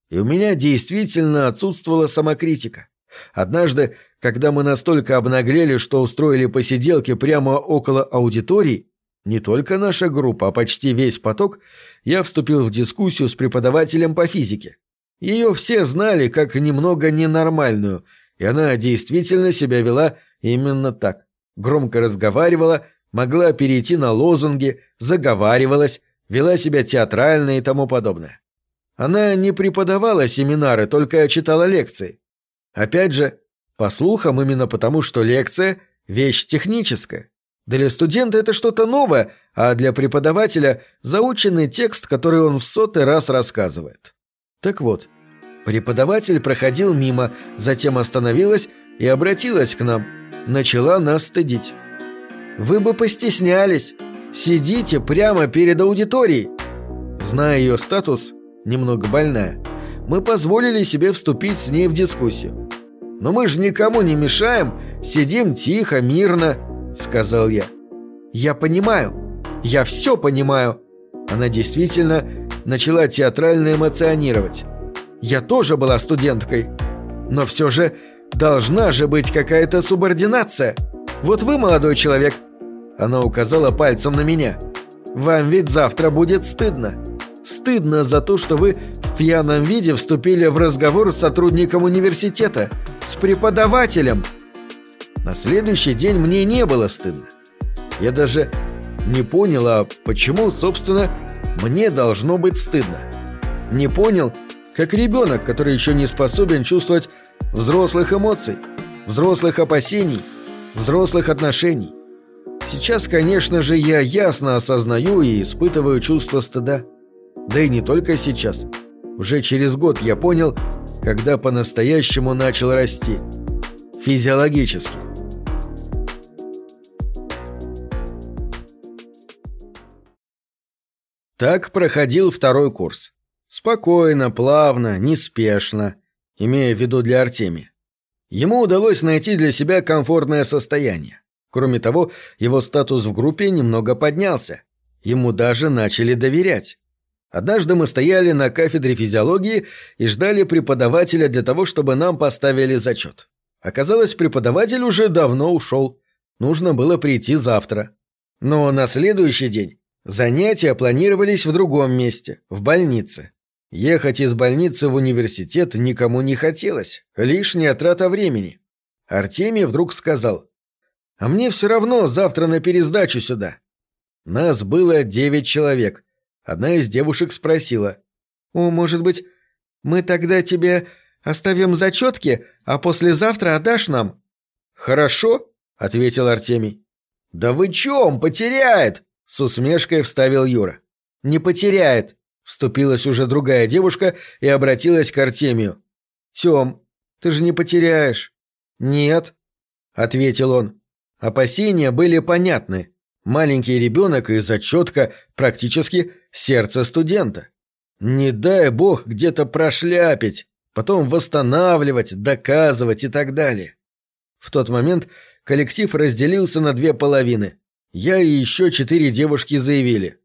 И у меня действительно отсутствовала самокритика. Однажды, когда мы настолько обнаглели, что устроили посиделки прямо около аудитории, не только наша группа, а почти весь поток, я вступил в дискуссию с преподавателем по физике. Ее все знали как немного ненормальную, и она действительно себя вела именно так. Громко разговаривала, могла перейти на лозунги, заговаривалась, вела себя театрально и тому подобное. Она не преподавала семинары, только читала лекции. Опять же, по слухам, именно потому, что лекция – вещь техническая. Для студента это что-то новое, а для преподавателя – заученный текст, который он в сотый раз рассказывает. Так вот, преподаватель проходил мимо, затем остановилась и обратилась к нам. Начала нас стыдить. «Вы бы постеснялись! Сидите прямо перед аудиторией!» Зная ее статус, немного больная, мы позволили себе вступить с ней в дискуссию. «Но мы же никому не мешаем, сидим тихо, мирно», — сказал я. «Я понимаю. Я все понимаю». Она действительно начала театрально эмоционировать. «Я тоже была студенткой. Но все же должна же быть какая-то субординация. Вот вы, молодой человек». Она указала пальцем на меня. «Вам ведь завтра будет стыдно. Стыдно за то, что вы в пьяном виде вступили в разговор с сотрудником университета, с преподавателем». На следующий день мне не было стыдно. Я даже не понял, а почему, собственно, мне должно быть стыдно. Не понял, как ребенок, который еще не способен чувствовать взрослых эмоций, взрослых опасений, взрослых отношений. Сейчас, конечно же, я ясно осознаю и испытываю чувство стыда. Да и не только сейчас. Уже через год я понял, когда по-настоящему начал расти. Физиологически. Так проходил второй курс. Спокойно, плавно, неспешно, имея в виду для Артемия. Ему удалось найти для себя комфортное состояние. Кроме того, его статус в группе немного поднялся. Ему даже начали доверять. Однажды мы стояли на кафедре физиологии и ждали преподавателя для того, чтобы нам поставили зачет. Оказалось, преподаватель уже давно ушел. Нужно было прийти завтра. Но на следующий день Занятия планировались в другом месте, в больнице. Ехать из больницы в университет никому не хотелось, лишняя трата времени. Артемий вдруг сказал, «А мне все равно завтра на пересдачу сюда». Нас было девять человек. Одна из девушек спросила, «О, может быть, мы тогда тебе оставим зачетки, а послезавтра отдашь нам?» «Хорошо», — ответил Артемий. «Да вы чем? Потеряет!» — с усмешкой вставил Юра. «Не потеряет!» — вступилась уже другая девушка и обратилась к Артемию. «Тем, ты же не потеряешь». «Нет», — ответил он. Опасения были понятны. Маленький ребенок и зачетка практически сердце студента. Не дай бог где-то прошляпить, потом восстанавливать, доказывать и так далее. В тот момент коллектив разделился на две половины. Я и еще четыре девушки заявили.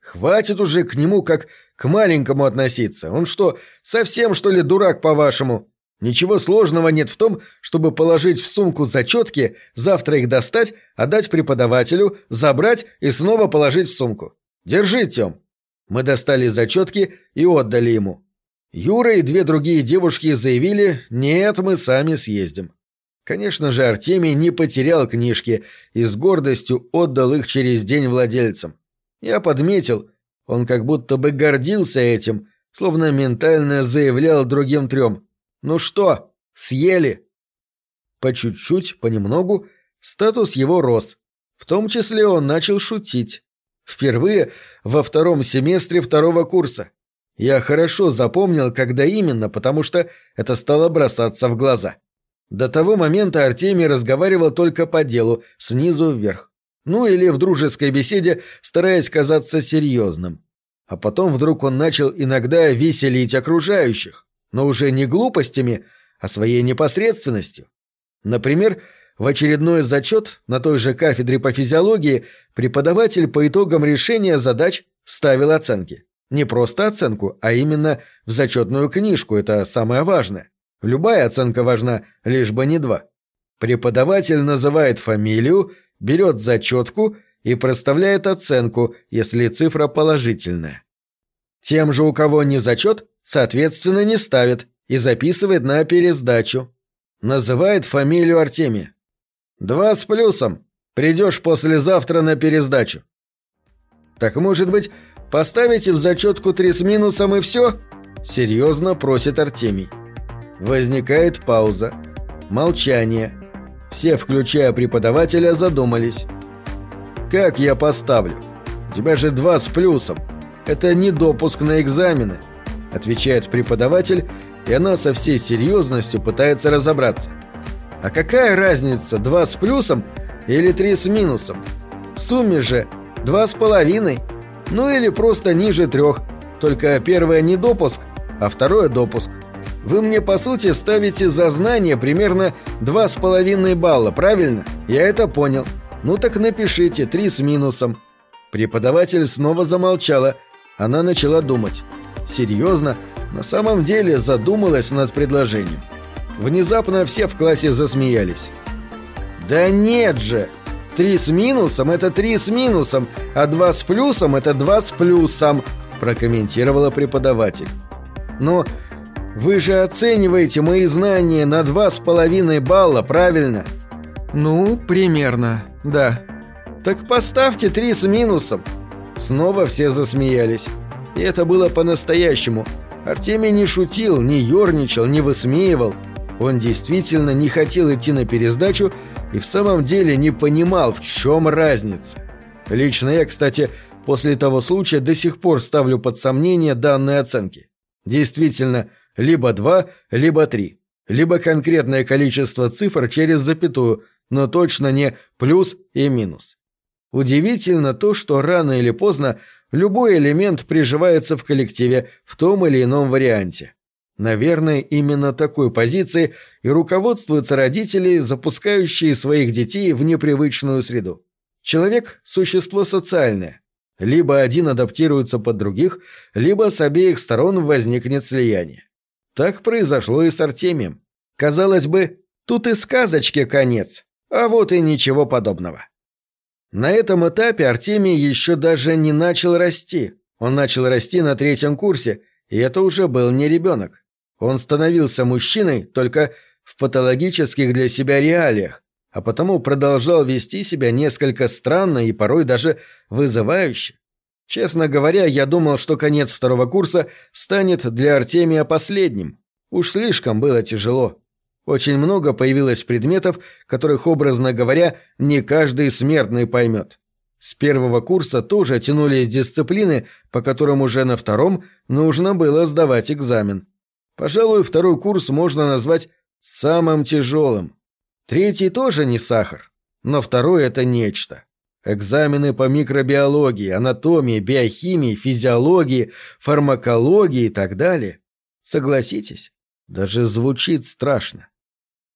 «Хватит уже к нему как к маленькому относиться. Он что, совсем что ли дурак, по-вашему? Ничего сложного нет в том, чтобы положить в сумку зачетки, завтра их достать, отдать преподавателю, забрать и снова положить в сумку. Держи, Тём. Мы достали зачетки и отдали ему. Юра и две другие девушки заявили «нет, мы сами съездим». Конечно же, Артемий не потерял книжки и с гордостью отдал их через день владельцам. Я подметил, он как будто бы гордился этим, словно ментально заявлял другим трем «Ну что, съели?» По чуть-чуть, понемногу, статус его рос. В том числе он начал шутить. Впервые во втором семестре второго курса. Я хорошо запомнил, когда именно, потому что это стало бросаться в глаза. До того момента Артемий разговаривал только по делу, снизу вверх. Ну или в дружеской беседе, стараясь казаться серьезным. А потом вдруг он начал иногда веселить окружающих но уже не глупостями, а своей непосредственностью. Например, в очередной зачет на той же кафедре по физиологии преподаватель по итогам решения задач ставил оценки. Не просто оценку, а именно в зачетную книжку, это самое важное. Любая оценка важна, лишь бы не два. Преподаватель называет фамилию, берет зачетку и проставляет оценку, если цифра положительная. Тем же, у кого не зачет, соответственно, не ставит и записывает на пересдачу. Называет фамилию Артемия. Два с плюсом. Придешь послезавтра на пересдачу. Так может быть, поставите в зачетку три с минусом и все? Серьезно просит Артемий. Возникает пауза. Молчание. Все, включая преподавателя, задумались. «Как я поставлю? У тебя же два с плюсом. Это не допуск на экзамены отвечает преподаватель, и она со всей серьезностью пытается разобраться. А какая разница, два с плюсом или три с минусом? В сумме же два с половиной, ну или просто ниже трех, только первое не допуск, а второе допуск. Вы мне по сути ставите за знание примерно два с половиной балла, правильно? Я это понял. Ну так напишите три с минусом. Преподаватель снова замолчала. Она начала думать серьезно, на самом деле задумалась над предложением. Внезапно все в классе засмеялись. «Да нет же! Три с минусом — это три с минусом, а два с плюсом — это два с плюсом», — прокомментировала преподаватель. «Но вы же оцениваете мои знания на два с половиной балла, правильно?» «Ну, примерно, да». «Так поставьте три с минусом». Снова все засмеялись. И это было по-настоящему. Артемий не шутил, не ерничал, не высмеивал. Он действительно не хотел идти на пересдачу и в самом деле не понимал, в чем разница. Лично я, кстати, после того случая до сих пор ставлю под сомнение данные оценки. Действительно, либо два, либо три. Либо конкретное количество цифр через запятую, но точно не плюс и минус. Удивительно то, что рано или поздно Любой элемент приживается в коллективе в том или ином варианте. Наверное, именно такой позиции и руководствуются родители, запускающие своих детей в непривычную среду. Человек – существо социальное. Либо один адаптируется под других, либо с обеих сторон возникнет слияние. Так произошло и с Артемием. Казалось бы, тут и сказочке конец, а вот и ничего подобного. На этом этапе Артемий еще даже не начал расти. Он начал расти на третьем курсе, и это уже был не ребенок. Он становился мужчиной только в патологических для себя реалиях, а потому продолжал вести себя несколько странно и порой даже вызывающе. Честно говоря, я думал, что конец второго курса станет для Артемия последним. Уж слишком было тяжело. Очень много появилось предметов, которых, образно говоря, не каждый смертный поймет. С первого курса тоже тянулись дисциплины, по которым уже на втором нужно было сдавать экзамен. Пожалуй, второй курс можно назвать самым тяжелым. Третий тоже не сахар, но второй — это нечто. Экзамены по микробиологии, анатомии, биохимии, физиологии, фармакологии и так далее. Согласитесь, даже звучит страшно.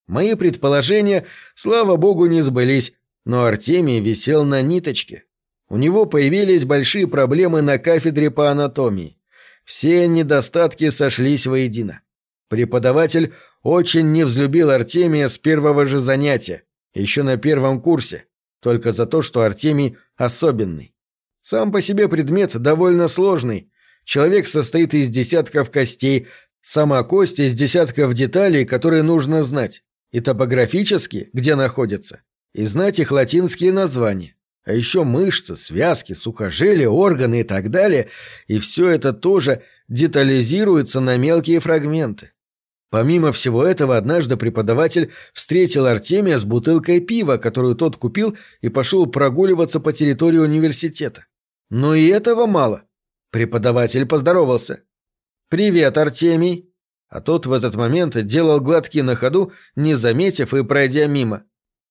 Мои предположения, слава богу, не сбылись, но Артемий висел на ниточке. У него появились большие проблемы на кафедре по анатомии. Все недостатки сошлись воедино. Преподаватель очень не взлюбил Артемия с первого же занятия, еще на первом курсе, только за то, что Артемий особенный. Сам по себе предмет довольно сложный. Человек состоит из десятков костей, сама кость из десятков деталей, которые нужно знать, и топографически, где находятся, и знать их латинские названия. А еще мышцы, связки, сухожилия, органы и так далее, и все это тоже детализируется на мелкие фрагменты. Помимо всего этого, однажды преподаватель встретил Артемия с бутылкой пива, которую тот купил, и пошел прогуливаться по территории университета. Но и этого мало. Преподаватель поздоровался. «Привет, Артемий!» А тот в этот момент делал глотки на ходу, не заметив и пройдя мимо.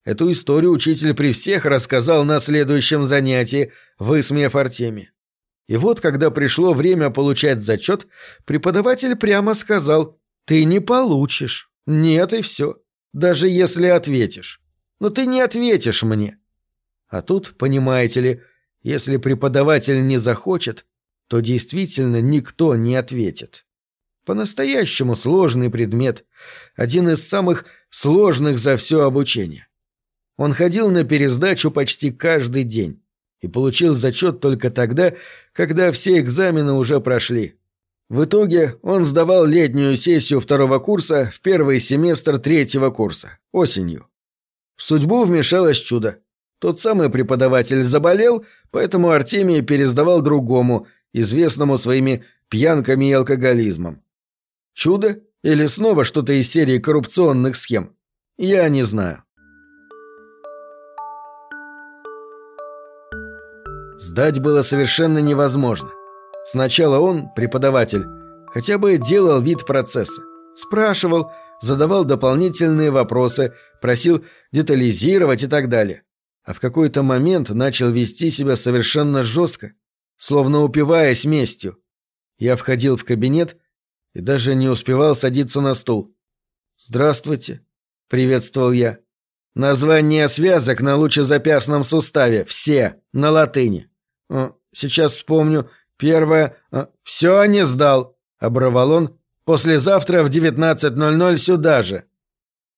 Эту историю учитель при всех рассказал на следующем занятии, высмеяв Артемия. И вот, когда пришло время получать зачет, преподаватель прямо сказал ты не получишь. Нет, и все. Даже если ответишь. Но ты не ответишь мне. А тут, понимаете ли, если преподаватель не захочет, то действительно никто не ответит. По-настоящему сложный предмет, один из самых сложных за все обучение. Он ходил на пересдачу почти каждый день и получил зачет только тогда, когда все экзамены уже прошли. В итоге он сдавал летнюю сессию второго курса в первый семестр третьего курса, осенью. В судьбу вмешалось чудо. Тот самый преподаватель заболел, поэтому Артемий пересдавал другому, известному своими пьянками и алкоголизмом. Чудо или снова что-то из серии коррупционных схем? Я не знаю. Сдать было совершенно невозможно. Сначала он, преподаватель, хотя бы делал вид процесса. Спрашивал, задавал дополнительные вопросы, просил детализировать и так далее. А в какой-то момент начал вести себя совершенно жестко, словно упиваясь местью. Я входил в кабинет и даже не успевал садиться на стул. «Здравствуйте», — приветствовал я. «Название связок на лучезапястном суставе. Все. На латыни. Сейчас вспомню. Первое... А, «Все не сдал», — обрывал он. «Послезавтра в 19.00 сюда же».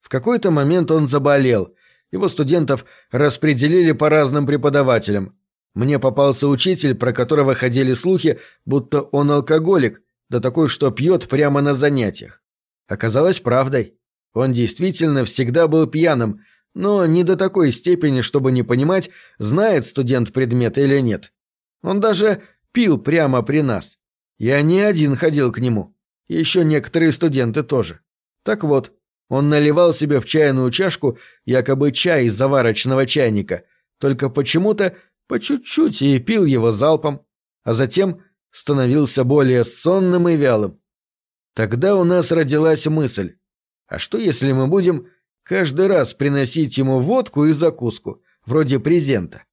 В какой-то момент он заболел. Его студентов распределили по разным преподавателям. Мне попался учитель, про которого ходили слухи, будто он алкоголик, да такой, что пьет прямо на занятиях. Оказалось правдой. Он действительно всегда был пьяным, но не до такой степени, чтобы не понимать, знает студент предмет или нет. Он даже Пил прямо при нас. Я не один ходил к нему. Еще некоторые студенты тоже. Так вот, он наливал себе в чайную чашку якобы чай из заварочного чайника, только почему-то по чуть-чуть и пил его залпом, а затем становился более сонным и вялым. Тогда у нас родилась мысль, а что если мы будем каждый раз приносить ему водку и закуску, вроде презента?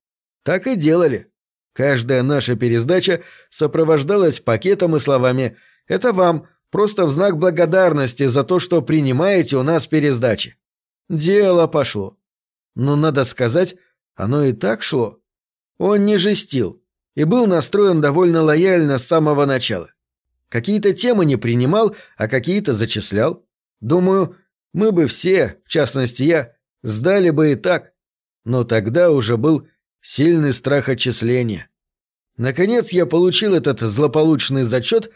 Так и делали. Каждая наша пересдача сопровождалась пакетом и словами «Это вам, просто в знак благодарности за то, что принимаете у нас пересдачи». Дело пошло. Но, надо сказать, оно и так шло. Он не жестил и был настроен довольно лояльно с самого начала. Какие-то темы не принимал, а какие-то зачислял. Думаю, мы бы все, в частности я, сдали бы и так. Но тогда уже был Сильный страх отчисления. Наконец я получил этот злополучный зачет,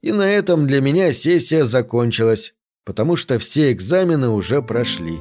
и на этом для меня сессия закончилась, потому что все экзамены уже прошли.